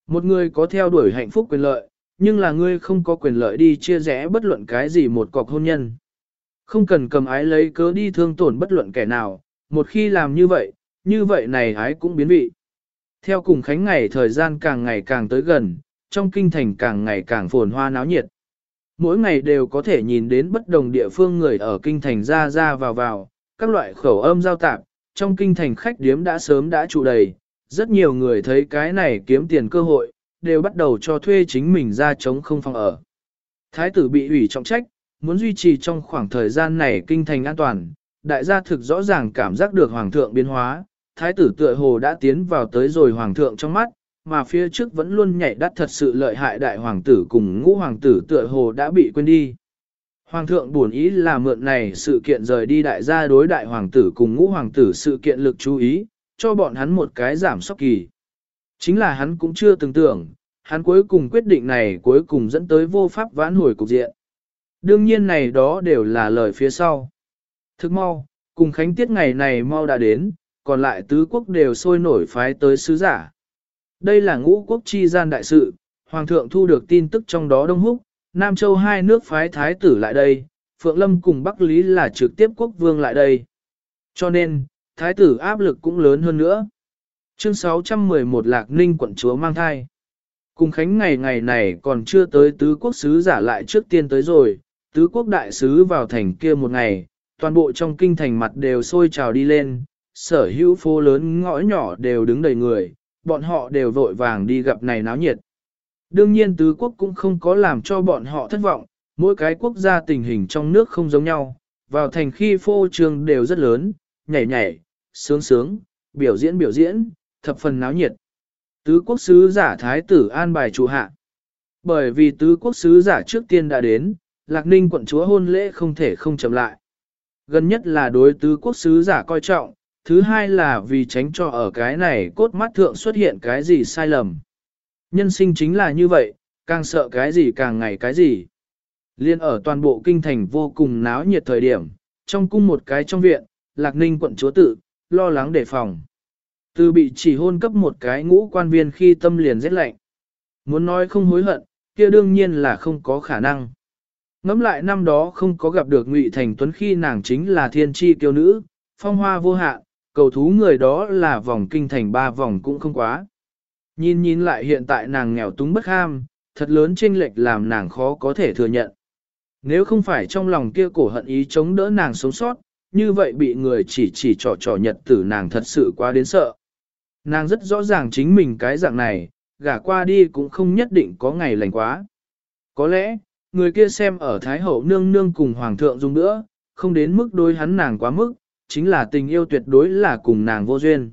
Một người có theo đuổi hạnh phúc quyền lợi, nhưng là ngươi không có quyền lợi đi chia rẽ bất luận cái gì một cọc hôn nhân. Không cần cầm ái lấy cớ đi thương tổn bất luận kẻ nào, một khi làm như vậy, như vậy này ái cũng biến vị. Theo cùng khánh ngày thời gian càng ngày càng tới gần, trong kinh thành càng ngày càng phồn hoa náo nhiệt. Mỗi ngày đều có thể nhìn đến bất đồng địa phương người ở kinh thành ra ra vào vào, các loại khẩu âm giao tạp, trong kinh thành khách điếm đã sớm đã trụ đầy, rất nhiều người thấy cái này kiếm tiền cơ hội, đều bắt đầu cho thuê chính mình ra chống không phòng ở. Thái tử bị ủy trọng trách, muốn duy trì trong khoảng thời gian này kinh thành an toàn, đại gia thực rõ ràng cảm giác được hoàng thượng biến hóa, thái tử tựa hồ đã tiến vào tới rồi hoàng thượng trong mắt, mà phía trước vẫn luôn nhảy đắt thật sự lợi hại đại hoàng tử cùng ngũ hoàng tử tựa hồ đã bị quên đi. Hoàng thượng buồn ý là mượn này sự kiện rời đi đại gia đối đại hoàng tử cùng ngũ hoàng tử sự kiện lực chú ý, cho bọn hắn một cái giảm sóc kỳ. Chính là hắn cũng chưa từng tưởng, hắn cuối cùng quyết định này cuối cùng dẫn tới vô pháp vãn hồi cục diện. Đương nhiên này đó đều là lời phía sau. Thức mau, cùng khánh tiết ngày này mau đã đến, còn lại tứ quốc đều sôi nổi phái tới sứ giả. Đây là ngũ quốc chi gian đại sự, Hoàng thượng thu được tin tức trong đó Đông Húc, Nam Châu hai nước phái thái tử lại đây, Phượng Lâm cùng Bắc Lý là trực tiếp quốc vương lại đây. Cho nên, thái tử áp lực cũng lớn hơn nữa. Chương 611 Lạc Ninh quận chúa mang thai. Cùng khánh ngày ngày này còn chưa tới tứ quốc sứ giả lại trước tiên tới rồi, tứ quốc đại sứ vào thành kia một ngày, toàn bộ trong kinh thành mặt đều sôi trào đi lên, sở hữu phố lớn ngõ nhỏ đều đứng đầy người, bọn họ đều vội vàng đi gặp này náo nhiệt. Đương nhiên tứ quốc cũng không có làm cho bọn họ thất vọng, mỗi cái quốc gia tình hình trong nước không giống nhau, vào thành khi phô trường đều rất lớn, nhảy nhảy, sướng sướng, biểu diễn biểu diễn, thập phần náo nhiệt. Tứ quốc sứ giả thái tử an bài chủ hạ. Bởi vì tứ quốc sứ giả trước tiên đã đến, Lạc Ninh quận chúa hôn lễ không thể không chậm lại. Gần nhất là đối tứ quốc sứ giả coi trọng, thứ hai là vì tránh cho ở cái này cốt mắt thượng xuất hiện cái gì sai lầm. Nhân sinh chính là như vậy, càng sợ cái gì càng ngày cái gì. Liên ở toàn bộ kinh thành vô cùng náo nhiệt thời điểm, trong cung một cái trong viện, Lạc Ninh quận chúa tự, lo lắng đề phòng. Từ bị chỉ hôn cấp một cái ngũ quan viên khi tâm liền rét lạnh. Muốn nói không hối hận, kia đương nhiên là không có khả năng. Ngắm lại năm đó không có gặp được Ngụy Thành Tuấn khi nàng chính là thiên tri kiêu nữ, phong hoa vô hạn, cầu thú người đó là vòng kinh thành ba vòng cũng không quá. Nhìn nhìn lại hiện tại nàng nghèo túng bất ham, thật lớn chênh lệch làm nàng khó có thể thừa nhận. Nếu không phải trong lòng kia cổ hận ý chống đỡ nàng sống sót, như vậy bị người chỉ chỉ trò trò nhật tử nàng thật sự quá đến sợ. Nàng rất rõ ràng chính mình cái dạng này, gả qua đi cũng không nhất định có ngày lành quá. Có lẽ, người kia xem ở Thái Hậu nương nương cùng Hoàng thượng dùng nữa, không đến mức đối hắn nàng quá mức, chính là tình yêu tuyệt đối là cùng nàng vô duyên.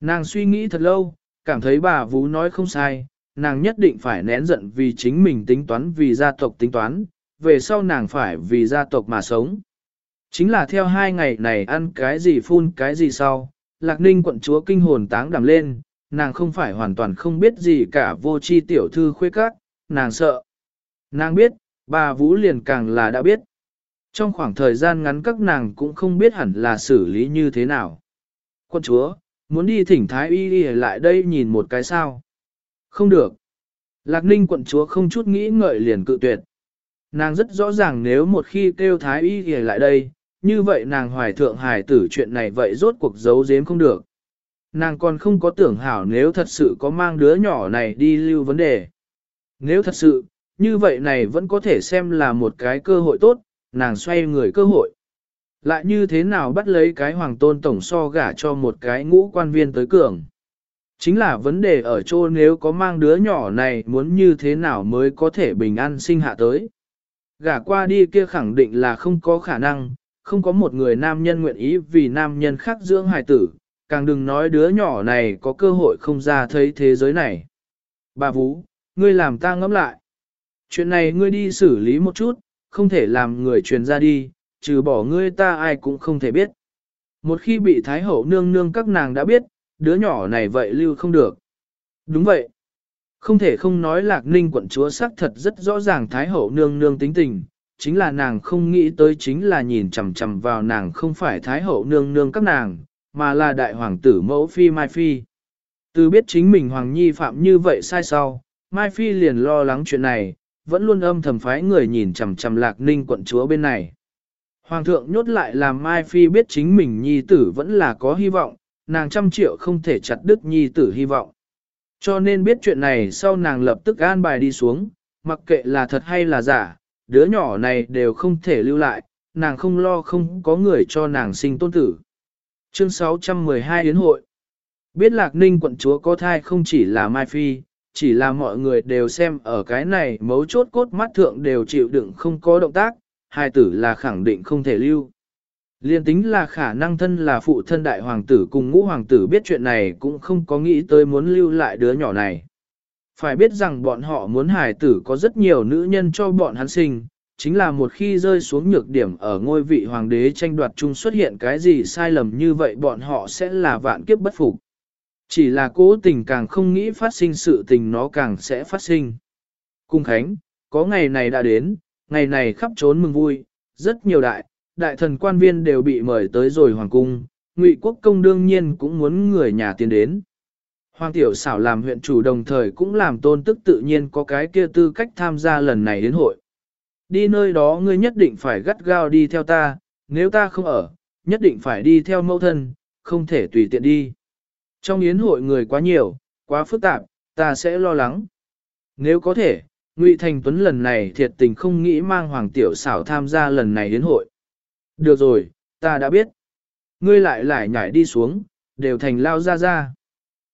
Nàng suy nghĩ thật lâu, cảm thấy bà Vũ nói không sai, nàng nhất định phải nén giận vì chính mình tính toán vì gia tộc tính toán, về sau nàng phải vì gia tộc mà sống. Chính là theo hai ngày này ăn cái gì phun cái gì sau, Lạc Ninh quận chúa kinh hồn táng đảm lên, nàng không phải hoàn toàn không biết gì cả vô chi tiểu thư khuê các, nàng sợ. Nàng biết, bà Vũ liền càng là đã biết. Trong khoảng thời gian ngắn các nàng cũng không biết hẳn là xử lý như thế nào. Quân chúa, muốn đi thỉnh thái y đi lại đây nhìn một cái sao. Không được. Lạc ninh quận chúa không chút nghĩ ngợi liền cự tuyệt. Nàng rất rõ ràng nếu một khi kêu thái y thì lại đây, như vậy nàng hoài thượng hài tử chuyện này vậy rốt cuộc giấu giếm không được. Nàng còn không có tưởng hảo nếu thật sự có mang đứa nhỏ này đi lưu vấn đề. Nếu thật sự, như vậy này vẫn có thể xem là một cái cơ hội tốt, nàng xoay người cơ hội. Lại như thế nào bắt lấy cái hoàng tôn tổng so gả cho một cái ngũ quan viên tới cường. Chính là vấn đề ở chỗ nếu có mang đứa nhỏ này muốn như thế nào mới có thể bình an sinh hạ tới. Gả qua đi kia khẳng định là không có khả năng, không có một người nam nhân nguyện ý vì nam nhân khác dưỡng hài tử, càng đừng nói đứa nhỏ này có cơ hội không ra thấy thế giới này. Bà Vũ, ngươi làm ta ngẫm lại. Chuyện này ngươi đi xử lý một chút, không thể làm người truyền ra đi, trừ bỏ ngươi ta ai cũng không thể biết. Một khi bị Thái Hậu nương nương các nàng đã biết, đứa nhỏ này vậy lưu không được. Đúng vậy. Không thể không nói lạc ninh quận chúa xác thật rất rõ ràng Thái Hậu nương nương tính tình, chính là nàng không nghĩ tới chính là nhìn chằm chằm vào nàng không phải Thái Hậu nương nương các nàng, mà là đại hoàng tử mẫu phi Mai Phi. Từ biết chính mình Hoàng Nhi phạm như vậy sai sau, Mai Phi liền lo lắng chuyện này, vẫn luôn âm thầm phái người nhìn chằm chằm lạc ninh quận chúa bên này. Hoàng thượng nhốt lại làm Mai Phi biết chính mình Nhi tử vẫn là có hy vọng, nàng trăm triệu không thể chặt đứt Nhi tử hy vọng. Cho nên biết chuyện này sau nàng lập tức an bài đi xuống, mặc kệ là thật hay là giả, đứa nhỏ này đều không thể lưu lại, nàng không lo không có người cho nàng sinh tôn tử. Chương 612 Yến hội Biết Lạc Ninh quận chúa có thai không chỉ là Mai Phi, chỉ là mọi người đều xem ở cái này mấu chốt cốt mắt thượng đều chịu đựng không có động tác, hai tử là khẳng định không thể lưu. Liên tính là khả năng thân là phụ thân đại hoàng tử cùng ngũ hoàng tử biết chuyện này cũng không có nghĩ tới muốn lưu lại đứa nhỏ này. Phải biết rằng bọn họ muốn hài tử có rất nhiều nữ nhân cho bọn hắn sinh, chính là một khi rơi xuống nhược điểm ở ngôi vị hoàng đế tranh đoạt chung xuất hiện cái gì sai lầm như vậy bọn họ sẽ là vạn kiếp bất phục. Chỉ là cố tình càng không nghĩ phát sinh sự tình nó càng sẽ phát sinh. Cung Khánh, có ngày này đã đến, ngày này khắp trốn mừng vui, rất nhiều đại, đại thần quan viên đều bị mời tới rồi hoàng cung, ngụy quốc công đương nhiên cũng muốn người nhà tiến đến. Hoàng tiểu xảo làm huyện chủ đồng thời cũng làm tôn tức tự nhiên có cái kia tư cách tham gia lần này đến hội. Đi nơi đó ngươi nhất định phải gắt gao đi theo ta, nếu ta không ở, nhất định phải đi theo mẫu thân, không thể tùy tiện đi. Trong yến hội người quá nhiều, quá phức tạp, ta sẽ lo lắng. Nếu có thể, Ngụy Thành Tuấn lần này thiệt tình không nghĩ mang Hoàng Tiểu xảo tham gia lần này đến hội. Được rồi, ta đã biết. Ngươi lại lại nhảy đi xuống, đều thành lao ra ra.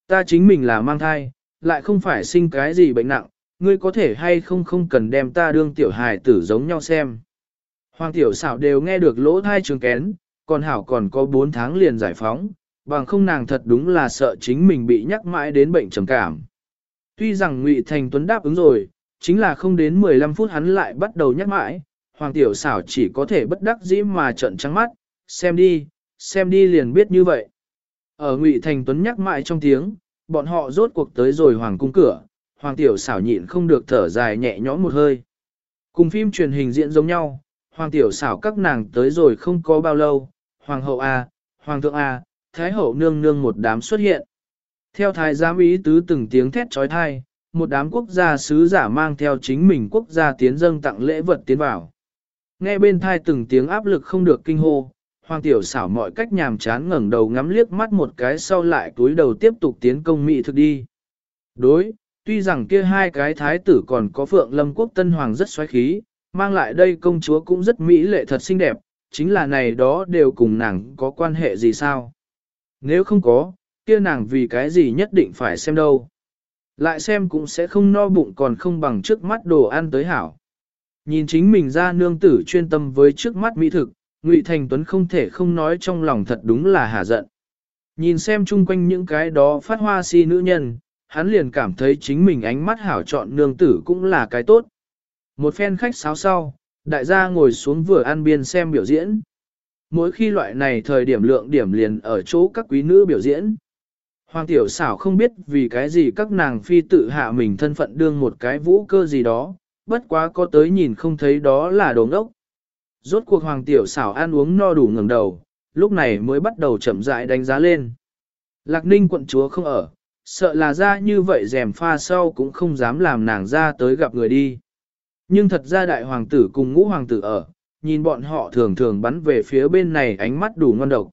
Ta chính mình là mang thai, lại không phải sinh cái gì bệnh nặng, ngươi có thể hay không không cần đem ta đương tiểu hài tử giống nhau xem. Hoàng tiểu xảo đều nghe được lỗ thai trường kén, còn hảo còn có 4 tháng liền giải phóng, bằng không nàng thật đúng là sợ chính mình bị nhắc mãi đến bệnh trầm cảm. Tuy rằng Ngụy Thành Tuấn đáp ứng rồi, chính là không đến 15 phút hắn lại bắt đầu nhắc mãi, Hoàng tiểu xảo chỉ có thể bất đắc dĩ mà trợn trắng mắt, xem đi, xem đi liền biết như vậy. Ở Ngụy Thành Tuấn nhắc mãi trong tiếng, bọn họ rốt cuộc tới rồi Hoàng cung cửa, Hoàng tiểu xảo nhịn không được thở dài nhẹ nhõm một hơi. Cùng phim truyền hình diễn giống nhau, Hoàng tiểu xảo các nàng tới rồi không có bao lâu, Hoàng hậu A, Hoàng thượng A, Thái hậu nương nương một đám xuất hiện. Theo thái giám ý tứ từng tiếng thét trói thai, một đám quốc gia sứ giả mang theo chính mình quốc gia tiến dâng tặng lễ vật tiến vào. Nghe bên thai từng tiếng áp lực không được kinh hô, Hoàng tiểu xảo mọi cách nhàm chán ngẩng đầu ngắm liếc mắt một cái sau lại túi đầu tiếp tục tiến công mỹ thực đi. Đối, tuy rằng kia hai cái thái tử còn có phượng lâm quốc tân hoàng rất xoáy khí, mang lại đây công chúa cũng rất mỹ lệ thật xinh đẹp, chính là này đó đều cùng nàng có quan hệ gì sao? Nếu không có, kia nàng vì cái gì nhất định phải xem đâu. Lại xem cũng sẽ không no bụng còn không bằng trước mắt đồ ăn tới hảo. Nhìn chính mình ra nương tử chuyên tâm với trước mắt mỹ thực, Ngụy Thành Tuấn không thể không nói trong lòng thật đúng là hà giận. Nhìn xem chung quanh những cái đó phát hoa si nữ nhân, hắn liền cảm thấy chính mình ánh mắt hảo chọn nương tử cũng là cái tốt. Một phen khách sáo sau, đại gia ngồi xuống vừa ăn biên xem biểu diễn. Mỗi khi loại này thời điểm lượng điểm liền ở chỗ các quý nữ biểu diễn. Hoàng tiểu xảo không biết vì cái gì các nàng phi tự hạ mình thân phận đương một cái vũ cơ gì đó, bất quá có tới nhìn không thấy đó là đồ ngốc. Rốt cuộc hoàng tiểu xảo ăn uống no đủ ngẩng đầu, lúc này mới bắt đầu chậm rãi đánh giá lên. Lạc ninh quận chúa không ở, sợ là ra như vậy rèm pha sau cũng không dám làm nàng ra tới gặp người đi. Nhưng thật ra đại hoàng tử cùng ngũ hoàng tử ở, nhìn bọn họ thường thường bắn về phía bên này ánh mắt đủ ngon độc.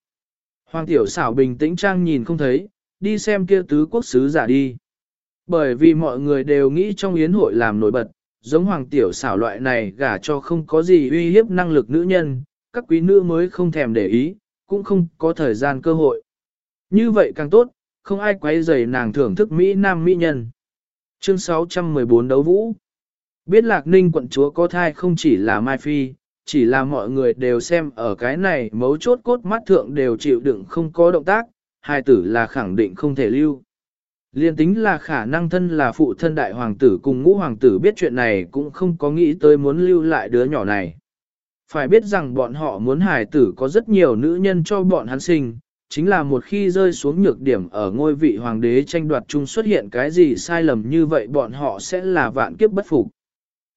Hoàng tiểu xảo bình tĩnh trang nhìn không thấy, đi xem kia tứ quốc sứ giả đi. Bởi vì mọi người đều nghĩ trong yến hội làm nổi bật, giống hoàng tiểu xảo loại này gả cho không có gì uy hiếp năng lực nữ nhân, các quý nữ mới không thèm để ý, cũng không có thời gian cơ hội. Như vậy càng tốt, không ai quấy rầy nàng thưởng thức Mỹ Nam Mỹ nhân. Chương 614 đấu vũ Biết Lạc Ninh quận chúa có thai không chỉ là Mai Phi, chỉ là mọi người đều xem ở cái này mấu chốt cốt mắt thượng đều chịu đựng không có động tác, hai tử là khẳng định không thể lưu. Liên tính là khả năng thân là phụ thân đại hoàng tử cùng ngũ hoàng tử biết chuyện này cũng không có nghĩ tới muốn lưu lại đứa nhỏ này. Phải biết rằng bọn họ muốn hài tử có rất nhiều nữ nhân cho bọn hắn sinh, chính là một khi rơi xuống nhược điểm ở ngôi vị hoàng đế tranh đoạt chung xuất hiện cái gì sai lầm như vậy bọn họ sẽ là vạn kiếp bất phục.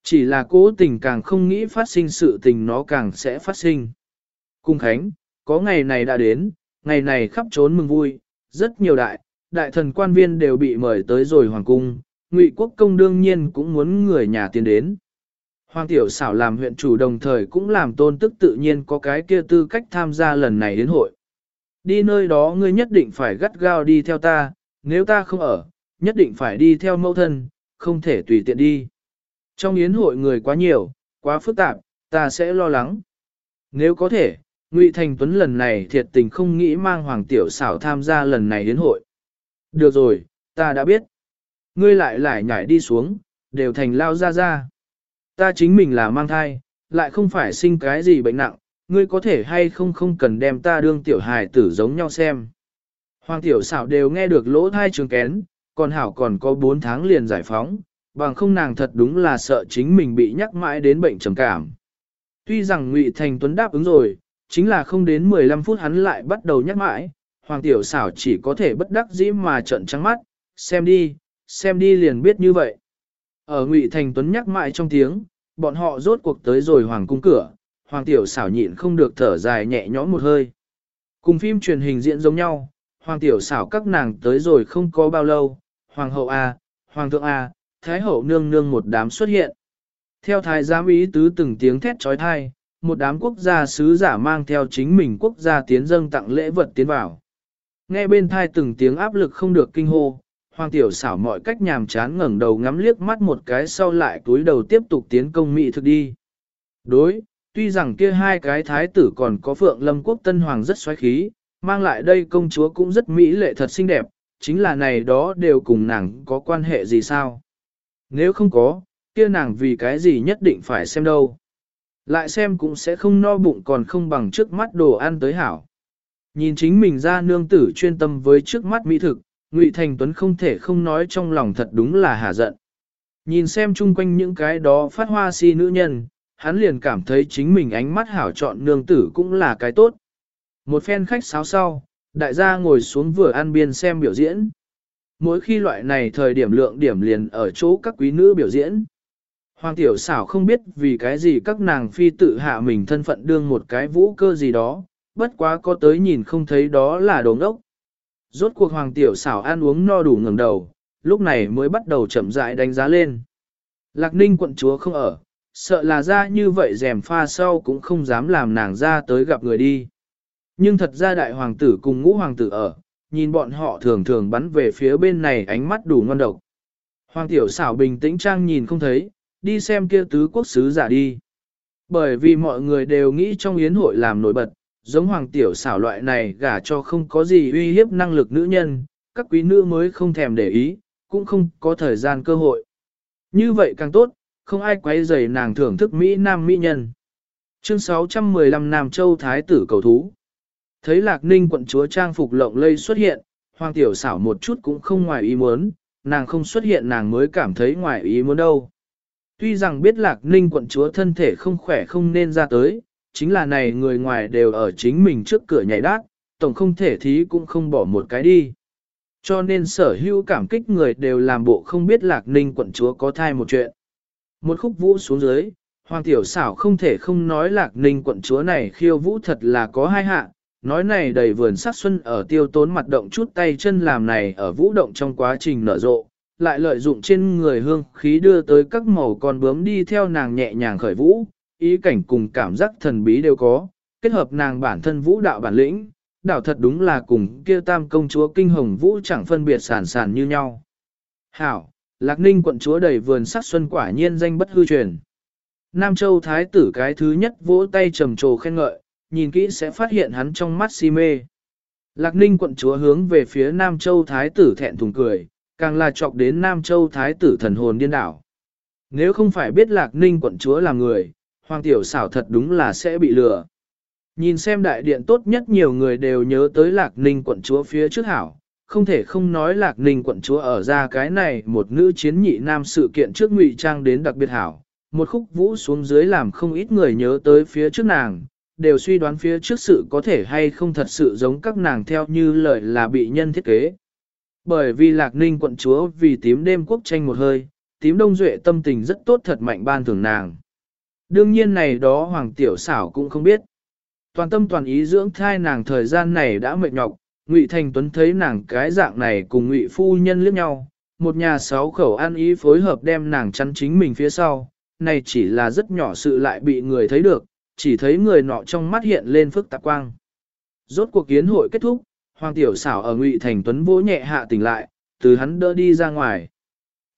Chỉ là cố tình càng không nghĩ phát sinh sự tình nó càng sẽ phát sinh. Cung Khánh, có ngày này đã đến, ngày này khắp trốn mừng vui, rất nhiều đại, đại thần quan viên đều bị mời tới rồi hoàng cung, ngụy quốc công đương nhiên cũng muốn người nhà tiến đến. Hoàng tiểu xảo làm huyện chủ đồng thời cũng làm tôn tức tự nhiên có cái kia tư cách tham gia lần này đến hội. Đi nơi đó ngươi nhất định phải gắt gao đi theo ta, nếu ta không ở, nhất định phải đi theo mẫu thân, không thể tùy tiện đi. Trong yến hội người quá nhiều, quá phức tạp, ta sẽ lo lắng. Nếu có thể, Ngụy Thành Tuấn lần này thiệt tình không nghĩ mang Hoàng Tiểu xảo tham gia lần này đến hội. Được rồi, ta đã biết. Ngươi lại lại nhảy đi xuống, đều thành lao ra ra. Ta chính mình là mang thai, lại không phải sinh cái gì bệnh nặng, ngươi có thể hay không không cần đem ta đương tiểu hài tử giống nhau xem. Hoàng tiểu xảo đều nghe được lỗ thai trường kén, còn hảo còn có 4 tháng liền giải phóng, bằng không nàng thật đúng là sợ chính mình bị nhắc mãi đến bệnh trầm cảm. Tuy rằng Ngụy Thành Tuấn đáp ứng rồi, chính là không đến 15 phút hắn lại bắt đầu nhắc mãi, Hoàng tiểu xảo chỉ có thể bất đắc dĩ mà trợn trắng mắt, xem đi, xem đi liền biết như vậy. Ở Ngụy Thành Tuấn nhắc mãi trong tiếng, bọn họ rốt cuộc tới rồi Hoàng cung cửa, Hoàng tiểu xảo nhịn không được thở dài nhẹ nhõm một hơi. Cùng phim truyền hình diễn giống nhau, Hoàng tiểu xảo các nàng tới rồi không có bao lâu, Hoàng hậu A, Hoàng thượng A, Thái hậu nương nương một đám xuất hiện. Theo thái giám ý tứ từng tiếng thét trói thai, một đám quốc gia sứ giả mang theo chính mình quốc gia tiến dâng tặng lễ vật tiến vào. Nghe bên thai từng tiếng áp lực không được kinh hô, hoàng tiểu xảo mọi cách nhàm chán ngẩng đầu ngắm liếc mắt một cái sau lại túi đầu tiếp tục tiến công mỹ thực đi. Đối, tuy rằng kia hai cái thái tử còn có phượng lâm quốc tân hoàng rất xoáy khí, mang lại đây công chúa cũng rất mỹ lệ thật xinh đẹp, chính là này đó đều cùng nàng có quan hệ gì sao? Nếu không có, kia nàng vì cái gì nhất định phải xem đâu. Lại xem cũng sẽ không no bụng còn không bằng trước mắt đồ ăn tới hảo. Nhìn chính mình ra nương tử chuyên tâm với trước mắt mỹ thực, Ngụy Thành Tuấn không thể không nói trong lòng thật đúng là hà giận. Nhìn xem chung quanh những cái đó phát hoa si nữ nhân, hắn liền cảm thấy chính mình ánh mắt hảo chọn nương tử cũng là cái tốt. Một phen khách sáo sau, đại gia ngồi xuống vừa ăn biên xem biểu diễn. Mỗi khi loại này thời điểm lượng điểm liền ở chỗ các quý nữ biểu diễn. Hoàng tiểu xảo không biết vì cái gì các nàng phi tự hạ mình thân phận đương một cái vũ cơ gì đó, bất quá có tới nhìn không thấy đó là đồ ngốc. Rốt cuộc hoàng tiểu xảo ăn uống no đủ ngẩng đầu, lúc này mới bắt đầu chậm rãi đánh giá lên. Lạc ninh quận chúa không ở, sợ là ra như vậy rèm pha sau cũng không dám làm nàng ra tới gặp người đi. Nhưng thật ra đại hoàng tử cùng ngũ hoàng tử ở, nhìn bọn họ thường thường bắn về phía bên này ánh mắt đủ ngon độc. Hoàng tiểu xảo bình tĩnh trang nhìn không thấy, đi xem kia tứ quốc sứ giả đi. Bởi vì mọi người đều nghĩ trong yến hội làm nổi bật, giống hoàng tiểu xảo loại này gả cho không có gì uy hiếp năng lực nữ nhân, các quý nữ mới không thèm để ý, cũng không có thời gian cơ hội. Như vậy càng tốt, không ai quấy rầy nàng thưởng thức Mỹ Nam Mỹ nhân. Chương 615 Nam Châu Thái tử cầu thú. Thấy Lạc Ninh quận chúa trang phục lộng lây xuất hiện, hoàng tiểu xảo một chút cũng không ngoài ý muốn, nàng không xuất hiện nàng mới cảm thấy ngoài ý muốn đâu. Tuy rằng biết Lạc Ninh quận chúa thân thể không khỏe không nên ra tới, chính là này người ngoài đều ở chính mình trước cửa nhảy đát, tổng không thể thí cũng không bỏ một cái đi. Cho nên sở hữu cảm kích người đều làm bộ không biết Lạc Ninh quận chúa có thai một chuyện. Một khúc vũ xuống dưới, Hoàng Tiểu xảo không thể không nói Lạc Ninh quận chúa này khiêu vũ thật là có hai hạ, nói này đầy vườn sắc xuân ở tiêu tốn mặt động chút tay chân làm này ở vũ động trong quá trình nở rộ, lại lợi dụng trên người hương khí đưa tới các màu con bướm đi theo nàng nhẹ nhàng khởi vũ, ý cảnh cùng cảm giác thần bí đều có, kết hợp nàng bản thân vũ đạo bản lĩnh, đạo thật đúng là cùng kia tam công chúa kinh hồng vũ chẳng phân biệt sản sản như nhau. Hảo, Lạc Ninh quận chúa đầy vườn sắc xuân quả nhiên danh bất hư truyền. Nam Châu Thái tử cái thứ nhất vỗ tay trầm trồ khen ngợi, nhìn kỹ sẽ phát hiện hắn trong mắt si mê. Lạc Ninh quận chúa hướng về phía Nam Châu Thái tử thẹn thùng cười, càng là chọc đến Nam Châu Thái tử thần hồn điên đảo. Nếu không phải biết Lạc Ninh quận chúa là người, Hoàng tiểu xảo thật đúng là sẽ bị lừa. Nhìn xem đại điện tốt nhất nhiều người đều nhớ tới Lạc Ninh quận chúa phía trước hảo, không thể không nói Lạc Ninh quận chúa ở ra cái này một nữ chiến nhị nam sự kiện trước ngụy trang đến đặc biệt hảo, một khúc vũ xuống dưới làm không ít người nhớ tới phía trước nàng, đều suy đoán phía trước sự có thể hay không thật sự giống các nàng theo như lời là bị nhân thiết kế. Bởi vì Lạc Ninh quận chúa vì tím đêm quốc tranh một hơi, tím đông duệ tâm tình rất tốt thật mạnh ban thưởng nàng. Đương nhiên này đó Hoàng Tiểu xảo cũng không biết. Toàn tâm toàn ý dưỡng thai nàng thời gian này đã mệt nhọc, Ngụy Thành Tuấn thấy nàng cái dạng này cùng Ngụy Phu Nhân liếc nhau, một nhà sáu khẩu ăn ý phối hợp đem nàng chắn chính mình phía sau, này chỉ là rất nhỏ sự lại bị người thấy được, chỉ thấy người nọ trong mắt hiện lên phức tạp quang. Rốt cuộc kiến hội kết thúc, Hoàng Tiểu xảo ở Ngụy Thành Tuấn vỗ nhẹ hạ tỉnh lại, từ hắn đỡ đi ra ngoài.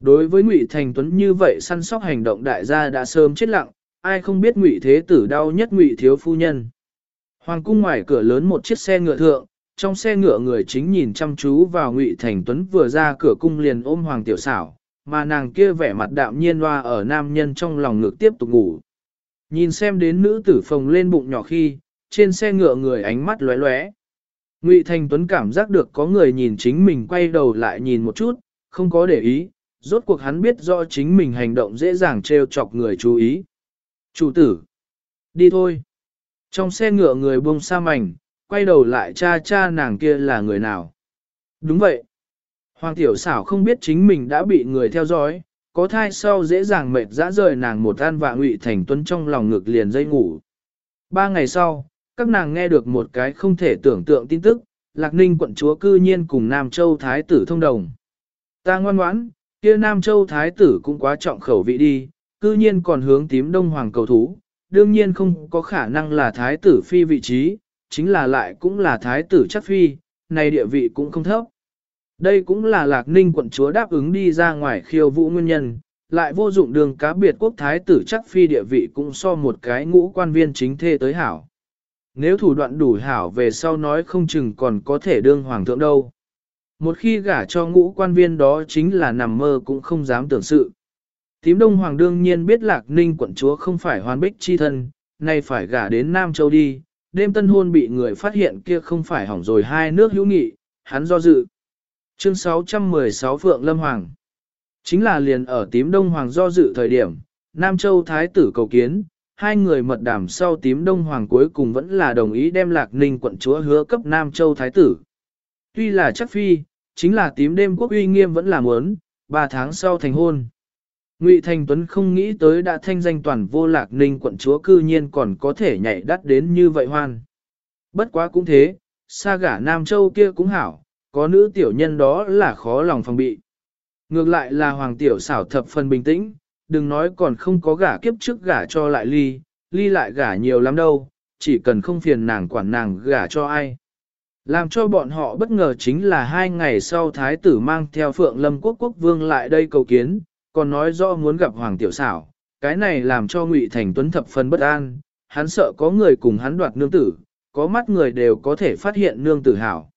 Đối với Ngụy Thành Tuấn như vậy săn sóc hành động đại gia đã sớm chết lặng, ai không biết Ngụy Thế Tử đau nhất Ngụy Thiếu Phu Nhân. Hoàng cung ngoài cửa lớn một chiếc xe ngựa thượng, trong xe ngựa người chính nhìn chăm chú vào Ngụy Thành Tuấn vừa ra cửa cung liền ôm Hoàng Tiểu Xảo, mà nàng kia vẻ mặt đạm nhiên loa ở nam nhân trong lòng ngực tiếp tục ngủ. Nhìn xem đến nữ tử phồng lên bụng nhỏ khi, trên xe ngựa người ánh mắt lóe lóe. Ngụy Thành Tuấn cảm giác được có người nhìn chính mình quay đầu lại nhìn một chút, không có để ý, rốt cuộc hắn biết do chính mình hành động dễ dàng trêu chọc người chú ý. Chủ tử, đi thôi. Trong xe ngựa người buông xa mảnh, quay đầu lại cha cha nàng kia là người nào. Đúng vậy. Hoàng tiểu xảo không biết chính mình đã bị người theo dõi, có thai sau dễ dàng mệt dã rời nàng một an vạ ngụy thành tuấn trong lòng ngực liền dây ngủ. Ba ngày sau, các nàng nghe được một cái không thể tưởng tượng tin tức, Lạc Ninh quận chúa cư nhiên cùng Nam Châu Thái tử thông đồng. Ta ngoan ngoãn, kia Nam Châu Thái tử cũng quá trọng khẩu vị đi, cư nhiên còn hướng tím đông hoàng cầu thú, đương nhiên không có khả năng là Thái tử phi vị trí, chính là lại cũng là Thái tử chắc phi, này địa vị cũng không thấp. Đây cũng là Lạc Ninh quận chúa đáp ứng đi ra ngoài khiêu vũ nguyên nhân, lại vô dụng đường cá biệt quốc Thái tử chắc phi địa vị cũng so một cái ngũ quan viên chính thê tới hảo. Nếu thủ đoạn đủ hảo về sau nói không chừng còn có thể đương hoàng thượng đâu. Một khi gả cho ngũ quan viên đó chính là nằm mơ cũng không dám tưởng sự. Tím Đông Hoàng đương nhiên biết Lạc Ninh quận chúa không phải hoàn bích chi thân, nay phải gả đến Nam Châu đi, đêm tân hôn bị người phát hiện kia không phải hỏng rồi hai nước hữu nghị, hắn do dự. Chương 616 Phượng Lâm Hoàng Chính là liền ở tím Đông Hoàng do dự thời điểm, Nam Châu Thái tử cầu kiến, hai người mật đảm sau tím Đông Hoàng cuối cùng vẫn là đồng ý đem Lạc Ninh quận chúa hứa cấp Nam Châu Thái tử. Tuy là chắc phi, chính là tím đêm quốc uy nghiêm vẫn là muốn, ba tháng sau thành hôn. Ngụy Thành Tuấn không nghĩ tới đã thanh danh toàn vô lạc ninh quận chúa cư nhiên còn có thể nhảy đắt đến như vậy hoan. Bất quá cũng thế, xa gả Nam Châu kia cũng hảo, có nữ tiểu nhân đó là khó lòng phòng bị. Ngược lại là Hoàng tiểu xảo thập phần bình tĩnh, đừng nói còn không có gả kiếp trước gả cho lại ly, ly lại gả nhiều lắm đâu, chỉ cần không phiền nàng quản nàng gả cho ai. Làm cho bọn họ bất ngờ chính là hai ngày sau thái tử mang theo phượng lâm quốc quốc vương lại đây cầu kiến, còn nói rõ muốn gặp hoàng tiểu xảo. Cái này làm cho ngụy Thành Tuấn thập phần bất an, hắn sợ có người cùng hắn đoạt nương tử, có mắt người đều có thể phát hiện nương tử hảo.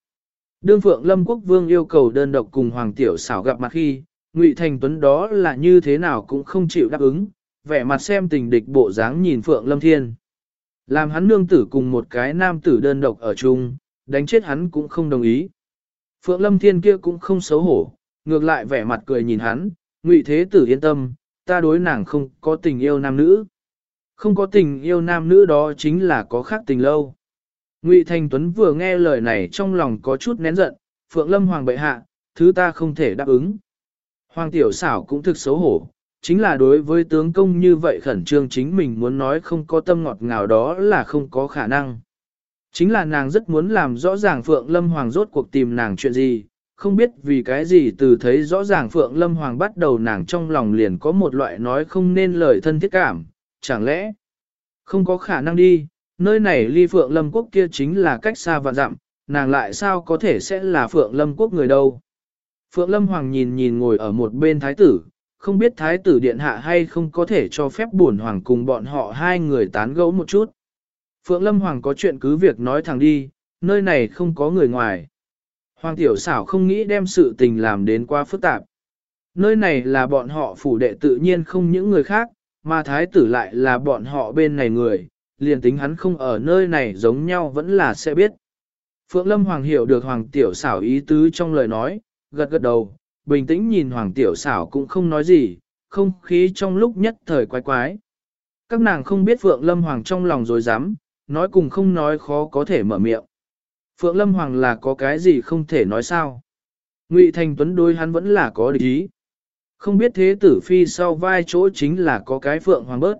Đương Phượng Lâm Quốc Vương yêu cầu đơn độc cùng Hoàng Tiểu xảo gặp mặt khi, Ngụy Thành Tuấn đó là như thế nào cũng không chịu đáp ứng, vẻ mặt xem tình địch bộ dáng nhìn Phượng Lâm Thiên. Làm hắn nương tử cùng một cái nam tử đơn độc ở chung, đánh chết hắn cũng không đồng ý. Phượng Lâm Thiên kia cũng không xấu hổ, ngược lại vẻ mặt cười nhìn hắn, ngụy thế tử yên tâm, ta đối nàng không có tình yêu nam nữ. Không có tình yêu nam nữ đó chính là có khác tình lâu. Ngụy Thành Tuấn vừa nghe lời này trong lòng có chút nén giận, Phượng Lâm Hoàng bệ hạ, thứ ta không thể đáp ứng. Hoàng tiểu xảo cũng thực xấu hổ, chính là đối với tướng công như vậy khẩn trương chính mình muốn nói không có tâm ngọt ngào đó là không có khả năng. Chính là nàng rất muốn làm rõ ràng Phượng Lâm Hoàng rốt cuộc tìm nàng chuyện gì, không biết vì cái gì từ thấy rõ ràng Phượng Lâm Hoàng bắt đầu nàng trong lòng liền có một loại nói không nên lời thân thiết cảm, chẳng lẽ không có khả năng đi, nơi này ly Phượng Lâm Quốc kia chính là cách xa và dặm, nàng lại sao có thể sẽ là Phượng Lâm Quốc người đâu. Phượng Lâm Hoàng nhìn nhìn ngồi ở một bên thái tử, không biết thái tử điện hạ hay không có thể cho phép buồn hoàng cùng bọn họ hai người tán gẫu một chút. Phượng Lâm Hoàng có chuyện cứ việc nói thẳng đi, nơi này không có người ngoài. Hoàng tiểu xảo không nghĩ đem sự tình làm đến quá phức tạp. Nơi này là bọn họ phủ đệ tự nhiên không những người khác, mà thái tử lại là bọn họ bên này người, liền tính hắn không ở nơi này giống nhau vẫn là sẽ biết. Phượng Lâm Hoàng hiểu được Hoàng tiểu xảo ý tứ trong lời nói, gật gật đầu, bình tĩnh nhìn Hoàng tiểu xảo cũng không nói gì, không khí trong lúc nhất thời quái quái. Các nàng không biết Phượng Lâm Hoàng trong lòng rồi dám, nói cùng không nói khó có thể mở miệng. Phượng Lâm Hoàng là có cái gì không thể nói sao. Ngụy Thành Tuấn đối hắn vẫn là có địch ý. Không biết thế tử phi sau vai chỗ chính là có cái Phượng Hoàng bớt.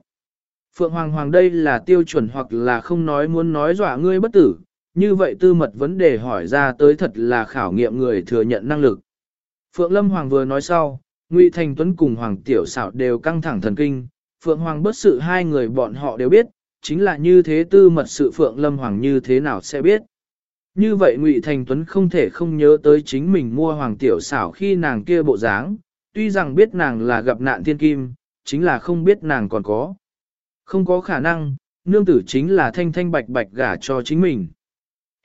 Phượng Hoàng Hoàng đây là tiêu chuẩn hoặc là không nói muốn nói dọa ngươi bất tử, như vậy tư mật vấn đề hỏi ra tới thật là khảo nghiệm người thừa nhận năng lực. Phượng Lâm Hoàng vừa nói sau, Ngụy Thành Tuấn cùng Hoàng Tiểu Sảo đều căng thẳng thần kinh, Phượng Hoàng bất sự hai người bọn họ đều biết, chính là như thế tư mật sự Phượng Lâm Hoàng như thế nào sẽ biết. Như vậy Ngụy Thành Tuấn không thể không nhớ tới chính mình mua Hoàng Tiểu xảo khi nàng kia bộ dáng, tuy rằng biết nàng là gặp nạn thiên kim, chính là không biết nàng còn có. Không có khả năng, nương tử chính là thanh thanh bạch bạch gả cho chính mình.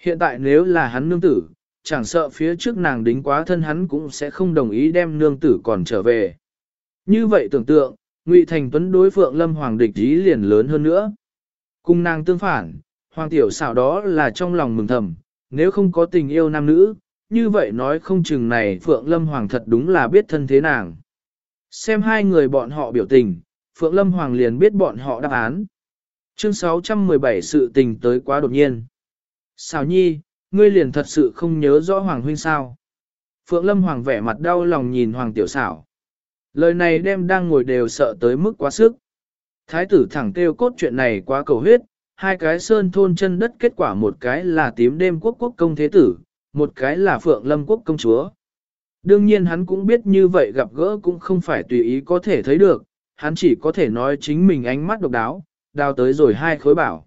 Hiện tại nếu là hắn nương tử, chẳng sợ phía trước nàng đính quá thân hắn cũng sẽ không đồng ý đem nương tử còn trở về. Như vậy tưởng tượng, Ngụy Thành Tuấn đối Phượng Lâm Hoàng địch ý liền lớn hơn nữa. Cùng nàng tương phản, Hoàng tiểu xảo đó là trong lòng mừng thầm, nếu không có tình yêu nam nữ, như vậy nói không chừng này Phượng Lâm Hoàng thật đúng là biết thân thế nàng. Xem hai người bọn họ biểu tình, Phượng Lâm Hoàng liền biết bọn họ đáp án. Chương 617 sự tình tới quá đột nhiên. Xào nhi, ngươi liền thật sự không nhớ rõ Hoàng huynh sao. Phượng Lâm Hoàng vẻ mặt đau lòng nhìn Hoàng tiểu xảo. Lời này đem đang ngồi đều sợ tới mức quá sức. Thái tử thẳng kêu cốt chuyện này quá cầu huyết, hai cái sơn thôn chân đất kết quả một cái là tím đêm quốc quốc công thế tử, một cái là phượng lâm quốc công chúa. Đương nhiên hắn cũng biết như vậy gặp gỡ cũng không phải tùy ý có thể thấy được, hắn chỉ có thể nói chính mình ánh mắt độc đáo, đào tới rồi hai khối bảo.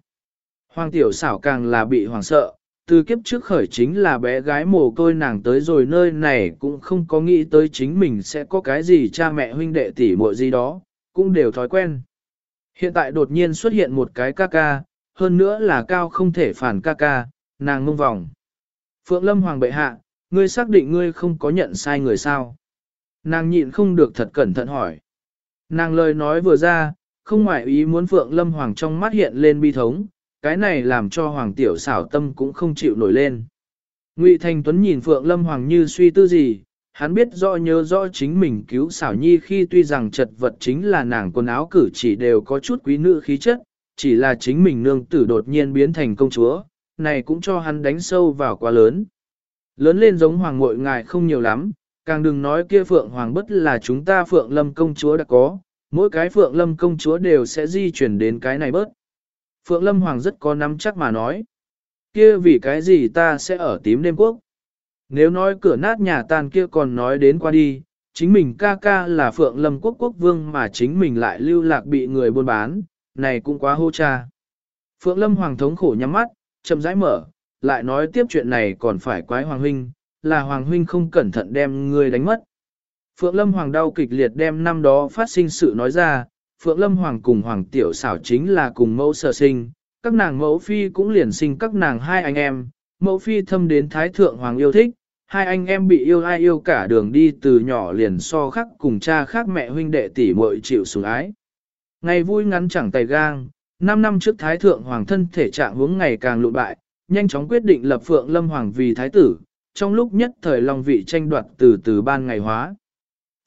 Hoàng tiểu xảo càng là bị hoàng sợ, từ kiếp trước khởi chính là bé gái mồ côi nàng tới rồi nơi này cũng không có nghĩ tới chính mình sẽ có cái gì cha mẹ huynh đệ tỷ muội gì đó, cũng đều thói quen. Hiện tại đột nhiên xuất hiện một cái ca ca, hơn nữa là cao không thể phản ca ca, nàng ngông vòng. Phượng Lâm Hoàng bệ hạ, ngươi xác định ngươi không có nhận sai người sao? Nàng nhịn không được thật cẩn thận hỏi. Nàng lời nói vừa ra, không ngoại ý muốn Phượng Lâm Hoàng trong mắt hiện lên bi thống, cái này làm cho Hoàng tiểu xảo tâm cũng không chịu nổi lên. Ngụy Thành Tuấn nhìn Phượng Lâm Hoàng như suy tư gì, hắn biết rõ nhớ rõ chính mình cứu xảo nhi khi tuy rằng chật vật chính là nàng quần áo cử chỉ đều có chút quý nữ khí chất, chỉ là chính mình nương tử đột nhiên biến thành công chúa, này cũng cho hắn đánh sâu vào quá lớn. Lớn lên giống hoàng muội ngài không nhiều lắm, càng đừng nói kia phượng hoàng bất là chúng ta phượng lâm công chúa đã có, mỗi cái phượng lâm công chúa đều sẽ di chuyển đến cái này bớt. Phượng lâm hoàng rất có nắm chắc mà nói, kia vì cái gì ta sẽ ở tím đêm quốc. Nếu nói cửa nát nhà tan kia còn nói đến qua đi, chính mình ca ca là phượng lâm quốc quốc vương mà chính mình lại lưu lạc bị người buôn bán, này cũng quá hô cha. Phượng lâm hoàng thống khổ nhắm mắt, chậm rãi mở, lại nói tiếp chuyện này còn phải quái Hoàng Huynh, là Hoàng Huynh không cẩn thận đem người đánh mất. Phượng Lâm Hoàng đau kịch liệt đem năm đó phát sinh sự nói ra, Phượng Lâm Hoàng cùng Hoàng Tiểu xảo chính là cùng mẫu sở sinh, các nàng mẫu phi cũng liền sinh các nàng hai anh em, mẫu phi thâm đến Thái Thượng Hoàng yêu thích, hai anh em bị yêu ai yêu cả đường đi từ nhỏ liền so khắc cùng cha khác mẹ huynh đệ tỷ muội chịu sủng ái. Ngày vui ngắn chẳng tay gang, năm năm trước Thái Thượng Hoàng thân thể trạng hướng ngày càng lụn bại, nhanh chóng quyết định lập Phượng Lâm Hoàng vì Thái tử, trong lúc nhất thời Long vị tranh đoạt từ từ ban ngày hóa.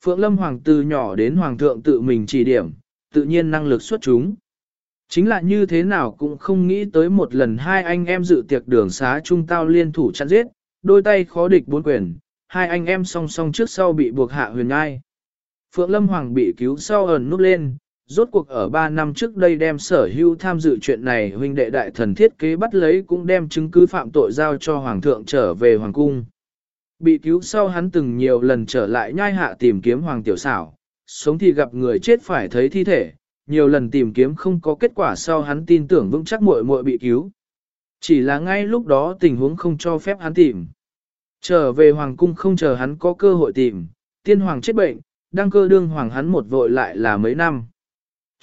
Phượng Lâm Hoàng từ nhỏ đến Hoàng thượng tự mình chỉ điểm, tự nhiên năng lực xuất chúng. Chính là như thế nào cũng không nghĩ tới một lần hai anh em dự tiệc đường xá trung tao liên thủ chặn giết, đôi tay khó địch bốn quyền, hai anh em song song trước sau bị buộc hạ huyền ngai. Phượng Lâm Hoàng bị cứu sau ẩn nút lên, rốt cuộc ở 3 năm trước đây đem sở hữu tham dự chuyện này huynh đệ đại thần thiết kế bắt lấy cũng đem chứng cứ phạm tội giao cho Hoàng thượng trở về Hoàng cung. Bị cứu sau hắn từng nhiều lần trở lại nhai hạ tìm kiếm Hoàng tiểu xảo, sống thì gặp người chết phải thấy thi thể, nhiều lần tìm kiếm không có kết quả sau hắn tin tưởng vững chắc muội muội bị cứu. Chỉ là ngay lúc đó tình huống không cho phép hắn tìm. Trở về hoàng cung không chờ hắn có cơ hội tìm, tiên hoàng chết bệnh, đăng cơ đương hoàng hắn một vội lại là mấy năm.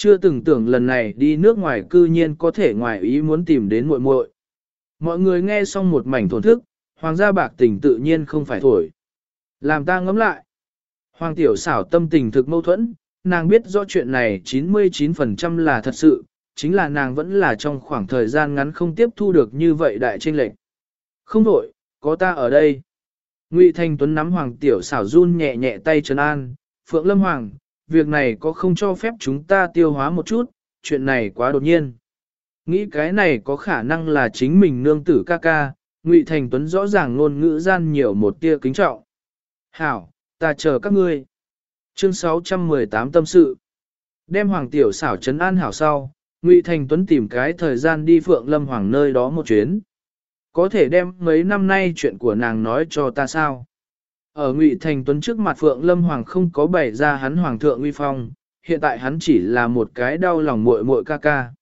Chưa từng tưởng lần này đi nước ngoài cư nhiên có thể ngoài ý muốn tìm đến muội muội. Mọi người nghe xong một mảnh thổn thức, hoàng gia bạc tình tự nhiên không phải thổi. Làm ta ngẫm lại. Hoàng tiểu xảo tâm tình thực mâu thuẫn, nàng biết rõ chuyện này 99% là thật sự, chính là nàng vẫn là trong khoảng thời gian ngắn không tiếp thu được như vậy đại tranh lệch. Không đổi, có ta ở đây. Ngụy Thanh Tuấn nắm Hoàng tiểu xảo run nhẹ nhẹ tay trấn an, Phượng Lâm Hoàng, việc này có không cho phép chúng ta tiêu hóa một chút, chuyện này quá đột nhiên. Nghĩ cái này có khả năng là chính mình nương tử ca ca, Ngụy Thành Tuấn rõ ràng ngôn ngữ gian nhiều một tia kính trọng. Hảo, ta chờ các ngươi. Chương 618 tâm sự. Đem Hoàng Tiểu xảo trấn an hảo sau, Ngụy Thành Tuấn tìm cái thời gian đi Phượng Lâm Hoàng nơi đó một chuyến. Có thể đem mấy năm nay chuyện của nàng nói cho ta sao? Ở Ngụy Thành Tuấn trước mặt Phượng Lâm Hoàng không có bày ra hắn Hoàng thượng uy phong, hiện tại hắn chỉ là một cái đau lòng muội muội ca ca.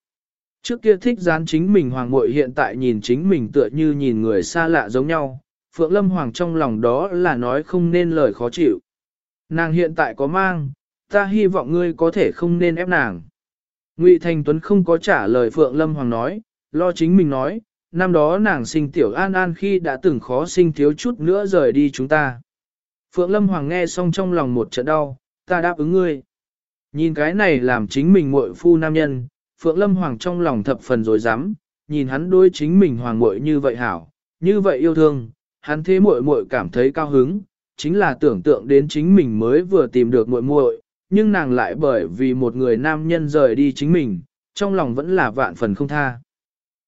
Trước kia thích dán chính mình Hoàng muội hiện tại nhìn chính mình tựa như nhìn người xa lạ giống nhau, Phượng Lâm Hoàng trong lòng đó là nói không nên lời khó chịu. Nàng hiện tại có mang, ta hy vọng ngươi có thể không nên ép nàng. Ngụy Thành Tuấn không có trả lời Phượng Lâm Hoàng nói, lo chính mình nói, năm đó nàng sinh tiểu an an khi đã từng khó sinh thiếu chút nữa rời đi chúng ta. Phượng Lâm Hoàng nghe xong trong lòng một trận đau, ta đáp ứng ngươi. Nhìn cái này làm chính mình muội phu nam nhân, Phượng Lâm Hoàng trong lòng thập phần rồi dám, nhìn hắn đối chính mình hoàng muội như vậy hảo, như vậy yêu thương, hắn thế muội muội cảm thấy cao hứng, chính là tưởng tượng đến chính mình mới vừa tìm được muội muội, nhưng nàng lại bởi vì một người nam nhân rời đi chính mình, trong lòng vẫn là vạn phần không tha.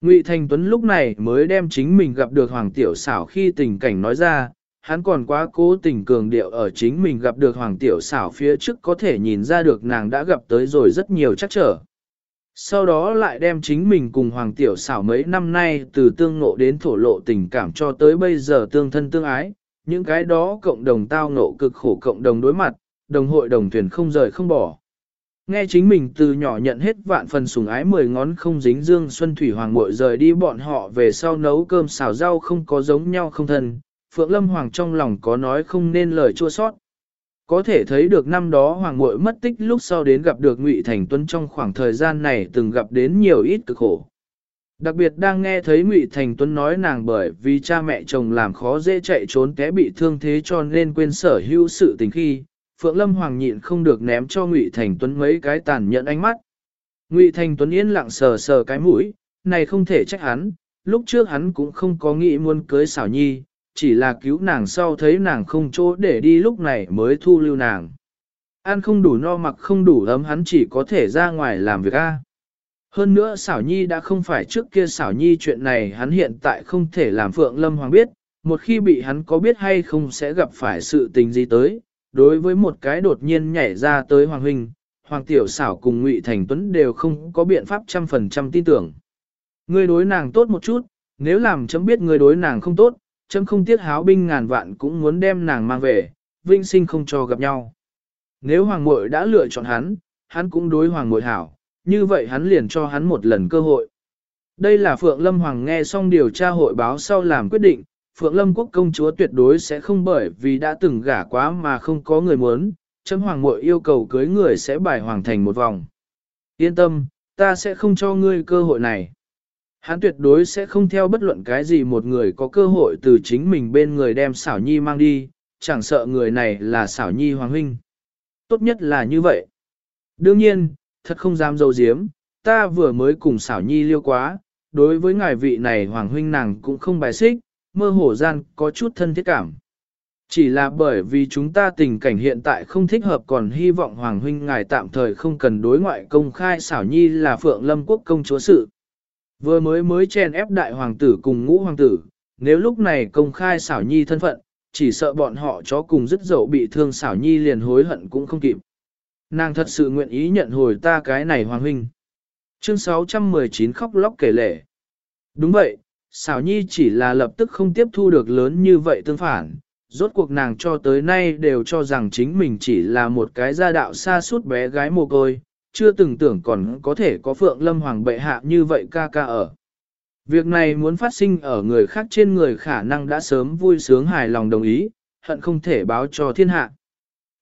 Ngụy Thành Tuấn lúc này mới đem chính mình gặp được Hoàng Tiểu Xảo khi tình cảnh nói ra, hắn còn quá cố tình cường điệu ở chính mình gặp được Hoàng Tiểu Xảo phía trước có thể nhìn ra được nàng đã gặp tới rồi rất nhiều chắc trở. Sau đó lại đem chính mình cùng Hoàng Tiểu Xảo mấy năm nay từ tương ngộ đến thổ lộ tình cảm cho tới bây giờ tương thân tương ái, những cái đó cộng đồng tao ngộ cực khổ cộng đồng đối mặt, đồng hội đồng thuyền không rời không bỏ. Nghe chính mình từ nhỏ nhận hết vạn phần sủng ái mười ngón không dính dương xuân thủy hoàng muội rời đi bọn họ về sau nấu cơm xào rau không có giống nhau không thân, Phượng Lâm Hoàng trong lòng có nói không nên lời chua sót. Có thể thấy được năm đó Hoàng muội mất tích lúc sau đến gặp được Ngụy Thành Tuấn trong khoảng thời gian này từng gặp đến nhiều ít cực khổ. Đặc biệt đang nghe thấy Ngụy Thành Tuấn nói nàng bởi vì cha mẹ chồng làm khó dễ chạy trốn té bị thương thế cho nên quên sở hữu sự tình khi, Phượng Lâm Hoàng nhịn không được ném cho Ngụy Thành Tuấn mấy cái tàn nhẫn ánh mắt. Ngụy Thành Tuấn yên lặng sờ sờ cái mũi, này không thể trách hắn, lúc trước hắn cũng không có nghĩ muốn cưới xảo nhi, chỉ là cứu nàng sau thấy nàng không chỗ để đi lúc này mới thu lưu nàng. Ăn không đủ no mặc không đủ ấm hắn chỉ có thể ra ngoài làm việc A. Hơn nữa xảo nhi đã không phải trước kia xảo nhi chuyện này hắn hiện tại không thể làm Phượng Lâm Hoàng biết, một khi bị hắn có biết hay không sẽ gặp phải sự tình gì tới. Đối với một cái đột nhiên nhảy ra tới Hoàng Huynh, Hoàng Tiểu xảo cùng Ngụy Thành Tuấn đều không có biện pháp trăm phần trăm tin tưởng. Ngươi đối nàng tốt một chút, nếu làm chấm biết ngươi đối nàng không tốt, chấm không tiếc háo binh ngàn vạn cũng muốn đem nàng mang về, vinh sinh không cho gặp nhau. Nếu Hoàng muội đã lựa chọn hắn, hắn cũng đối Hoàng muội hảo, như vậy hắn liền cho hắn một lần cơ hội. Đây là Phượng Lâm Hoàng nghe xong điều tra hội báo sau làm quyết định, Phượng Lâm quốc công chúa tuyệt đối sẽ không bởi vì đã từng gả quá mà không có người muốn, chấm hoàng muội yêu cầu cưới người sẽ bài hoàng thành một vòng. Yên tâm, ta sẽ không cho ngươi cơ hội này. Hắn tuyệt đối sẽ không theo bất luận cái gì một người có cơ hội từ chính mình bên người đem xảo nhi mang đi, chẳng sợ người này là xảo nhi hoàng huynh. Tốt nhất là như vậy. Đương nhiên, thật không dám dâu diếm, ta vừa mới cùng xảo nhi liêu quá, đối với ngài vị này hoàng huynh nàng cũng không bài xích, mơ hồ gian có chút thân thiết cảm. Chỉ là bởi vì chúng ta tình cảnh hiện tại không thích hợp còn hy vọng hoàng huynh ngài tạm thời không cần đối ngoại công khai xảo nhi là phượng lâm quốc công chúa sự. Vừa mới mới chen ép đại hoàng tử cùng ngũ hoàng tử, nếu lúc này công khai xảo nhi thân phận, chỉ sợ bọn họ chó cùng dứt dậu bị thương xảo nhi liền hối hận cũng không kịp. Nàng thật sự nguyện ý nhận hồi ta cái này hoàng huynh. Chương 619 khóc lóc kể lể. Đúng vậy, xảo nhi chỉ là lập tức không tiếp thu được lớn như vậy tương phản. Rốt cuộc nàng cho tới nay đều cho rằng chính mình chỉ là một cái gia đạo xa suốt bé gái mồ côi, chưa từng tưởng còn có thể có phượng lâm hoàng bệ hạ như vậy ca ca ở. Việc này muốn phát sinh ở người khác trên người khả năng đã sớm vui sướng hài lòng đồng ý, hận không thể báo cho thiên hạ.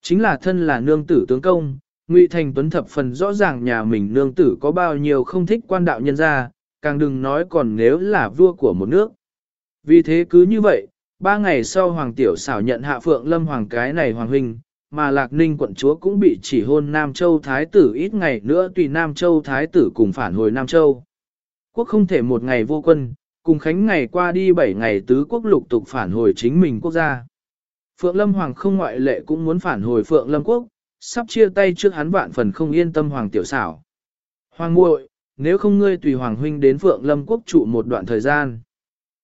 Chính là thân là nương tử tướng công, Ngụy Thành Tuấn thập phần rõ ràng nhà mình nương tử có bao nhiêu không thích quan đạo nhân gia, càng đừng nói còn nếu là vua của một nước. Vì thế cứ như vậy, ba ngày sau Hoàng Tiểu xảo nhận hạ Phượng Lâm Hoàng cái này Hoàng Huynh, mà Lạc Ninh quận chúa cũng bị chỉ hôn Nam Châu Thái tử ít ngày nữa tùy Nam Châu Thái tử cùng phản hồi Nam Châu. Quốc không thể một ngày vô quân, cùng khánh ngày qua đi bảy ngày tứ quốc lục tục phản hồi chính mình quốc gia. Phượng Lâm Hoàng không ngoại lệ cũng muốn phản hồi Phượng Lâm Quốc, sắp chia tay trước hắn vạn phần không yên tâm Hoàng Tiểu xảo. Hoàng muội, nếu không ngươi tùy Hoàng Huynh đến Phượng Lâm Quốc trụ một đoạn thời gian.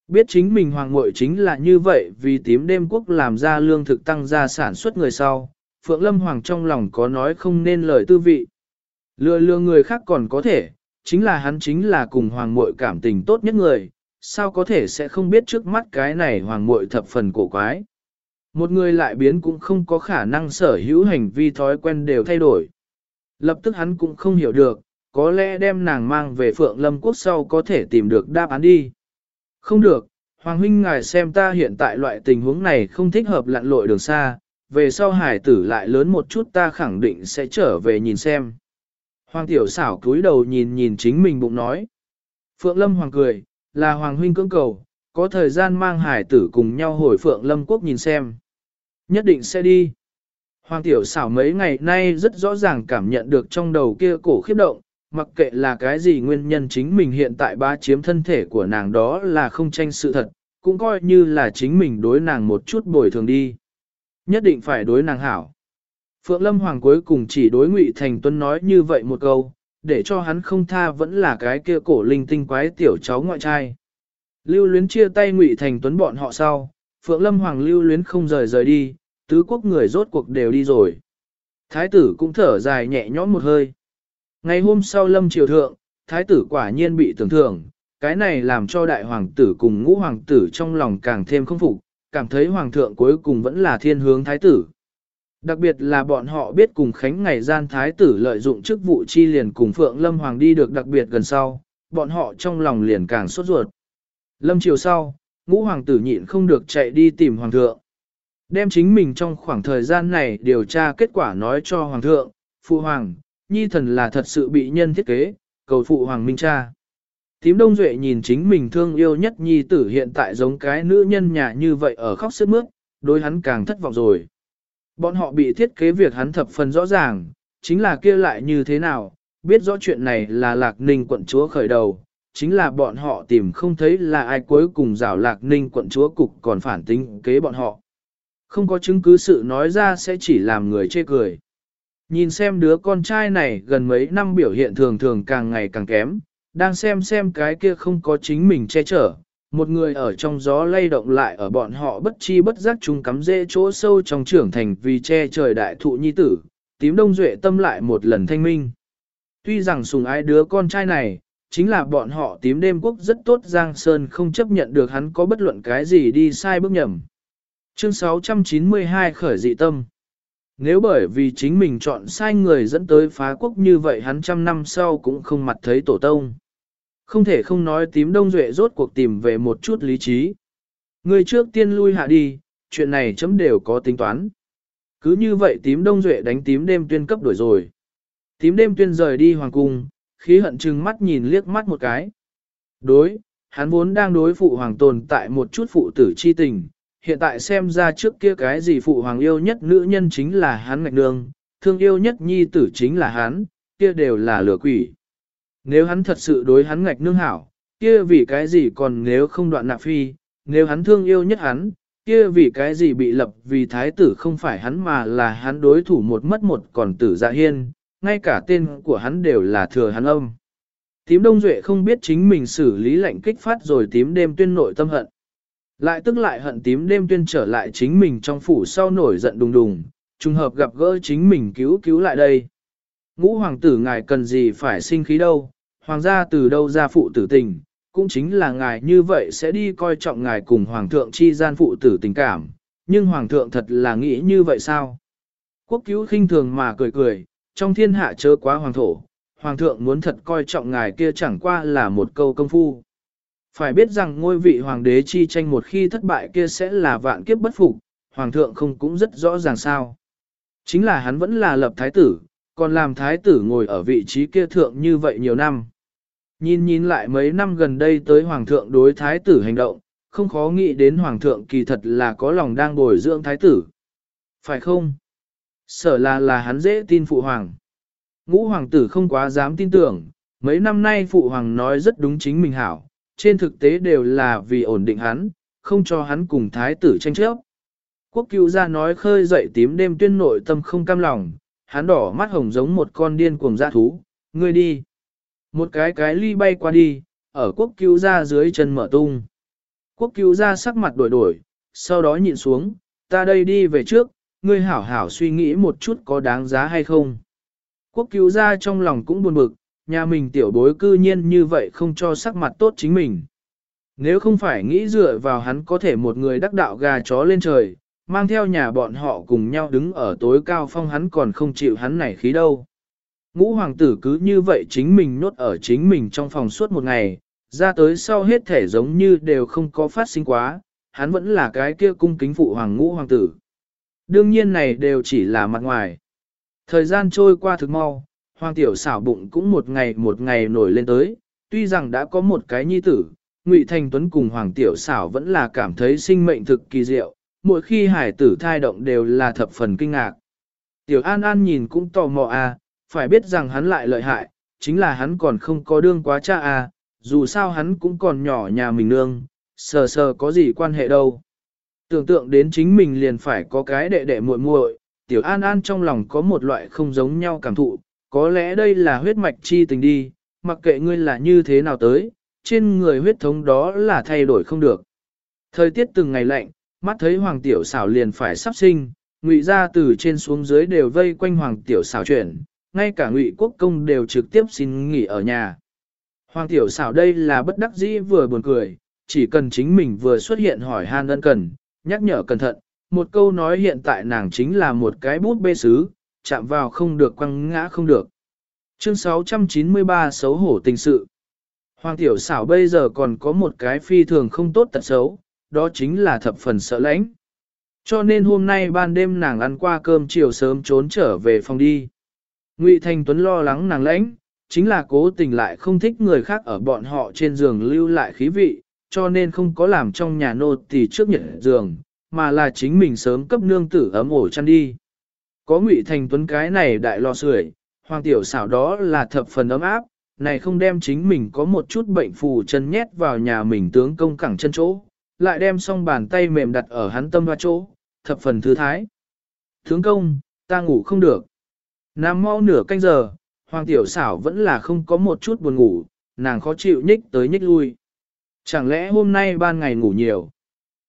Biết chính mình Hoàng muội chính là như vậy vì tím đêm quốc làm ra lương thực tăng gia sản xuất người sau, Phượng Lâm Hoàng trong lòng có nói không nên lời tư vị. Lừa lừa người khác còn có thể, chính là hắn chính là cùng Hoàng muội cảm tình tốt nhất người, sao có thể sẽ không biết trước mắt cái này Hoàng muội thập phần cổ quái. Một người lại biến cũng không có khả năng sở hữu hành vi thói quen đều thay đổi. Lập tức hắn cũng không hiểu được, có lẽ đem nàng mang về Phượng Lâm Quốc sau có thể tìm được đáp án đi. Không được, Hoàng huynh ngài xem ta hiện tại loại tình huống này không thích hợp lặn lội đường xa, về sau hải tử lại lớn một chút ta khẳng định sẽ trở về nhìn xem. Hoàng tiểu xảo cúi đầu nhìn nhìn chính mình bụng nói. Phượng Lâm Hoàng cười, là Hoàng huynh cưỡng cầu, có thời gian mang hải tử cùng nhau hồi Phượng Lâm Quốc nhìn xem. Nhất định sẽ đi. Hoàng tiểu xảo mấy ngày nay rất rõ ràng cảm nhận được trong đầu kia cổ khiếp động, mặc kệ là cái gì nguyên nhân chính mình hiện tại ba chiếm thân thể của nàng đó là không tranh sự thật, cũng coi như là chính mình đối nàng một chút bồi thường đi. Nhất định phải đối nàng hảo. Phượng Lâm Hoàng cuối cùng chỉ đối Ngụy Thành Tuấn nói như vậy một câu, để cho hắn không tha vẫn là cái kia cổ linh tinh quái tiểu cháu ngoại trai. Lưu luyến chia tay Ngụy Thành Tuấn bọn họ sau, Phượng Lâm Hoàng lưu luyến không rời rời đi, tứ quốc người rốt cuộc đều đi rồi. Thái tử cũng thở dài nhẹ nhõm một hơi. Ngày hôm sau lâm triều thượng, thái tử quả nhiên bị tưởng thưởng, cái này làm cho đại hoàng tử cùng ngũ hoàng tử trong lòng càng thêm không phục, cảm thấy hoàng thượng cuối cùng vẫn là thiên hướng thái tử. Đặc biệt là bọn họ biết cùng khánh ngày gian thái tử lợi dụng chức vụ chi liền cùng Phượng Lâm Hoàng đi được đặc biệt gần sau, bọn họ trong lòng liền càng sốt ruột. Lâm chiều sau, ngũ hoàng tử nhịn không được chạy đi tìm hoàng thượng. Đem chính mình trong khoảng thời gian này điều tra kết quả nói cho hoàng thượng, phụ hoàng, nhi thần là thật sự bị nhân thiết kế, cầu phụ hoàng minh cha. Tím Đông Duệ nhìn chính mình thương yêu nhất nhi tử hiện tại giống cái nữ nhân nhà như vậy ở khóc sức mướt, đối hắn càng thất vọng rồi. Bọn họ bị thiết kế việc hắn thập phần rõ ràng, chính là kia lại như thế nào, biết rõ chuyện này là Lạc Ninh quận chúa khởi đầu, chính là bọn họ tìm không thấy là ai cuối cùng rảo Lạc Ninh quận chúa cục còn phản tính kế bọn họ. Không có chứng cứ sự nói ra sẽ chỉ làm người chê cười. Nhìn xem đứa con trai này gần mấy năm biểu hiện thường thường càng ngày càng kém, đang xem xem cái kia không có chính mình che chở, một người ở trong gió lay động lại ở bọn họ bất chi bất giác chung cắm rễ chỗ sâu trong trưởng thành vì che trời đại thụ nhi tử, tím đông duệ tâm lại một lần thanh minh. Tuy rằng sùng ái đứa con trai này, chính là bọn họ tím đêm quốc rất tốt Giang Sơn không chấp nhận được hắn có bất luận cái gì đi sai bước nhầm. Chương 692 khởi dị tâm nếu bởi vì chính mình chọn sai người dẫn tới phá quốc như vậy hắn trăm năm sau cũng không mặt thấy tổ tông. Không thể không nói tím đông duệ rốt cuộc tìm về một chút lý trí. Người trước tiên lui hạ đi, chuyện này chấm đều có tính toán. Cứ như vậy tím đông duệ đánh tím đêm tuyên cấp đổi rồi. Tím đêm tuyên rời đi hoàng cung, khí hận chừng mắt nhìn liếc mắt một cái. Đối, hắn vốn đang đối phụ hoàng tồn tại một chút phụ tử chi tình, hiện tại xem ra trước kia cái gì phụ hoàng yêu nhất nữ nhân chính là hắn ngạch nương, thương yêu nhất nhi tử chính là hắn, kia đều là lửa quỷ. Nếu hắn thật sự đối hắn ngạch nương hảo, kia vì cái gì còn nếu không đoạn nạp phi, nếu hắn thương yêu nhất hắn, kia vì cái gì bị lập vì thái tử không phải hắn mà là hắn đối thủ một mất một còn tử dạ hiên, ngay cả tên của hắn đều là thừa hắn âm. Tím Đông Duệ không biết chính mình xử lý lệnh kích phát rồi tím đêm tuyên nội tâm hận. Lại tức lại hận tím đêm tuyên trở lại chính mình trong phủ sau nổi giận đùng đùng, trùng hợp gặp gỡ chính mình cứu cứu lại đây. Ngũ hoàng tử ngài cần gì phải sinh khí đâu, hoàng gia từ đâu ra phụ tử tình, cũng chính là ngài như vậy sẽ đi coi trọng ngài cùng hoàng thượng chi gian phụ tử tình cảm, nhưng hoàng thượng thật là nghĩ như vậy sao? Quốc cứu khinh thường mà cười cười, trong thiên hạ chớ quá hoàng thổ, hoàng thượng muốn thật coi trọng ngài kia chẳng qua là một câu công phu. Phải biết rằng ngôi vị hoàng đế chi tranh một khi thất bại kia sẽ là vạn kiếp bất phục, hoàng thượng không cũng rất rõ ràng sao. Chính là hắn vẫn là lập thái tử, còn làm thái tử ngồi ở vị trí kia thượng như vậy nhiều năm. Nhìn nhìn lại mấy năm gần đây tới hoàng thượng đối thái tử hành động, không khó nghĩ đến hoàng thượng kỳ thật là có lòng đang bồi dưỡng thái tử. Phải không? sở là là hắn dễ tin phụ hoàng. Ngũ hoàng tử không quá dám tin tưởng, mấy năm nay phụ hoàng nói rất đúng chính mình hảo, trên thực tế đều là vì ổn định hắn, không cho hắn cùng thái tử tranh chấp. Quốc cứu gia nói khơi dậy tím đêm tuyên nội tâm không cam lòng, hắn đỏ mắt hồng giống một con điên cuồng dã thú, ngươi đi. Một cái cái ly bay qua đi, ở quốc cứu ra dưới chân mở tung. Quốc cứu ra sắc mặt đổi đổi, sau đó nhìn xuống, ta đây đi về trước, ngươi hảo hảo suy nghĩ một chút có đáng giá hay không. Quốc cứu ra trong lòng cũng buồn bực, nhà mình tiểu bối cư nhiên như vậy không cho sắc mặt tốt chính mình. Nếu không phải nghĩ dựa vào hắn có thể một người đắc đạo gà chó lên trời, mang theo nhà bọn họ cùng nhau đứng ở tối cao phong hắn còn không chịu hắn nảy khí đâu. Ngũ hoàng tử cứ như vậy chính mình nốt ở chính mình trong phòng suốt một ngày, ra tới sau hết thể giống như đều không có phát sinh quá, hắn vẫn là cái kia cung kính phụ hoàng ngũ hoàng tử. Đương nhiên này đều chỉ là mặt ngoài. Thời gian trôi qua thực mau, hoàng tiểu xảo bụng cũng một ngày một ngày nổi lên tới, tuy rằng đã có một cái nhi tử, Ngụy Thành Tuấn cùng hoàng tiểu xảo vẫn là cảm thấy sinh mệnh thực kỳ diệu, mỗi khi hải tử thai động đều là thập phần kinh ngạc. Tiểu An An nhìn cũng tò mò à, phải biết rằng hắn lại lợi hại, chính là hắn còn không có đương quá cha à, dù sao hắn cũng còn nhỏ nhà mình nương, sờ sờ có gì quan hệ đâu. Tưởng tượng đến chính mình liền phải có cái đệ đệ muội muội, tiểu an an trong lòng có một loại không giống nhau cảm thụ, có lẽ đây là huyết mạch chi tình đi, mặc kệ ngươi là như thế nào tới, trên người huyết thống đó là thay đổi không được. Thời tiết từng ngày lạnh, mắt thấy hoàng tiểu xảo liền phải sắp sinh, ngụy ra từ trên xuống dưới đều vây quanh hoàng tiểu xảo chuyển, ngay cả ngụy quốc công đều trực tiếp xin nghỉ ở nhà. Hoàng tiểu xảo đây là bất đắc dĩ vừa buồn cười, chỉ cần chính mình vừa xuất hiện hỏi han ân cần, nhắc nhở cẩn thận, một câu nói hiện tại nàng chính là một cái bút bê sứ, chạm vào không được quăng ngã không được. Chương 693 xấu hổ tình sự. Hoàng tiểu xảo bây giờ còn có một cái phi thường không tốt tật xấu, đó chính là thập phần sợ lãnh. Cho nên hôm nay ban đêm nàng ăn qua cơm chiều sớm trốn trở về phòng đi. Ngụy Thành Tuấn lo lắng nàng lãnh, chính là cố tình lại không thích người khác ở bọn họ trên giường lưu lại khí vị, cho nên không có làm trong nhà nô tỳ trước nhận giường, mà là chính mình sớm cấp nương tử ấm ổ chăn đi. Có Ngụy Thành Tuấn cái này đại lo sưởi, hoàng tiểu xảo đó là thập phần ấm áp, này không đem chính mình có một chút bệnh phù chân nhét vào nhà mình tướng công cẳng chân chỗ, lại đem xong bàn tay mềm đặt ở hắn tâm hoa chỗ, thập phần thư thái. Tướng công, ta ngủ không được. Nam mau nửa canh giờ, hoàng tiểu xảo vẫn là không có một chút buồn ngủ, nàng khó chịu nhích tới nhích lui. Chẳng lẽ hôm nay ban ngày ngủ nhiều?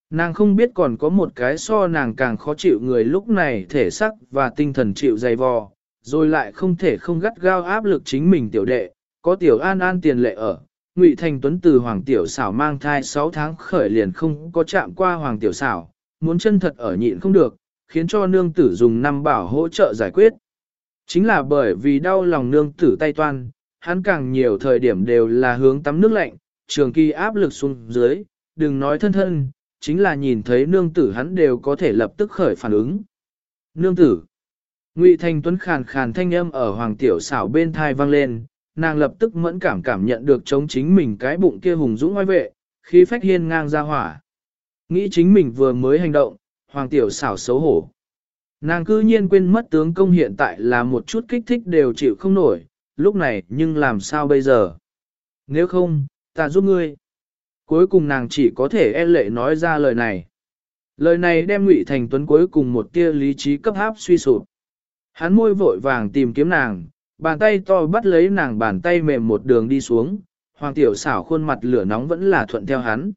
Nàng không biết còn có một cái so nàng càng khó chịu người lúc này thể sắc và tinh thần chịu dày vò, rồi lại không thể không gắt gao áp lực chính mình tiểu đệ, có tiểu an an tiền lệ ở. Ngụy Thành Tuấn từ Hoàng Tiểu Xảo mang thai 6 tháng khởi liền không có chạm qua Hoàng Tiểu Xảo, muốn chân thật ở nhịn không được, khiến cho nương tử dùng năm bảo hỗ trợ giải quyết. Chính là bởi vì đau lòng nương tử tay toan, hắn càng nhiều thời điểm đều là hướng tắm nước lạnh, trường kỳ áp lực xuống dưới, đừng nói thân thân, chính là nhìn thấy nương tử hắn đều có thể lập tức khởi phản ứng. Nương tử. Ngụy Thành Tuấn khàn khàn thanh âm ở Hoàng Tiểu xảo bên thai vang lên, nàng lập tức mẫn cảm cảm nhận được chống chính mình cái bụng kia hùng dũng ngoài vệ, khí phách hiên ngang ra hỏa. Nghĩ chính mình vừa mới hành động, Hoàng Tiểu xảo xấu hổ. Nàng cư nhiên quên mất tướng công hiện tại là một chút kích thích đều chịu không nổi, lúc này nhưng làm sao bây giờ? Nếu không, ta giúp ngươi. Cuối cùng nàng chỉ có thể e lệ nói ra lời này. Lời này đem Ngụy Thành Tuấn cuối cùng một tia lý trí cấp háp suy sụp. Hắn môi vội vàng tìm kiếm nàng, bàn tay to bắt lấy nàng bàn tay mềm một đường đi xuống, hoàng tiểu xảo khuôn mặt lửa nóng vẫn là thuận theo hắn.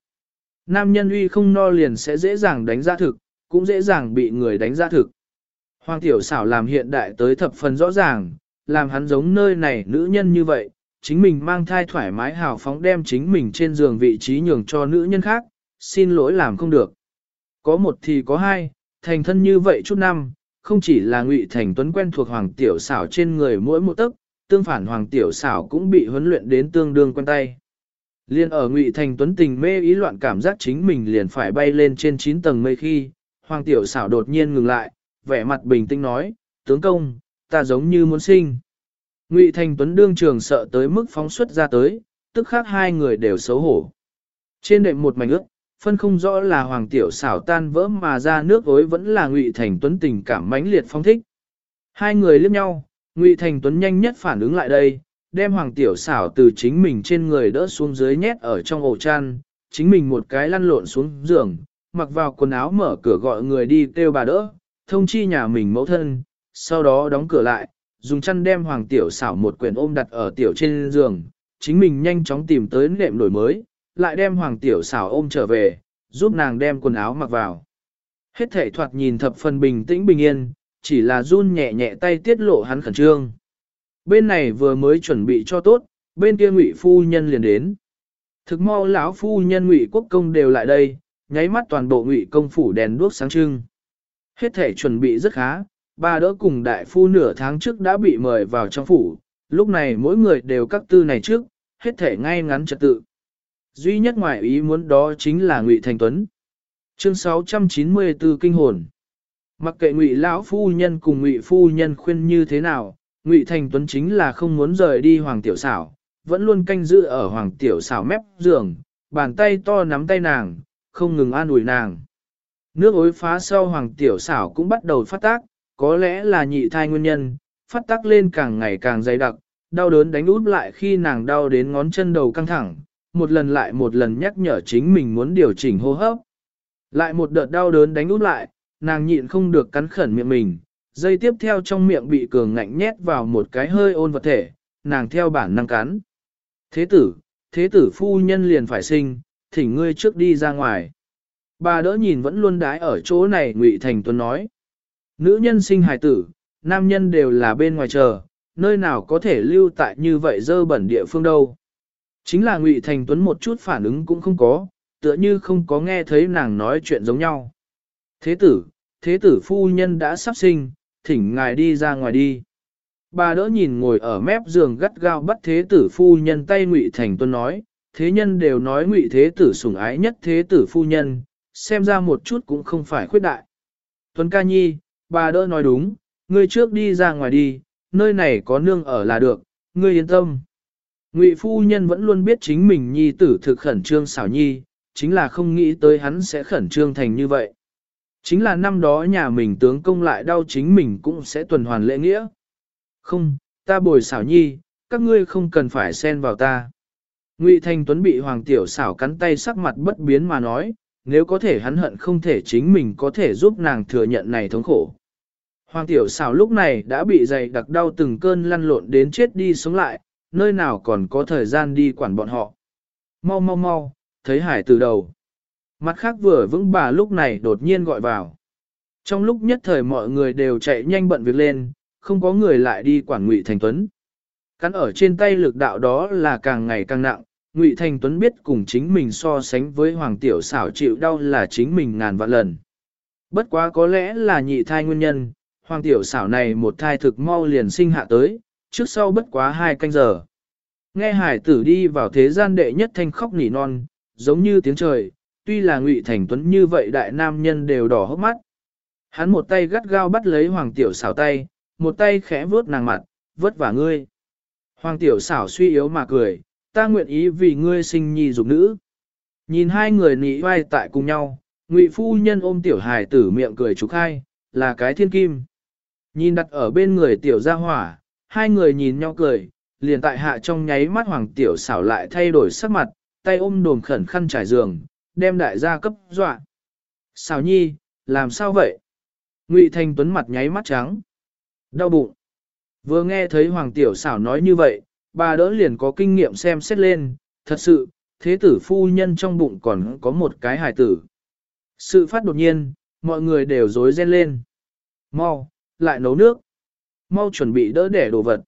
Nam nhân uy không no liền sẽ dễ dàng đánh ra thực, cũng dễ dàng bị người đánh ra thực. Hoàng tiểu xảo làm hiện đại tới thập phần rõ ràng, làm hắn giống nơi này nữ nhân như vậy, chính mình mang thai thoải mái hào phóng đem chính mình trên giường vị trí nhường cho nữ nhân khác, xin lỗi làm không được. Có một thì có hai, thành thân như vậy chút năm, không chỉ là ngụy thành tuấn quen thuộc hoàng tiểu xảo trên người mỗi một tấc, tương phản hoàng tiểu xảo cũng bị huấn luyện đến tương đương quen tay. Liên ở Ngụy Thành Tuấn tình mê ý loạn cảm giác chính mình liền phải bay lên trên 9 tầng mây khi, Hoàng Tiểu xảo đột nhiên ngừng lại, vẻ mặt bình tĩnh nói, tướng công, ta giống như muốn sinh. Ngụy Thành Tuấn đương trường sợ tới mức phóng xuất ra tới, tức khác hai người đều xấu hổ. Trên đệm một mảnh ước, phân không rõ là Hoàng Tiểu xảo tan vỡ mà ra nước ối vẫn là Ngụy Thành Tuấn tình cảm mãnh liệt phong thích. Hai người liếc nhau, Ngụy Thành Tuấn nhanh nhất phản ứng lại đây, đem Hoàng Tiểu xảo từ chính mình trên người đỡ xuống dưới nhét ở trong ổ chăn, chính mình một cái lăn lộn xuống giường, mặc vào quần áo mở cửa gọi người đi kêu bà đỡ, thông chi nhà mình mẫu thân, sau đó đóng cửa lại, dùng chăn đem Hoàng Tiểu xảo một quyển ôm đặt ở tiểu trên giường, chính mình nhanh chóng tìm tới nệm đổi mới, lại đem Hoàng Tiểu xảo ôm trở về, giúp nàng đem quần áo mặc vào. Hết thể thoạt nhìn thập phần bình tĩnh bình yên, chỉ là run nhẹ nhẹ tay tiết lộ hắn khẩn trương. Bên này vừa mới chuẩn bị cho tốt, bên kia ngụy phu nhân liền đến. Thực mau lão phu nhân ngụy quốc công đều lại đây, nháy mắt toàn bộ ngụy công phủ đèn đuốc sáng trưng. Hết thể chuẩn bị rất khá, ba đỡ cùng đại phu nửa tháng trước đã bị mời vào trong phủ, lúc này mỗi người đều các tư này trước, hết thể ngay ngắn trật tự. Duy nhất ngoại ý muốn đó chính là Ngụy Thành Tuấn. Chương 694 Kinh hồn. Mặc kệ Ngụy lão phu nhân cùng Ngụy phu nhân khuyên như thế nào, Ngụy Thành Tuấn chính là không muốn rời đi Hoàng Tiểu Xảo, vẫn luôn canh giữ ở Hoàng Tiểu Xảo mép giường, bàn tay to nắm tay nàng, không ngừng an ủi nàng. Nước ối phá sau Hoàng Tiểu Xảo cũng bắt đầu phát tác, có lẽ là nhị thai nguyên nhân, phát tác lên càng ngày càng dày đặc, đau đớn đánh út lại khi nàng đau đến ngón chân đầu căng thẳng, một lần lại một lần nhắc nhở chính mình muốn điều chỉnh hô hấp. Lại một đợt đau đớn đánh út lại, nàng nhịn không được cắn khẩn miệng mình, dây tiếp theo trong miệng bị cường ngạnh nhét vào một cái hơi ôn vật thể, nàng theo bản năng cắn. Thế tử, thế tử phu nhân liền phải sinh, thỉnh ngươi trước đi ra ngoài. Bà đỡ nhìn vẫn luôn đái ở chỗ này Ngụy Thành Tuấn nói. Nữ nhân sinh hài tử, nam nhân đều là bên ngoài chờ, nơi nào có thể lưu tại như vậy dơ bẩn địa phương đâu. Chính là Ngụy Thành Tuấn một chút phản ứng cũng không có, tựa như không có nghe thấy nàng nói chuyện giống nhau. Thế tử, thế tử phu nhân đã sắp sinh, thỉnh ngài đi ra ngoài đi. Bà đỡ nhìn ngồi ở mép giường gắt gao bắt thế tử phu nhân tay Ngụy Thành Tuấn nói, thế nhân đều nói Ngụy thế tử sủng ái nhất thế tử phu nhân, xem ra một chút cũng không phải khuyết đại. Tuấn ca nhi, bà đỡ nói đúng, ngươi trước đi ra ngoài đi, nơi này có nương ở là được, ngươi yên tâm. Ngụy phu nhân vẫn luôn biết chính mình nhi tử thực khẩn trương xảo nhi, chính là không nghĩ tới hắn sẽ khẩn trương thành như vậy. Chính là năm đó nhà mình tướng công lại đau chính mình cũng sẽ tuần hoàn lễ nghĩa. Không, ta bồi xảo nhi, các ngươi không cần phải xen vào ta. Ngụy Thanh Tuấn bị Hoàng Tiểu xảo cắn tay sắc mặt bất biến mà nói, nếu có thể hắn hận không thể chính mình có thể giúp nàng thừa nhận này thống khổ. Hoàng Tiểu xảo lúc này đã bị dày đặc đau từng cơn lăn lộn đến chết đi sống lại, nơi nào còn có thời gian đi quản bọn họ. Mau mau mau, thấy hải từ đầu. Mặt khác vừa vững bà lúc này đột nhiên gọi vào. Trong lúc nhất thời mọi người đều chạy nhanh bận việc lên, không có người lại đi quản Ngụy Thành Tuấn. Cắn ở trên tay lực đạo đó là càng ngày càng nặng, Ngụy Thành Tuấn biết cùng chính mình so sánh với Hoàng Tiểu xảo chịu đau là chính mình ngàn vạn lần. Bất quá có lẽ là nhị thai nguyên nhân, Hoàng Tiểu xảo này một thai thực mau liền sinh hạ tới, trước sau bất quá hai canh giờ. Nghe hải tử đi vào thế gian đệ nhất thanh khóc nỉ non, giống như tiếng trời, tuy là ngụy thành tuấn như vậy đại nam nhân đều đỏ hốc mắt. Hắn một tay gắt gao bắt lấy hoàng tiểu xảo tay, một tay khẽ vuốt nàng mặt, vất vả ngươi. Hoàng tiểu xảo suy yếu mà cười, ta nguyện ý vì ngươi sinh nhi dục nữ. Nhìn hai người nị vai tại cùng nhau, ngụy phu nhân ôm tiểu hài tử miệng cười trục hai, là cái thiên kim. Nhìn đặt ở bên người tiểu gia hỏa, hai người nhìn nhau cười, liền tại hạ trong nháy mắt hoàng tiểu xảo lại thay đổi sắc mặt, tay ôm đồm khẩn khăn trải giường, đem đại gia cấp dọa. Xảo nhi, làm sao vậy? Ngụy Thanh Tuấn mặt nháy mắt trắng. Đau bụng. Vừa nghe thấy hoàng tiểu xảo nói như vậy, bà đỡ liền có kinh nghiệm xem xét lên, thật sự, thế tử phu nhân trong bụng còn có một cái hài tử. Sự phát đột nhiên, mọi người đều rối ren lên. Mau, lại nấu nước. Mau chuẩn bị đỡ đẻ đồ vật.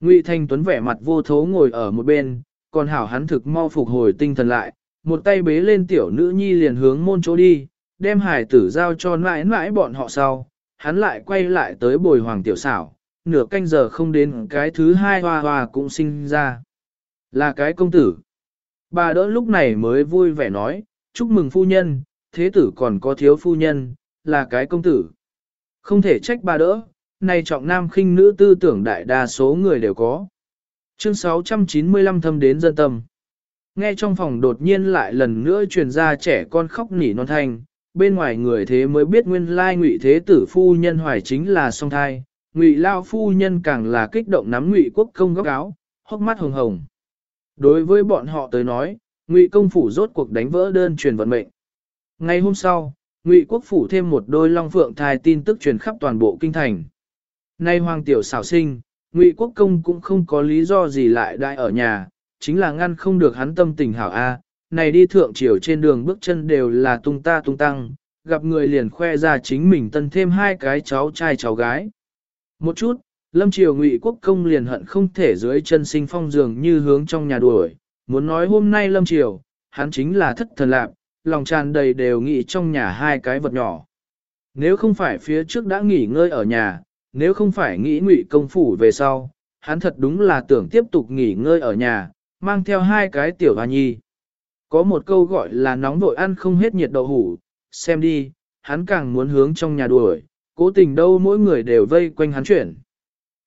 Ngụy Thanh Tuấn vẻ mặt vô thố ngồi ở một bên, còn hảo hắn thực mau phục hồi tinh thần lại, một tay bế lên tiểu nữ nhi liền hướng môn chỗ đi, đem hải tử giao cho mãi mãi bọn họ sau, hắn lại quay lại tới bồi hoàng tiểu xảo, nửa canh giờ không đến cái thứ hai hoa hoa cũng sinh ra. Là cái công tử. Bà đỡ lúc này mới vui vẻ nói, chúc mừng phu nhân, thế tử còn có thiếu phu nhân, là cái công tử. Không thể trách bà đỡ, này trọng nam khinh nữ tư tưởng đại đa số người đều có. Chương 695 thâm đến dân tâm. Nghe trong phòng đột nhiên lại lần nữa truyền ra trẻ con khóc nỉ non thanh, bên ngoài người thế mới biết nguyên lai ngụy thế tử phu nhân hoài chính là song thai, ngụy lao phu nhân càng là kích động nắm ngụy quốc công góc áo, hốc mắt hồng hồng. Đối với bọn họ tới nói, ngụy công phủ rốt cuộc đánh vỡ đơn truyền vận mệnh. Ngày hôm sau, ngụy quốc phủ thêm một đôi long phượng thai tin tức truyền khắp toàn bộ kinh thành. Nay hoàng tiểu xảo sinh, ngụy quốc công cũng không có lý do gì lại đại ở nhà, chính là ngăn không được hắn tâm tình hảo A, này đi thượng triều trên đường bước chân đều là tung ta tung tăng, gặp người liền khoe ra chính mình tân thêm hai cái cháu trai cháu gái. Một chút, lâm triều ngụy quốc công liền hận không thể dưới chân sinh phong dường như hướng trong nhà đuổi, muốn nói hôm nay lâm triều, hắn chính là thất thần lạc, lòng tràn đầy đều nghĩ trong nhà hai cái vật nhỏ. Nếu không phải phía trước đã nghỉ ngơi ở nhà, nếu không phải nghĩ ngụy công phủ về sau, hắn thật đúng là tưởng tiếp tục nghỉ ngơi ở nhà, mang theo hai cái tiểu hoa nhi. Có một câu gọi là nóng vội ăn không hết nhiệt đậu hủ, xem đi, hắn càng muốn hướng trong nhà đuổi, cố tình đâu mỗi người đều vây quanh hắn chuyển.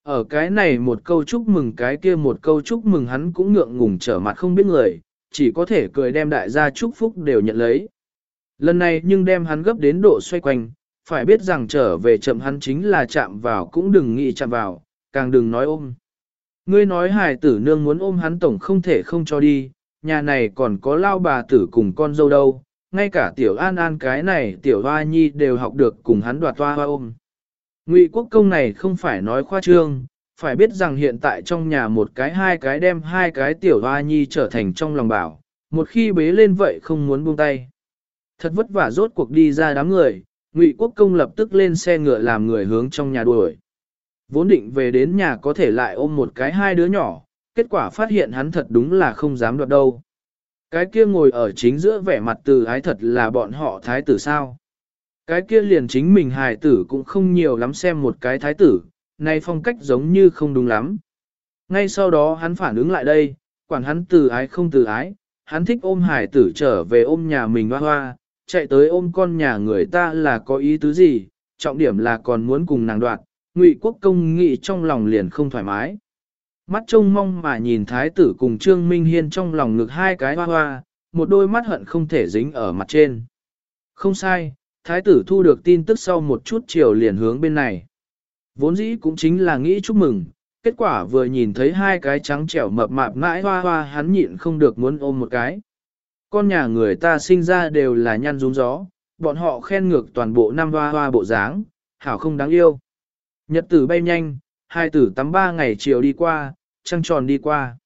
Ở cái này một câu chúc mừng cái kia một câu chúc mừng hắn cũng ngượng ngùng trở mặt không biết người, chỉ có thể cười đem đại gia chúc phúc đều nhận lấy. Lần này nhưng đem hắn gấp đến độ xoay quanh, phải biết rằng trở về chậm hắn chính là chạm vào cũng đừng nghĩ chạm vào, càng đừng nói ôm. Ngươi nói hài tử nương muốn ôm hắn tổng không thể không cho đi, nhà này còn có lao bà tử cùng con dâu đâu, ngay cả tiểu an an cái này tiểu hoa nhi đều học được cùng hắn đoạt hoa hoa ôm. Ngụy quốc công này không phải nói khoa trương, phải biết rằng hiện tại trong nhà một cái hai cái đem hai cái tiểu hoa nhi trở thành trong lòng bảo, một khi bế lên vậy không muốn buông tay. Thật vất vả rốt cuộc đi ra đám người, Ngụy quốc công lập tức lên xe ngựa làm người hướng trong nhà đuổi. Vốn định về đến nhà có thể lại ôm một cái hai đứa nhỏ, kết quả phát hiện hắn thật đúng là không dám đoạt đâu. Cái kia ngồi ở chính giữa vẻ mặt từ ái thật là bọn họ thái tử sao. Cái kia liền chính mình hài tử cũng không nhiều lắm xem một cái thái tử, nay phong cách giống như không đúng lắm. Ngay sau đó hắn phản ứng lại đây, quản hắn từ ái không từ ái, hắn thích ôm hài tử trở về ôm nhà mình hoa hoa, chạy tới ôm con nhà người ta là có ý tứ gì, trọng điểm là còn muốn cùng nàng đoạt, ngụy quốc công nghị trong lòng liền không thoải mái. Mắt trông mong mà nhìn thái tử cùng Trương Minh Hiên trong lòng ngực hai cái hoa hoa, một đôi mắt hận không thể dính ở mặt trên. Không sai, thái tử thu được tin tức sau một chút chiều liền hướng bên này. Vốn dĩ cũng chính là nghĩ chúc mừng, kết quả vừa nhìn thấy hai cái trắng trẻo mập mạp mãi hoa hoa hắn nhịn không được muốn ôm một cái. Con nhà người ta sinh ra đều là nhăn rúng gió, bọn họ khen ngược toàn bộ năm hoa hoa bộ dáng, hảo không đáng yêu. Nhật tử bay nhanh, hai tử tắm ba ngày chiều đi qua, trăng tròn đi qua.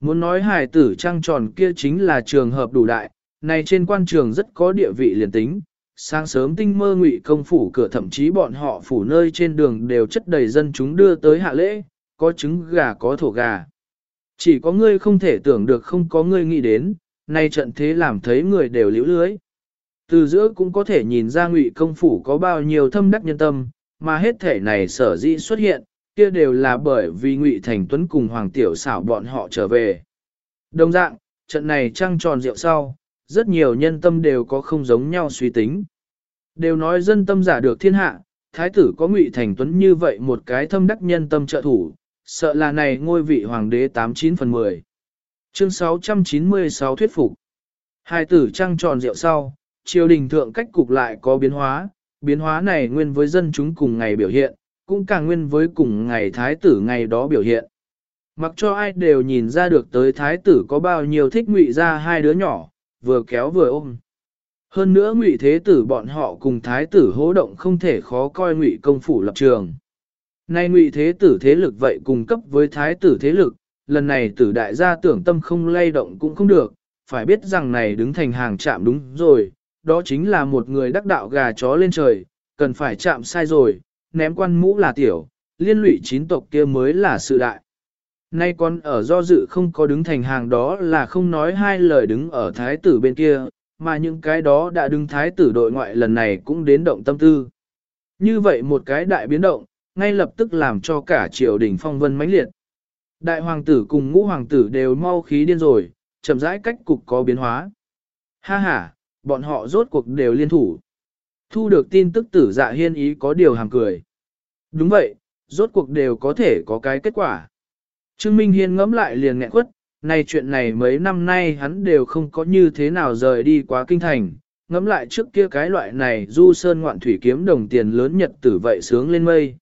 Muốn nói hài tử trăng tròn kia chính là trường hợp đủ đại, này trên quan trường rất có địa vị liền tính. Sáng sớm tinh mơ ngụy công phủ cửa thậm chí bọn họ phủ nơi trên đường đều chất đầy dân chúng đưa tới hạ lễ, có trứng gà có thổ gà. Chỉ có ngươi không thể tưởng được không có ngươi nghĩ đến, nay trận thế làm thấy người đều liễu lưới. Từ giữa cũng có thể nhìn ra ngụy công phủ có bao nhiêu thâm đắc nhân tâm, mà hết thể này sở dĩ xuất hiện, kia đều là bởi vì Ngụy Thành Tuấn cùng Hoàng Tiểu xảo bọn họ trở về. Đồng dạng, trận này trăng tròn rượu sau, rất nhiều nhân tâm đều có không giống nhau suy tính. Đều nói dân tâm giả được thiên hạ, thái tử có Ngụy Thành Tuấn như vậy một cái thâm đắc nhân tâm trợ thủ, sợ là này ngôi vị hoàng đế 89 phần 10. Chương 696 thuyết phục. Hai tử trăng tròn rượu sau, triều đình thượng cách cục lại có biến hóa, biến hóa này nguyên với dân chúng cùng ngày biểu hiện, cũng càng nguyên với cùng ngày thái tử ngày đó biểu hiện. Mặc cho ai đều nhìn ra được tới thái tử có bao nhiêu thích ngụy ra hai đứa nhỏ, vừa kéo vừa ôm. Hơn nữa ngụy thế tử bọn họ cùng thái tử hỗ động không thể khó coi ngụy công phủ lập trường. Nay ngụy thế tử thế lực vậy cùng cấp với thái tử thế lực, lần này tử đại gia tưởng tâm không lay động cũng không được, phải biết rằng này đứng thành hàng chạm đúng rồi, đó chính là một người đắc đạo gà chó lên trời, cần phải chạm sai rồi, ném quan mũ là tiểu, liên lụy chín tộc kia mới là sự đại. Nay con ở do dự không có đứng thành hàng đó là không nói hai lời đứng ở thái tử bên kia, mà những cái đó đã đứng thái tử đội ngoại lần này cũng đến động tâm tư. Như vậy một cái đại biến động, ngay lập tức làm cho cả triều đình phong vân mãnh liệt. Đại hoàng tử cùng ngũ hoàng tử đều mau khí điên rồi, chậm rãi cách cục có biến hóa. Ha ha, bọn họ rốt cuộc đều liên thủ. Thu được tin tức tử dạ hiên ý có điều hàm cười. Đúng vậy, rốt cuộc đều có thể có cái kết quả. Trương Minh Hiên ngẫm lại liền nghẹn quất, này chuyện này mấy năm nay hắn đều không có như thế nào rời đi quá kinh thành, ngẫm lại trước kia cái loại này du sơn ngoạn thủy kiếm đồng tiền lớn nhật tử vậy sướng lên mây,